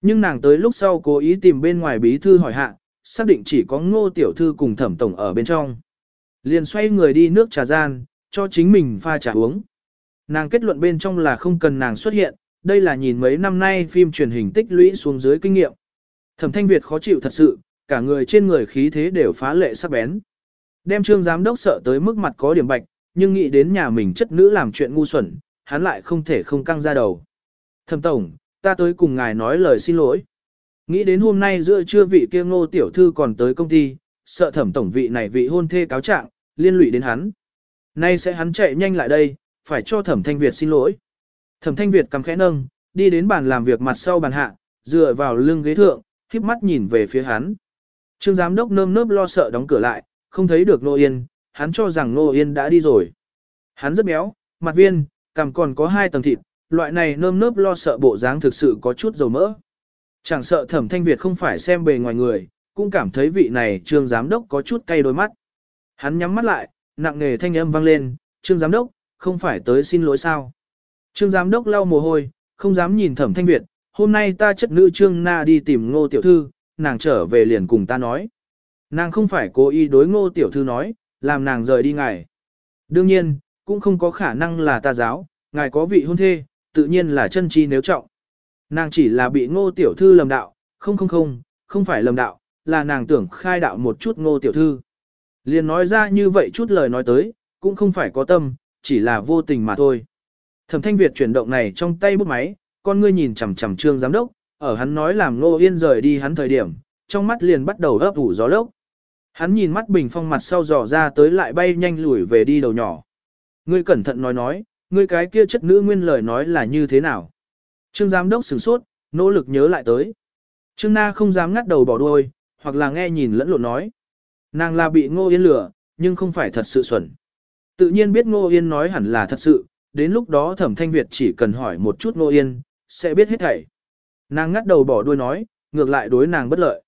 Nhưng nàng tới lúc sau cố ý tìm bên ngoài bí thư hỏi hạ, xác định chỉ có ngô tiểu thư cùng thẩm tổng ở bên trong. Liền xoay người đi nước trà gian, cho chính mình pha trà uống. Nàng kết luận bên trong là không cần nàng xuất hiện, đây là nhìn mấy năm nay phim truyền hình tích lũy xuống dưới kinh nghiệm. Thẩm thanh Việt khó chịu thật sự, cả người trên người khí thế đều phá lệ sắc bén. Đem trương giám đốc sợ tới mức mặt có điểm bạch, nhưng nghĩ đến nhà mình chất nữ làm chuyện ngu xuẩn, hắn lại không thể không căng ra đầu. Thẩm tổng, ta tới cùng ngài nói lời xin lỗi. Nghĩ đến hôm nay giữa trưa vị kia ngô tiểu thư còn tới công ty, sợ thẩm tổng vị này vị hôn thê cáo trạng, liên lụy đến hắn. Nay sẽ hắn chạy nhanh lại đây, phải cho thẩm thanh Việt xin lỗi. Thẩm thanh Việt cầm khẽ nâng, đi đến bàn làm việc mặt sau bàn hạ, dựa vào lưng ghế thượng, khép mắt nhìn về phía hắn. Trương giám đốc nơm nớp lo sợ đóng cửa lại, không thấy được Nô Yên, hắn cho rằng Nô Yên đã đi rồi. Hắn rất béo, mặt viên, cằm còn có hai tầng thịt, loại này nơm nớp lo sợ bộ dáng thực sự có chút dầu mỡ. Chẳng sợ thẩm thanh Việt không phải xem bề ngoài người, cũng cảm thấy vị này trương giám đốc có chút cay đôi mắt. Hắn nhắm mắt lại, nặng nghề thanh âm vang lên, trương giám đốc, không phải tới xin lỗi sao. Trương giám đốc lau mồ hôi, không dám nhìn thẩm thanh Việt, hôm nay ta chất nữ trương na đi tìm ngô tiểu thư, nàng trở về liền cùng ta nói. Nàng không phải cố ý đối ngô tiểu thư nói, làm nàng rời đi ngài. Đương nhiên, cũng không có khả năng là ta giáo, ngài có vị hôn thê, tự nhiên là chân chi nếu trọng. Nàng chỉ là bị ngô tiểu thư lầm đạo, không không không, không phải lầm đạo, là nàng tưởng khai đạo một chút ngô tiểu thư. Liền nói ra như vậy chút lời nói tới, cũng không phải có tâm, chỉ là vô tình mà thôi. Thẩm thanh Việt chuyển động này trong tay bút máy, con ngươi nhìn chằm chằm trương giám đốc, ở hắn nói làm ngô yên rời đi hắn thời điểm, trong mắt liền bắt đầu ấp ủ gió lốc. Hắn nhìn mắt bình phong mặt sau dò ra tới lại bay nhanh lùi về đi đầu nhỏ. Ngươi cẩn thận nói nói, ngươi cái kia chất nữ nguyên lời nói là như thế nào? Trương giám đốc sửng sốt, nỗ lực nhớ lại tới. Trương Na không dám ngắt đầu bỏ đuôi, hoặc là nghe nhìn lẫn lộn nói. Nàng là bị Ngô Yên lừa, nhưng không phải thật sự xuẩn. Tự nhiên biết Ngô Yên nói hẳn là thật sự, đến lúc đó Thẩm Thanh Việt chỉ cần hỏi một chút Ngô Yên, sẽ biết hết thảy. Nàng ngắt đầu bỏ đuôi nói, ngược lại đối nàng bất lợi.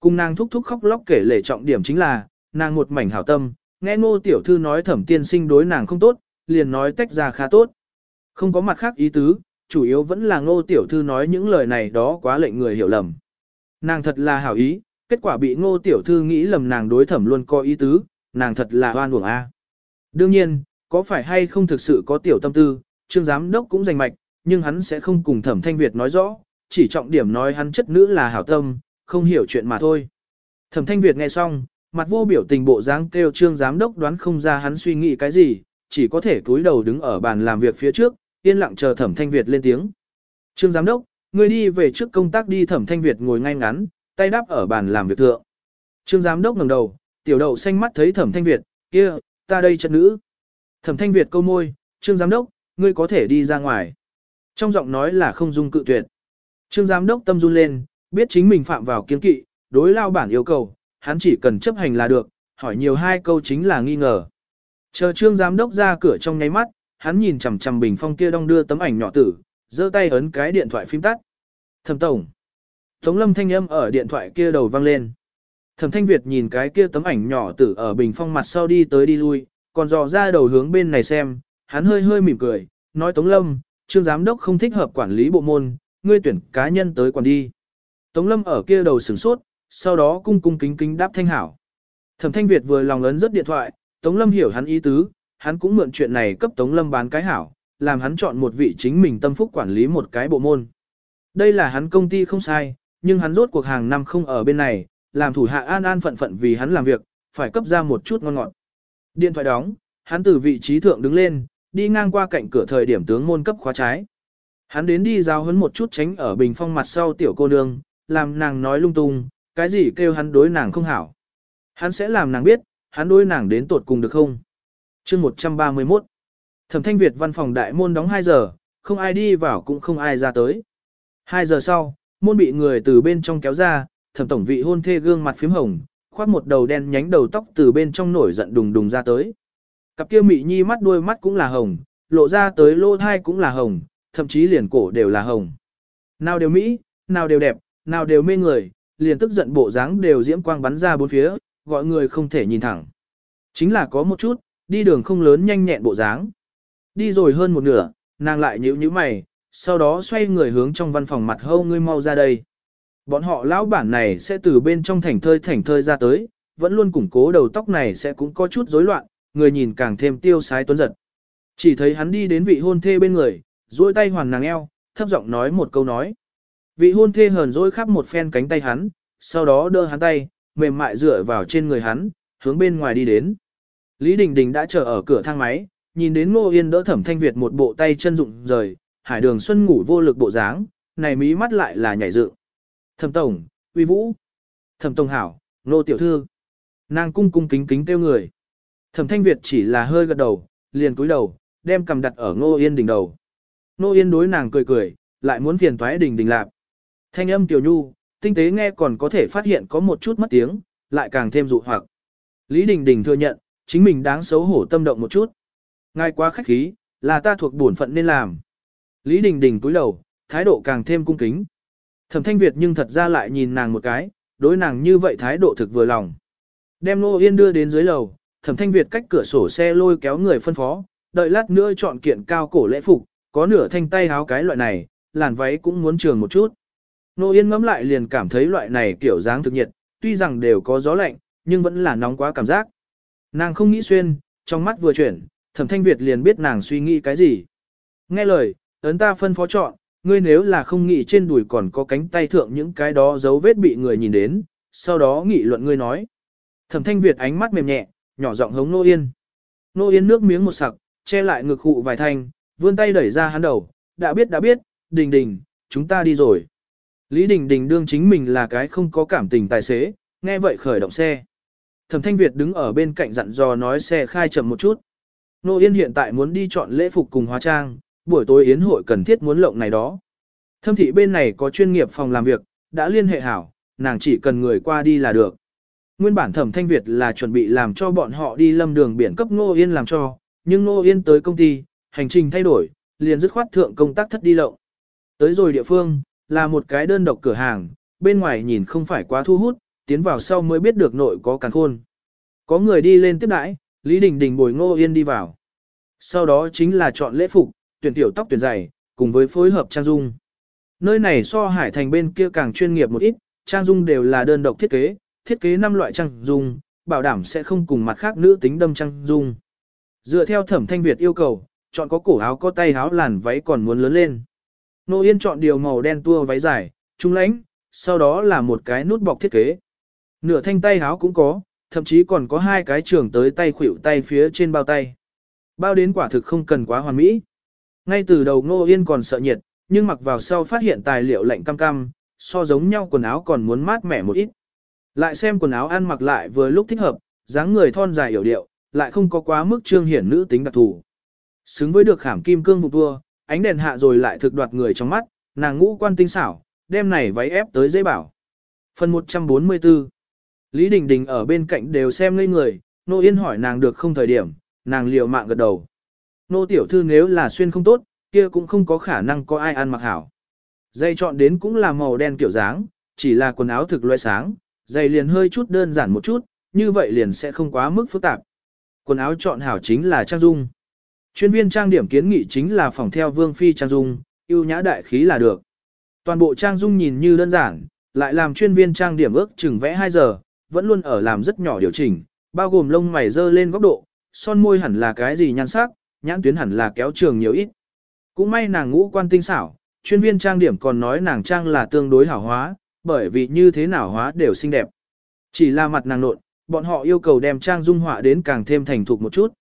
Cùng nàng thúc thúc khóc lóc kể lể trọng điểm chính là, nàng một mảnh hảo tâm, nghe Ngô tiểu thư nói Thẩm tiên sinh đối nàng không tốt, liền nói tách ra khá tốt. Không có mặt khác ý tứ, chủ yếu vẫn là ngô tiểu thư nói những lời này đó quá lệnh người hiểu lầm. Nàng thật là hảo ý, kết quả bị ngô tiểu thư nghĩ lầm nàng đối thẩm luôn có ý tứ, nàng thật là oan uổng a. Đương nhiên, có phải hay không thực sự có tiểu tâm tư, trương giám đốc cũng giành mạch, nhưng hắn sẽ không cùng thẩm thanh Việt nói rõ, chỉ trọng điểm nói hắn chất nữ là hảo tâm, không hiểu chuyện mà thôi. Thẩm thanh Việt nghe xong, mặt vô biểu tình bộ dáng kêu trương giám đốc đoán không ra hắn suy nghĩ cái gì, chỉ có thể cúi đầu đứng ở bàn làm việc phía trước, yên lặng chờ thẩm thanh Việt lên tiếng. Trương giám đốc, người đi về trước công tác đi thẩm thanh Việt ngồi ngay ngắn, tay đáp ở bàn làm việc thượng. Trương giám đốc ngẩng đầu, tiểu đậu xanh mắt thấy thẩm thanh Việt, kia, ta đây chất nữ. Thẩm thanh Việt câu môi, trương giám đốc, ngươi có thể đi ra ngoài. Trong giọng nói là không dung cự tuyệt. Trương giám đốc tâm run lên, biết chính mình phạm vào kiến kỵ, đối lao bản yêu cầu, hắn chỉ cần chấp hành là được, hỏi nhiều hai câu chính là nghi ngờ. Chờ trương giám đốc ra cửa trong nháy mắt, hắn nhìn chằm chằm bình phong kia đong đưa tấm ảnh nhỏ tử, giơ tay ấn cái điện thoại phím tắt. Thẩm tổng. Tống lâm thanh âm ở điện thoại kia đầu vang lên. Thẩm thanh Việt nhìn cái kia tấm ảnh nhỏ tử ở bình phong mặt sau đi tới đi lui, còn dò ra đầu hướng bên này xem, hắn hơi hơi mỉm cười, nói Tống lâm, trương giám đốc không thích hợp quản lý bộ môn, ngươi tuyển cá nhân tới quản đi. Tống lâm ở kia đầu sửng sốt, sau đó cung cung kính kính đáp thanh hảo. Thẩm thanh Việt vừa lòng lớn rất điện thoại, Tống lâm hiểu hắn ý tứ, hắn cũng mượn chuyện này cấp Tống lâm bán cái hảo, làm hắn chọn một vị chính mình tâm phúc quản lý một cái bộ môn. Đây là hắn công ty không sai, nhưng hắn rốt cuộc hàng năm không ở bên này, làm thủ hạ an an phận phận vì hắn làm việc, phải cấp ra một chút ngon ngọt. Điện thoại đóng, hắn từ vị trí thượng đứng lên, đi ngang qua cạnh cửa thời điểm tướng môn cấp khóa trái. Hắn đến đi giao hấn một chút tránh ở bình phong mặt sau tiểu cô nương, làm nàng nói lung tung, cái gì kêu hắn đối nàng không hảo. Hắn sẽ làm nàng biết, hắn đối nàng đến tột cùng được không? chương 131 Thẩm thanh Việt văn phòng đại môn đóng 2 giờ, không ai đi vào cũng không ai ra tới. 2 giờ sau, môn bị người từ bên trong kéo ra, thẩm tổng vị hôn thê gương mặt phím hồng, khoác một đầu đen nhánh đầu tóc từ bên trong nổi giận đùng đùng ra tới. Cặp kia mị nhi mắt đuôi mắt cũng là hồng, lộ ra tới lô thai cũng là hồng, thậm chí liền cổ đều là hồng. Nào đều mỹ, nào đều đẹp, nào đều mê người, liền tức giận bộ dáng đều diễm quang bắn ra bốn phía, gọi người không thể nhìn thẳng. Chính là có một chút, đi đường không lớn nhanh nhẹn bộ dáng. Đi rồi hơn một nửa, nàng lại nhíu nhíu mày, sau đó xoay người hướng trong văn phòng mặt hâu ngươi mau ra đây. Bọn họ lão bản này sẽ từ bên trong thành thơi thành thơi ra tới, vẫn luôn củng cố đầu tóc này sẽ cũng có chút rối loạn, người nhìn càng thêm tiêu sái tuấn giật. Chỉ thấy hắn đi đến vị hôn thê bên người, duỗi tay hoàn nàng eo, thấp giọng nói một câu nói. Vị hôn thê hờn dỗi khắp một phen cánh tay hắn, sau đó đỡ hắn tay, mềm mại dựa vào trên người hắn, hướng bên ngoài đi đến. Lý Đình Đình đã chờ ở cửa thang máy, nhìn đến Ngô Yên đỡ Thẩm Thanh Việt một bộ tay chân rụng rời, Hải Đường Xuân ngủ vô lực bộ dáng, này mí mắt lại là nhảy dựng. Thẩm tổng, uy vũ. Thẩm tổng hảo, nô tiểu thư. Nàng cung cung kính kính kêu người. Thẩm thanh Việt chỉ là hơi gật đầu, liền cúi đầu, đem cầm đặt ở ngô yên đỉnh đầu. Ngô yên đối nàng cười cười, lại muốn phiền thoái đỉnh đỉnh lạp. Thanh âm tiểu nhu, tinh tế nghe còn có thể phát hiện có một chút mất tiếng, lại càng thêm dụ hoặc. Lý Đình Đình thừa nhận, chính mình đáng xấu hổ tâm động một chút. Ngài quá khách khí, là ta thuộc bổn phận nên làm. Lý Đình Đình cúi đầu, thái độ càng thêm cung kính. Thẩm Thanh Việt nhưng thật ra lại nhìn nàng một cái, đối nàng như vậy thái độ thực vừa lòng. Đem Nô Yên đưa đến dưới lầu, Thẩm Thanh Việt cách cửa sổ xe lôi kéo người phân phó, đợi lát nữa chọn kiện cao cổ lễ phục, có nửa thanh tay háo cái loại này, làn váy cũng muốn trường một chút. Nô Yên ngắm lại liền cảm thấy loại này kiểu dáng thực nhiệt, tuy rằng đều có gió lạnh, nhưng vẫn là nóng quá cảm giác. Nàng không nghĩ xuyên, trong mắt vừa chuyển, Thẩm Thanh Việt liền biết nàng suy nghĩ cái gì. Nghe lời, ấn ta phân phó chọn, ngươi nếu là không nghĩ trên đùi còn có cánh tay thượng những cái đó dấu vết bị người nhìn đến, sau đó nghị luận ngươi nói. Thẩm thanh Việt ánh mắt mềm nhẹ, nhỏ giọng hống Nô Yên. Nô Yên nước miếng một sặc, che lại ngực hụ vài thanh, vươn tay đẩy ra hắn đầu, đã biết đã biết, đình đình, chúng ta đi rồi. Lý đình đình đương chính mình là cái không có cảm tình tài xế, nghe vậy khởi động xe. Thẩm thanh Việt đứng ở bên cạnh dặn dò nói xe khai chậm một chút. Nô Yên hiện tại muốn đi chọn lễ phục cùng hóa trang, buổi tối yến hội cần thiết muốn lộng này đó. Thâm thị bên này có chuyên nghiệp phòng làm việc, đã liên hệ hảo, nàng chỉ cần người qua đi là được. Nguyên bản thẩm thanh Việt là chuẩn bị làm cho bọn họ đi lâm đường biển cấp Ngô Yên làm cho, nhưng Ngô Yên tới công ty, hành trình thay đổi, liền dứt khoát thượng công tác thất đi lộng. Tới rồi địa phương, là một cái đơn độc cửa hàng, bên ngoài nhìn không phải quá thu hút, tiến vào sau mới biết được nội có càng khôn. Có người đi lên tiếp đãi, Lý Đình Đình bồi Ngô Yên đi vào. Sau đó chính là chọn lễ phục, tuyển tiểu tóc tuyển dày, cùng với phối hợp trang dung. Nơi này so hải thành bên kia càng chuyên nghiệp một ít, trang dung đều là đơn độc thiết kế, thiết kế 5 loại trang dung, bảo đảm sẽ không cùng mặt khác nữ tính đâm trang dung. Dựa theo thẩm thanh Việt yêu cầu, chọn có cổ áo có tay áo làn váy còn muốn lớn lên. Nô Yên chọn điều màu đen tua váy dài, trung lãnh, sau đó là một cái nút bọc thiết kế. Nửa thanh tay áo cũng có, thậm chí còn có hai cái trường tới tay khuỷu tay phía trên bao tay. Bao đến quả thực không cần quá hoàn mỹ. Ngay từ đầu Nô Yên còn sợ nhiệt, nhưng mặc vào sau phát hiện tài liệu lạnh cam cam, so giống nhau quần áo còn muốn mát mẻ một ít. Lại xem quần áo ăn mặc lại vừa lúc thích hợp, dáng người thon dài hiểu điệu, lại không có quá mức trương hiển nữ tính đặc thù. Xứng với được khảm kim cương vụ vua, ánh đèn hạ rồi lại thực đoạt người trong mắt, nàng ngũ quan tinh xảo, đem này váy ép tới dây bảo. Phần 144 Lý Đình Đình ở bên cạnh đều xem ngây người, Nô Yên hỏi nàng được không thời điểm, nàng liều mạng gật đầu. Nô tiểu thư nếu là xuyên không tốt, kia cũng không có khả năng có ai ăn mặc hảo. Dây chọn đến cũng là màu đen kiểu dáng, chỉ là quần áo thực loại sáng, dây liền hơi chút đơn giản một chút, như vậy liền sẽ không quá mức phức tạp. Quần áo chọn hảo chính là trang dung. Chuyên viên trang điểm kiến nghị chính là phòng theo vương phi trang dung, yêu nhã đại khí là được. Toàn bộ trang dung nhìn như đơn giản, lại làm chuyên viên trang điểm ước chừng vẽ 2 giờ, vẫn luôn ở làm rất nhỏ điều chỉnh, bao gồm lông mày dơ lên góc độ, son môi hẳn là cái gì nhan sắc, nhãn tuyến hẳn là kéo trường nhiều ít. Cũng may nàng ngũ quan tinh xảo, chuyên viên trang điểm còn nói nàng trang là tương đối hảo hóa, bởi vì như thế nào hóa đều xinh đẹp. Chỉ là mặt nàng nộn, bọn họ yêu cầu đem trang dung họa đến càng thêm thành thục một chút.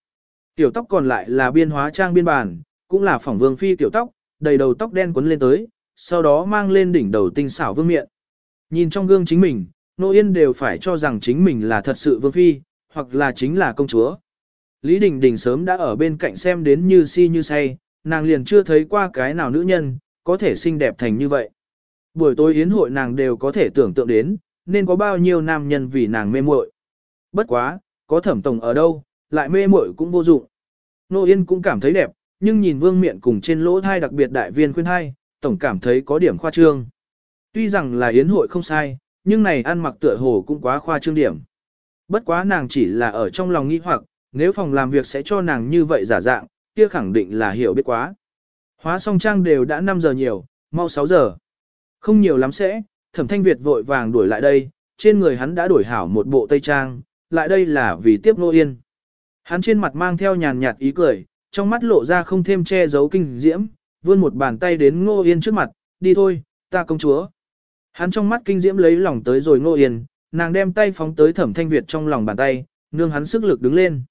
Tiểu tóc còn lại là biên hóa trang biên bản, cũng là phỏng vương phi tiểu tóc, đầy đầu tóc đen quấn lên tới, sau đó mang lên đỉnh đầu tinh xảo vương miện. Nhìn trong gương chính mình, Nô Yên đều phải cho rằng chính mình là thật sự vương phi, hoặc là chính là công chúa. Lý Đình Đình sớm đã ở bên cạnh xem đến như si như say, nàng liền chưa thấy qua cái nào nữ nhân, có thể xinh đẹp thành như vậy. Buổi tối yến hội nàng đều có thể tưởng tượng đến, nên có bao nhiêu nam nhân vì nàng mê muội. Bất quá, có thẩm tổng ở đâu, lại mê muội cũng vô dụng. Nô Yên cũng cảm thấy đẹp, nhưng nhìn vương miện cùng trên lỗ thai đặc biệt đại viên khuyên thai, tổng cảm thấy có điểm khoa trương. Tuy rằng là yến hội không sai, nhưng này ăn mặc tựa hồ cũng quá khoa trương điểm. Bất quá nàng chỉ là ở trong lòng nghi hoặc, nếu phòng làm việc sẽ cho nàng như vậy giả dạng, kia khẳng định là hiểu biết quá. Hóa song trang đều đã 5 giờ nhiều, mau 6 giờ. Không nhiều lắm sẽ, thẩm thanh Việt vội vàng đuổi lại đây, trên người hắn đã đổi hảo một bộ tây trang, lại đây là vì tiếp nô yên. Hắn trên mặt mang theo nhàn nhạt ý cười, trong mắt lộ ra không thêm che giấu kinh diễm, vươn một bàn tay đến ngô yên trước mặt, đi thôi, ta công chúa. Hắn trong mắt kinh diễm lấy lòng tới rồi ngô yên, nàng đem tay phóng tới thẩm thanh Việt trong lòng bàn tay, nương hắn sức lực đứng lên.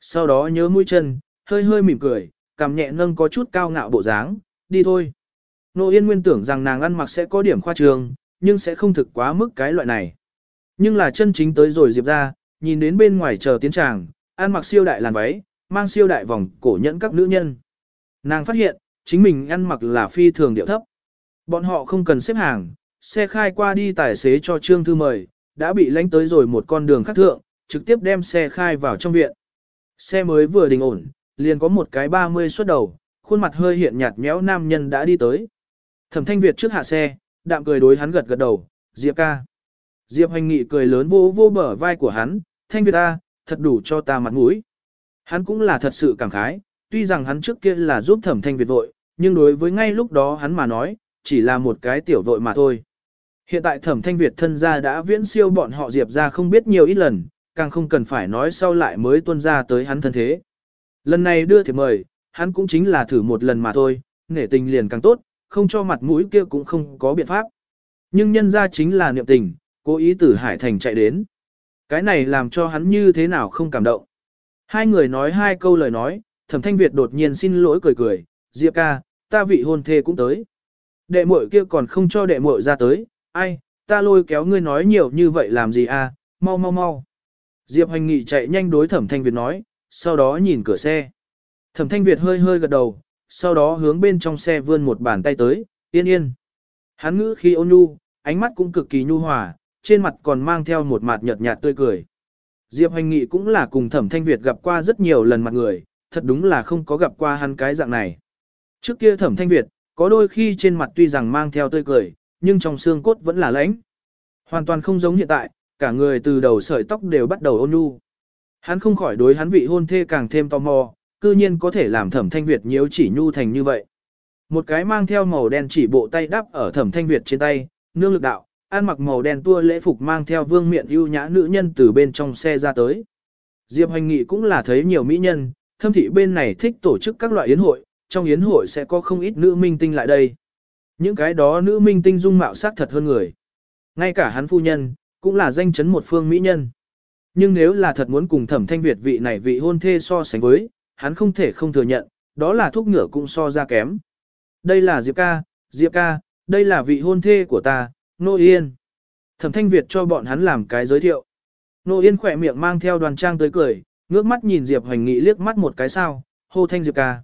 Sau đó nhớ mũi chân, hơi hơi mỉm cười, cảm nhẹ nâng có chút cao ngạo bộ dáng, đi thôi. Nô Yên nguyên tưởng rằng nàng ăn mặc sẽ có điểm khoa trường, nhưng sẽ không thực quá mức cái loại này. Nhưng là chân chính tới rồi Diệp ra, nhìn đến bên ngoài chờ tiến tràng, ăn mặc siêu đại làn váy, mang siêu đại vòng cổ nhẫn các nữ nhân. Nàng phát hiện, chính mình ăn mặc là phi thường điệu thấp. Bọn họ không cần xếp hàng, xe khai qua đi tài xế cho Trương Thư mời, đã bị lánh tới rồi một con đường khác thượng, trực tiếp đem xe khai vào trong viện. Xe mới vừa đình ổn, liền có một cái 30 xuất đầu, khuôn mặt hơi hiện nhạt méo nam nhân đã đi tới. Thẩm Thanh Việt trước hạ xe, đạm cười đối hắn gật gật đầu, Diệp ca. Diệp Hành Nghị cười lớn vô vô bờ vai của hắn, Thanh Việt ta, thật đủ cho ta mặt mũi. Hắn cũng là thật sự cảm khái, tuy rằng hắn trước kia là giúp Thẩm Thanh Việt vội, nhưng đối với ngay lúc đó hắn mà nói, chỉ là một cái tiểu vội mà thôi. Hiện tại Thẩm Thanh Việt thân gia đã viễn siêu bọn họ Diệp ra không biết nhiều ít lần, càng không cần phải nói sau lại mới tuân ra tới hắn thân thế. Lần này đưa thiệp mời, hắn cũng chính là thử một lần mà thôi, nể tình liền càng tốt, không cho mặt mũi kia cũng không có biện pháp. Nhưng nhân ra chính là niệm tình, cố ý từ Hải Thành chạy đến. Cái này làm cho hắn như thế nào không cảm động. Hai người nói hai câu lời nói, thẩm thanh Việt đột nhiên xin lỗi cười cười, Diệp ca, ta vị hôn thê cũng tới. Đệ muội kia còn không cho đệ muội ra tới, ai, ta lôi kéo ngươi nói nhiều như vậy làm gì à, mau mau mau. Diệp Hành Nghị chạy nhanh đối Thẩm Thanh Việt nói, sau đó nhìn cửa xe. Thẩm Thanh Việt hơi hơi gật đầu, sau đó hướng bên trong xe vươn một bàn tay tới, yên yên. Hắn ngữ khi ôn nhu, ánh mắt cũng cực kỳ nhu hòa, trên mặt còn mang theo một mặt nhợt nhạt tươi cười. Diệp Hành Nghị cũng là cùng Thẩm Thanh Việt gặp qua rất nhiều lần mặt người, thật đúng là không có gặp qua hắn cái dạng này. Trước kia Thẩm Thanh Việt, có đôi khi trên mặt tuy rằng mang theo tươi cười, nhưng trong xương cốt vẫn là lãnh. Hoàn toàn không giống hiện tại, cả người từ đầu sợi tóc đều bắt đầu ôn nhu. Hắn không khỏi đối hắn vị hôn thê càng thêm tò mò, cư nhiên có thể làm thẩm thanh Việt nhiễu chỉ nhu thành như vậy. Một cái mang theo màu đen chỉ bộ tay đắp ở thẩm thanh Việt trên tay, nương lực đạo, ăn mặc màu đen tua lễ phục mang theo vương miện ưu nhã nữ nhân từ bên trong xe ra tới. Diệp Hành Nghị cũng là thấy nhiều mỹ nhân, thâm thị bên này thích tổ chức các loại yến hội, trong yến hội sẽ có không ít nữ minh tinh lại đây. Những cái đó nữ minh tinh dung mạo sắc thật hơn người. Ngay cả hắn phu nhân, cũng là danh chấn một phương mỹ nhân. Nhưng nếu là thật muốn cùng thẩm thanh Việt vị này vị hôn thê so sánh với, hắn không thể không thừa nhận, đó là thuốc ngựa cũng so ra kém. Đây là Diệp ca, Diệp ca, đây là vị hôn thê của ta, Nô Yên. Thẩm thanh Việt cho bọn hắn làm cái giới thiệu. Nô Yên khỏe miệng mang theo đoàn trang tới cười, ngước mắt nhìn Diệp Hoành Nghị liếc mắt một cái sao, hô thanh Diệp ca.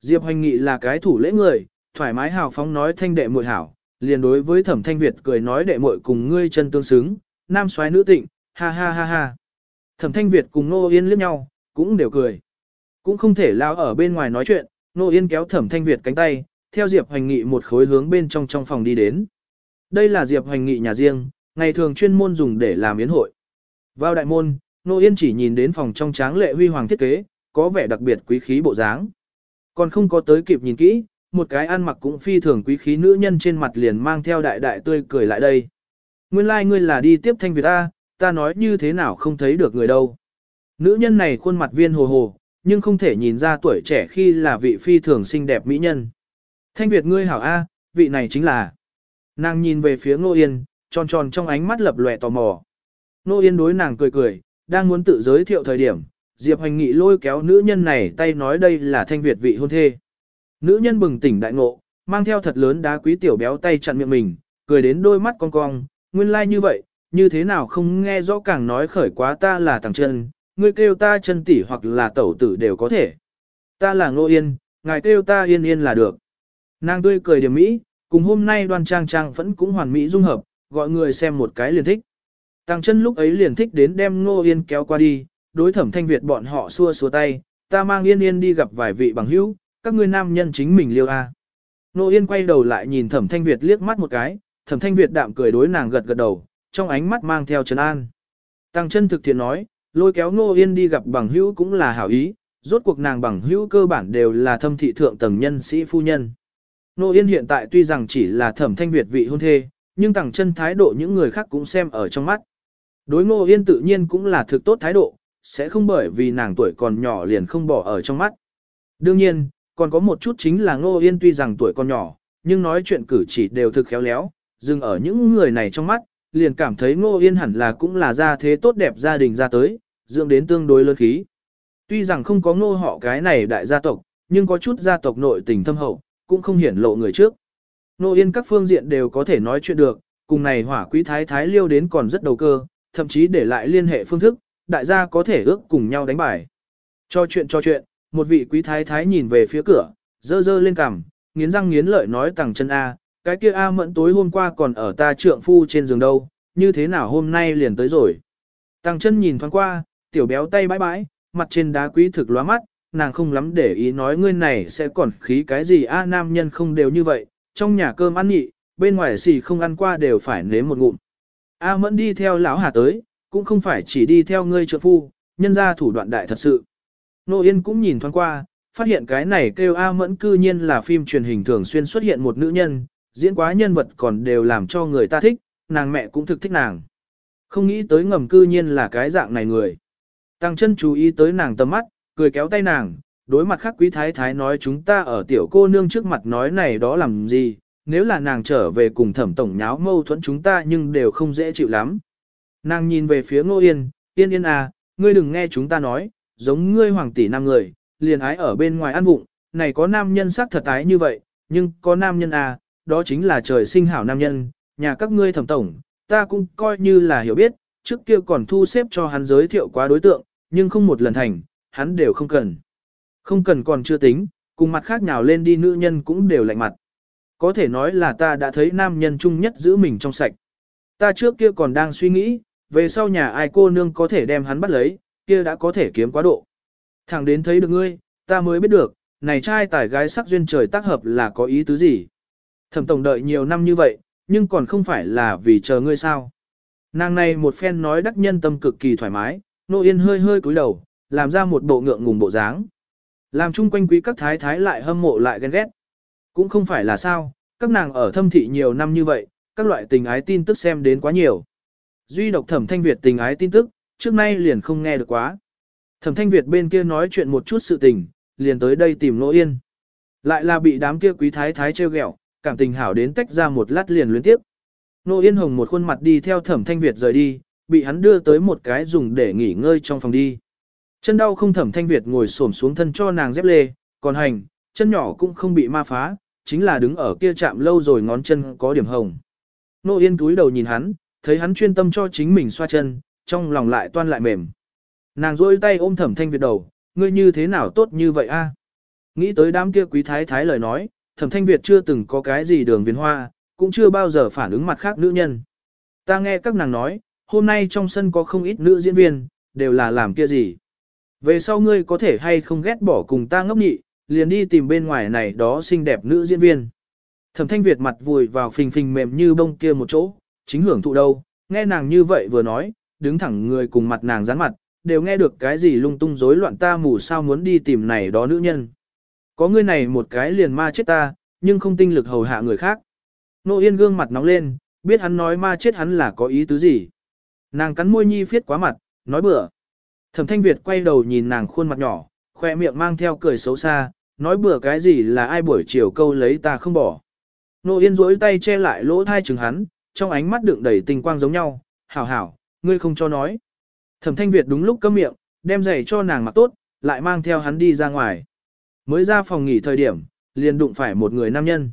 Diệp Hoành Nghị là cái thủ lễ người, thoải mái hào phóng nói thanh đệ muội hảo, liền đối với Thẩm Thanh Việt cười nói đệ muội cùng ngươi chân tương xứng, nam soái nữ tịnh, ha ha ha ha. Thẩm Thanh Việt cùng Nô Yên liếc nhau, cũng đều cười. Cũng không thể lao ở bên ngoài nói chuyện, Nô Yên kéo Thẩm Thanh Việt cánh tay, theo Diệp Hoành Nghị một khối hướng bên trong trong phòng đi đến. Đây là Diệp Hoành Nghị nhà riêng, ngày thường chuyên môn dùng để làm yến hội. Vào đại môn, Nô Yên chỉ nhìn đến phòng trong tráng lệ huy hoàng thiết kế, có vẻ đặc biệt quý khí bộ dáng. Còn không có tới kịp nhìn kỹ, một cái ăn mặc cũng phi thường quý khí nữ nhân trên mặt liền mang theo đại đại tươi cười lại đây. Nguyên lai like ngươi là đi tiếp thanh Việt ta, ta nói như thế nào không thấy được người đâu. Nữ nhân này khuôn mặt viên hồ hồ, nhưng không thể nhìn ra tuổi trẻ khi là vị phi thường xinh đẹp mỹ nhân. Thanh Việt ngươi hảo A, vị này chính là. Nàng nhìn về phía Ngô Yên, tròn tròn trong ánh mắt lập lòe tò mò. Ngô Yên đối nàng cười cười, đang muốn tự giới thiệu thời điểm, Diệp Hoành Nghị lôi kéo nữ nhân này tay nói đây là Thanh Việt vị hôn thê. Nữ nhân bừng tỉnh đại ngộ, mang theo thật lớn đá quý tiểu béo tay chặn miệng mình, cười đến đôi mắt cong cong, nguyên lai like như vậy, như thế nào không nghe rõ càng nói khởi quá ta là thằng chân, ngươi kêu ta chân tỷ hoặc là tẩu tử đều có thể. Ta là Ngô Yên, ngài kêu ta yên yên là được. Nàng tươi cười điểm mỹ, cùng hôm nay đoan trang trang vẫn cũng hoàn mỹ dung hợp, gọi người xem một cái liền thích. Tàng chân lúc ấy liền thích đến đem Ngô Yên kéo qua đi, đối thẩm thanh Việt bọn họ xua xua tay, ta mang yên yên đi gặp vài vị bằng hữu, các ngươi nam nhân chính mình liêu a. nô Yên quay đầu lại nhìn thẩm thanh Việt liếc mắt một cái, thẩm thanh Việt đạm cười đối nàng gật gật đầu, trong ánh mắt mang theo trấn an. Tăng chân thực thiện nói, lôi kéo nô Yên đi gặp bằng hữu cũng là hảo ý, rốt cuộc nàng bằng hữu cơ bản đều là thâm thị thượng tầng nhân sĩ phu nhân. nô Yên hiện tại tuy rằng chỉ là thẩm thanh Việt vị hôn thê, nhưng tăng chân thái độ những người khác cũng xem ở trong mắt. Đối Ngô Yên tự nhiên cũng là thực tốt thái độ, sẽ không bởi vì nàng tuổi còn nhỏ liền không bỏ ở trong mắt. Đương nhiên, còn có một chút chính là Ngô Yên tuy rằng tuổi còn nhỏ, nhưng nói chuyện cử chỉ đều thực khéo léo, dừng ở những người này trong mắt, liền cảm thấy Ngô Yên hẳn là cũng là gia thế tốt đẹp gia đình ra tới, dưỡng đến tương đối lớn khí. Tuy rằng không có ngô họ cái này đại gia tộc, nhưng có chút gia tộc nội tình thâm hậu, cũng không hiển lộ người trước. Ngô Yên các phương diện đều có thể nói chuyện được, cùng này hỏa quý thái thái liêu đến còn rất đầu cơ, thậm chí để lại liên hệ phương thức, đại gia có thể ước cùng nhau đánh bài. Cho chuyện cho chuyện, một vị quý thái thái nhìn về phía cửa, dơ dơ lên cằm, nghiến răng nghiến lợi nói tàng chân A, cái kia A mẫn tối hôm qua còn ở ta trượng phu trên giường đâu, như thế nào hôm nay liền tới rồi. Tàng chân nhìn thoáng qua, tiểu béo tay bãi bãi, mặt trên đá quý thực lóa mắt, nàng không lắm để ý nói ngươi này sẽ còn khí cái gì A nam nhân không đều như vậy, trong nhà cơm ăn nhị, bên ngoài xì không ăn qua đều phải nếm một ngụm. A mẫn đi theo lão hà tới, cũng không phải chỉ đi theo ngươi trượng phu, nhân ra thủ đoạn đại thật sự. Nô Yên cũng nhìn thoáng qua, phát hiện cái này kêu A mẫn cư nhiên là phim truyền hình thường xuyên xuất hiện một nữ nhân, diễn quá nhân vật còn đều làm cho người ta thích, nàng mẹ cũng thực thích nàng. Không nghĩ tới ngầm cư nhiên là cái dạng này người. Tăng chân chú ý tới nàng tầm mắt, cười kéo tay nàng, đối mặt khác quý thái thái nói chúng ta ở tiểu cô nương trước mặt nói này đó làm gì, nếu là nàng trở về cùng thẩm tổng nháo mâu thuẫn chúng ta nhưng đều không dễ chịu lắm. Nàng nhìn về phía ngô yên, yên yên à, ngươi đừng nghe chúng ta nói, giống ngươi hoàng tỷ nam người, liền ái ở bên ngoài ăn vụng, này có nam nhân sắc thật ái như vậy, nhưng có nam nhân à, đó chính là trời sinh hảo nam nhân, nhà các ngươi thẩm tổng, ta cũng coi như là hiểu biết, trước kia còn thu xếp cho hắn giới thiệu quá đối tượng, nhưng không một lần thành, hắn đều không cần. Không cần còn chưa tính, cùng mặt khác nào lên đi nữ nhân cũng đều lạnh mặt. Có thể nói là ta đã thấy nam nhân chung nhất giữ mình trong sạch. Ta trước kia còn đang suy nghĩ, về sau nhà ai cô nương có thể đem hắn bắt lấy, kia đã có thể kiếm quá độ. Thẳng đến thấy được ngươi, ta mới biết được, này trai tài gái sắc duyên trời tác hợp là có ý tứ gì. Thẩm tổng đợi nhiều năm như vậy, nhưng còn không phải là vì chờ ngươi sao. Nàng này một phen nói đắc nhân tâm cực kỳ thoải mái, nô yên hơi hơi cúi đầu, làm ra một bộ ngượng ngùng bộ dáng. Làm chung quanh quý các thái thái lại hâm mộ lại ghen ghét. Cũng không phải là sao, các nàng ở thâm thị nhiều năm như vậy, các loại tình ái tin tức xem đến quá nhiều. Duy độc thẩm thanh Việt tình ái tin tức, trước nay liền không nghe được quá. Thẩm thanh Việt bên kia nói chuyện một chút sự tình, liền tới đây tìm nô yên. Lại là bị đám kia quý thái thái trêu ghẹo, cảm tình hảo đến tách ra một lát liền luyến tiếp. Nô Yên Hồng một khuôn mặt đi theo thẩm thanh Việt rời đi, bị hắn đưa tới một cái dùng để nghỉ ngơi trong phòng đi. Chân đau không thẩm thanh Việt ngồi xổm xuống thân cho nàng dép lê, còn hành, chân nhỏ cũng không bị ma phá, chính là đứng ở kia chạm lâu rồi ngón chân có điểm hồng. Nô Yên túi đầu nhìn hắn, thấy hắn chuyên tâm cho chính mình xoa chân, trong lòng lại toan lại mềm. Nàng rôi tay ôm thẩm thanh Việt đầu, ngươi như thế nào tốt như vậy a? Nghĩ tới đám kia quý thái thái lời nói, thẩm thanh Việt chưa từng có cái gì đường viền hoa, cũng chưa bao giờ phản ứng mặt khác nữ nhân. Ta nghe các nàng nói, hôm nay trong sân có không ít nữ diễn viên, đều là làm kia gì. Về sau ngươi có thể hay không ghét bỏ cùng ta ngốc nhị, liền đi tìm bên ngoài này đó xinh đẹp nữ diễn viên. Thẩm thanh Việt mặt vùi vào phình phình mềm như bông kia một chỗ, chính hưởng thụ đâu, nghe nàng như vậy vừa nói, đứng thẳng người cùng mặt nàng dán mặt, đều nghe được cái gì lung tung rối loạn ta mù sao muốn đi tìm này đó nữ nhân. Có ngươi này một cái liền ma chết ta, nhưng không tinh lực hầu hạ người khác. Nô Yên gương mặt nóng lên, biết hắn nói ma chết hắn là có ý tứ gì. Nàng cắn môi nhi phiết quá mặt, nói bừa. Thẩm Thanh Việt quay đầu nhìn nàng khuôn mặt nhỏ, khoe miệng mang theo cười xấu xa, nói bừa cái gì là ai buổi chiều câu lấy ta không bỏ. Nô Yên rỗi tay che lại lỗ thai chừng hắn, trong ánh mắt đựng đầy tình quang giống nhau, hảo hảo, ngươi không cho nói. Thẩm Thanh Việt đúng lúc cấm miệng, đem giày cho nàng mặc tốt, lại mang theo hắn đi ra ngoài. Mới ra phòng nghỉ thời điểm, liền đụng phải một người nam nhân.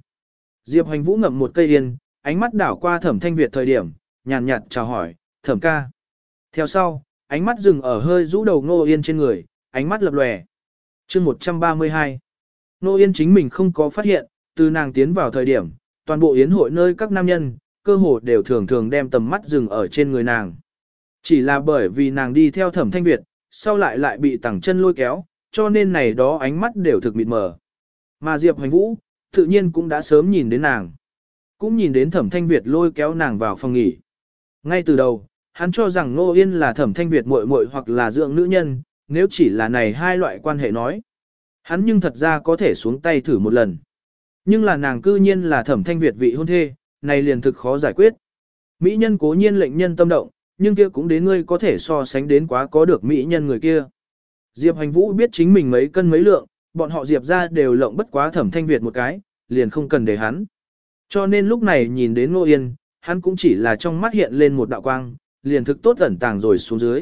Diệp Hoành Vũ ngậm một cây yên, ánh mắt đảo qua Thẩm Thanh Việt thời điểm, nhàn nhạt chào hỏi, "Thẩm ca." Theo sau, ánh mắt dừng ở hơi rũ đầu Ngô Yên trên người, ánh mắt lập lòe. Chương 132. Ngô Yên chính mình không có phát hiện, từ nàng tiến vào thời điểm, toàn bộ yến hội nơi các nam nhân, cơ hồ đều thường thường đem tầm mắt dừng ở trên người nàng. Chỉ là bởi vì nàng đi theo Thẩm Thanh Việt, sau lại lại bị tẳng chân lôi kéo, cho nên này đó ánh mắt đều thực mịt mờ. Mà Diệp Hoành Vũ, tự nhiên cũng đã sớm nhìn đến nàng. Cũng nhìn đến thẩm thanh Việt lôi kéo nàng vào phòng nghỉ. Ngay từ đầu, hắn cho rằng Nô Yên là thẩm thanh Việt muội muội hoặc là dưỡng nữ nhân, nếu chỉ là này hai loại quan hệ nói. Hắn nhưng thật ra có thể xuống tay thử một lần. Nhưng là nàng cư nhiên là thẩm thanh Việt vị hôn thê, này liền thực khó giải quyết. Mỹ nhân cố nhiên lệnh nhân tâm động, nhưng kia cũng đến ngươi có thể so sánh đến quá có được Mỹ nhân người kia. Diệp Hành Vũ biết chính mình mấy cân mấy lượng, bọn họ Diệp ra đều lộng bất quá thẩm thanh Việt một cái, liền không cần để hắn. Cho nên lúc này nhìn đến Ngô Yên, hắn cũng chỉ là trong mắt hiện lên một đạo quang, liền thực tốt ẩn tàng rồi xuống dưới.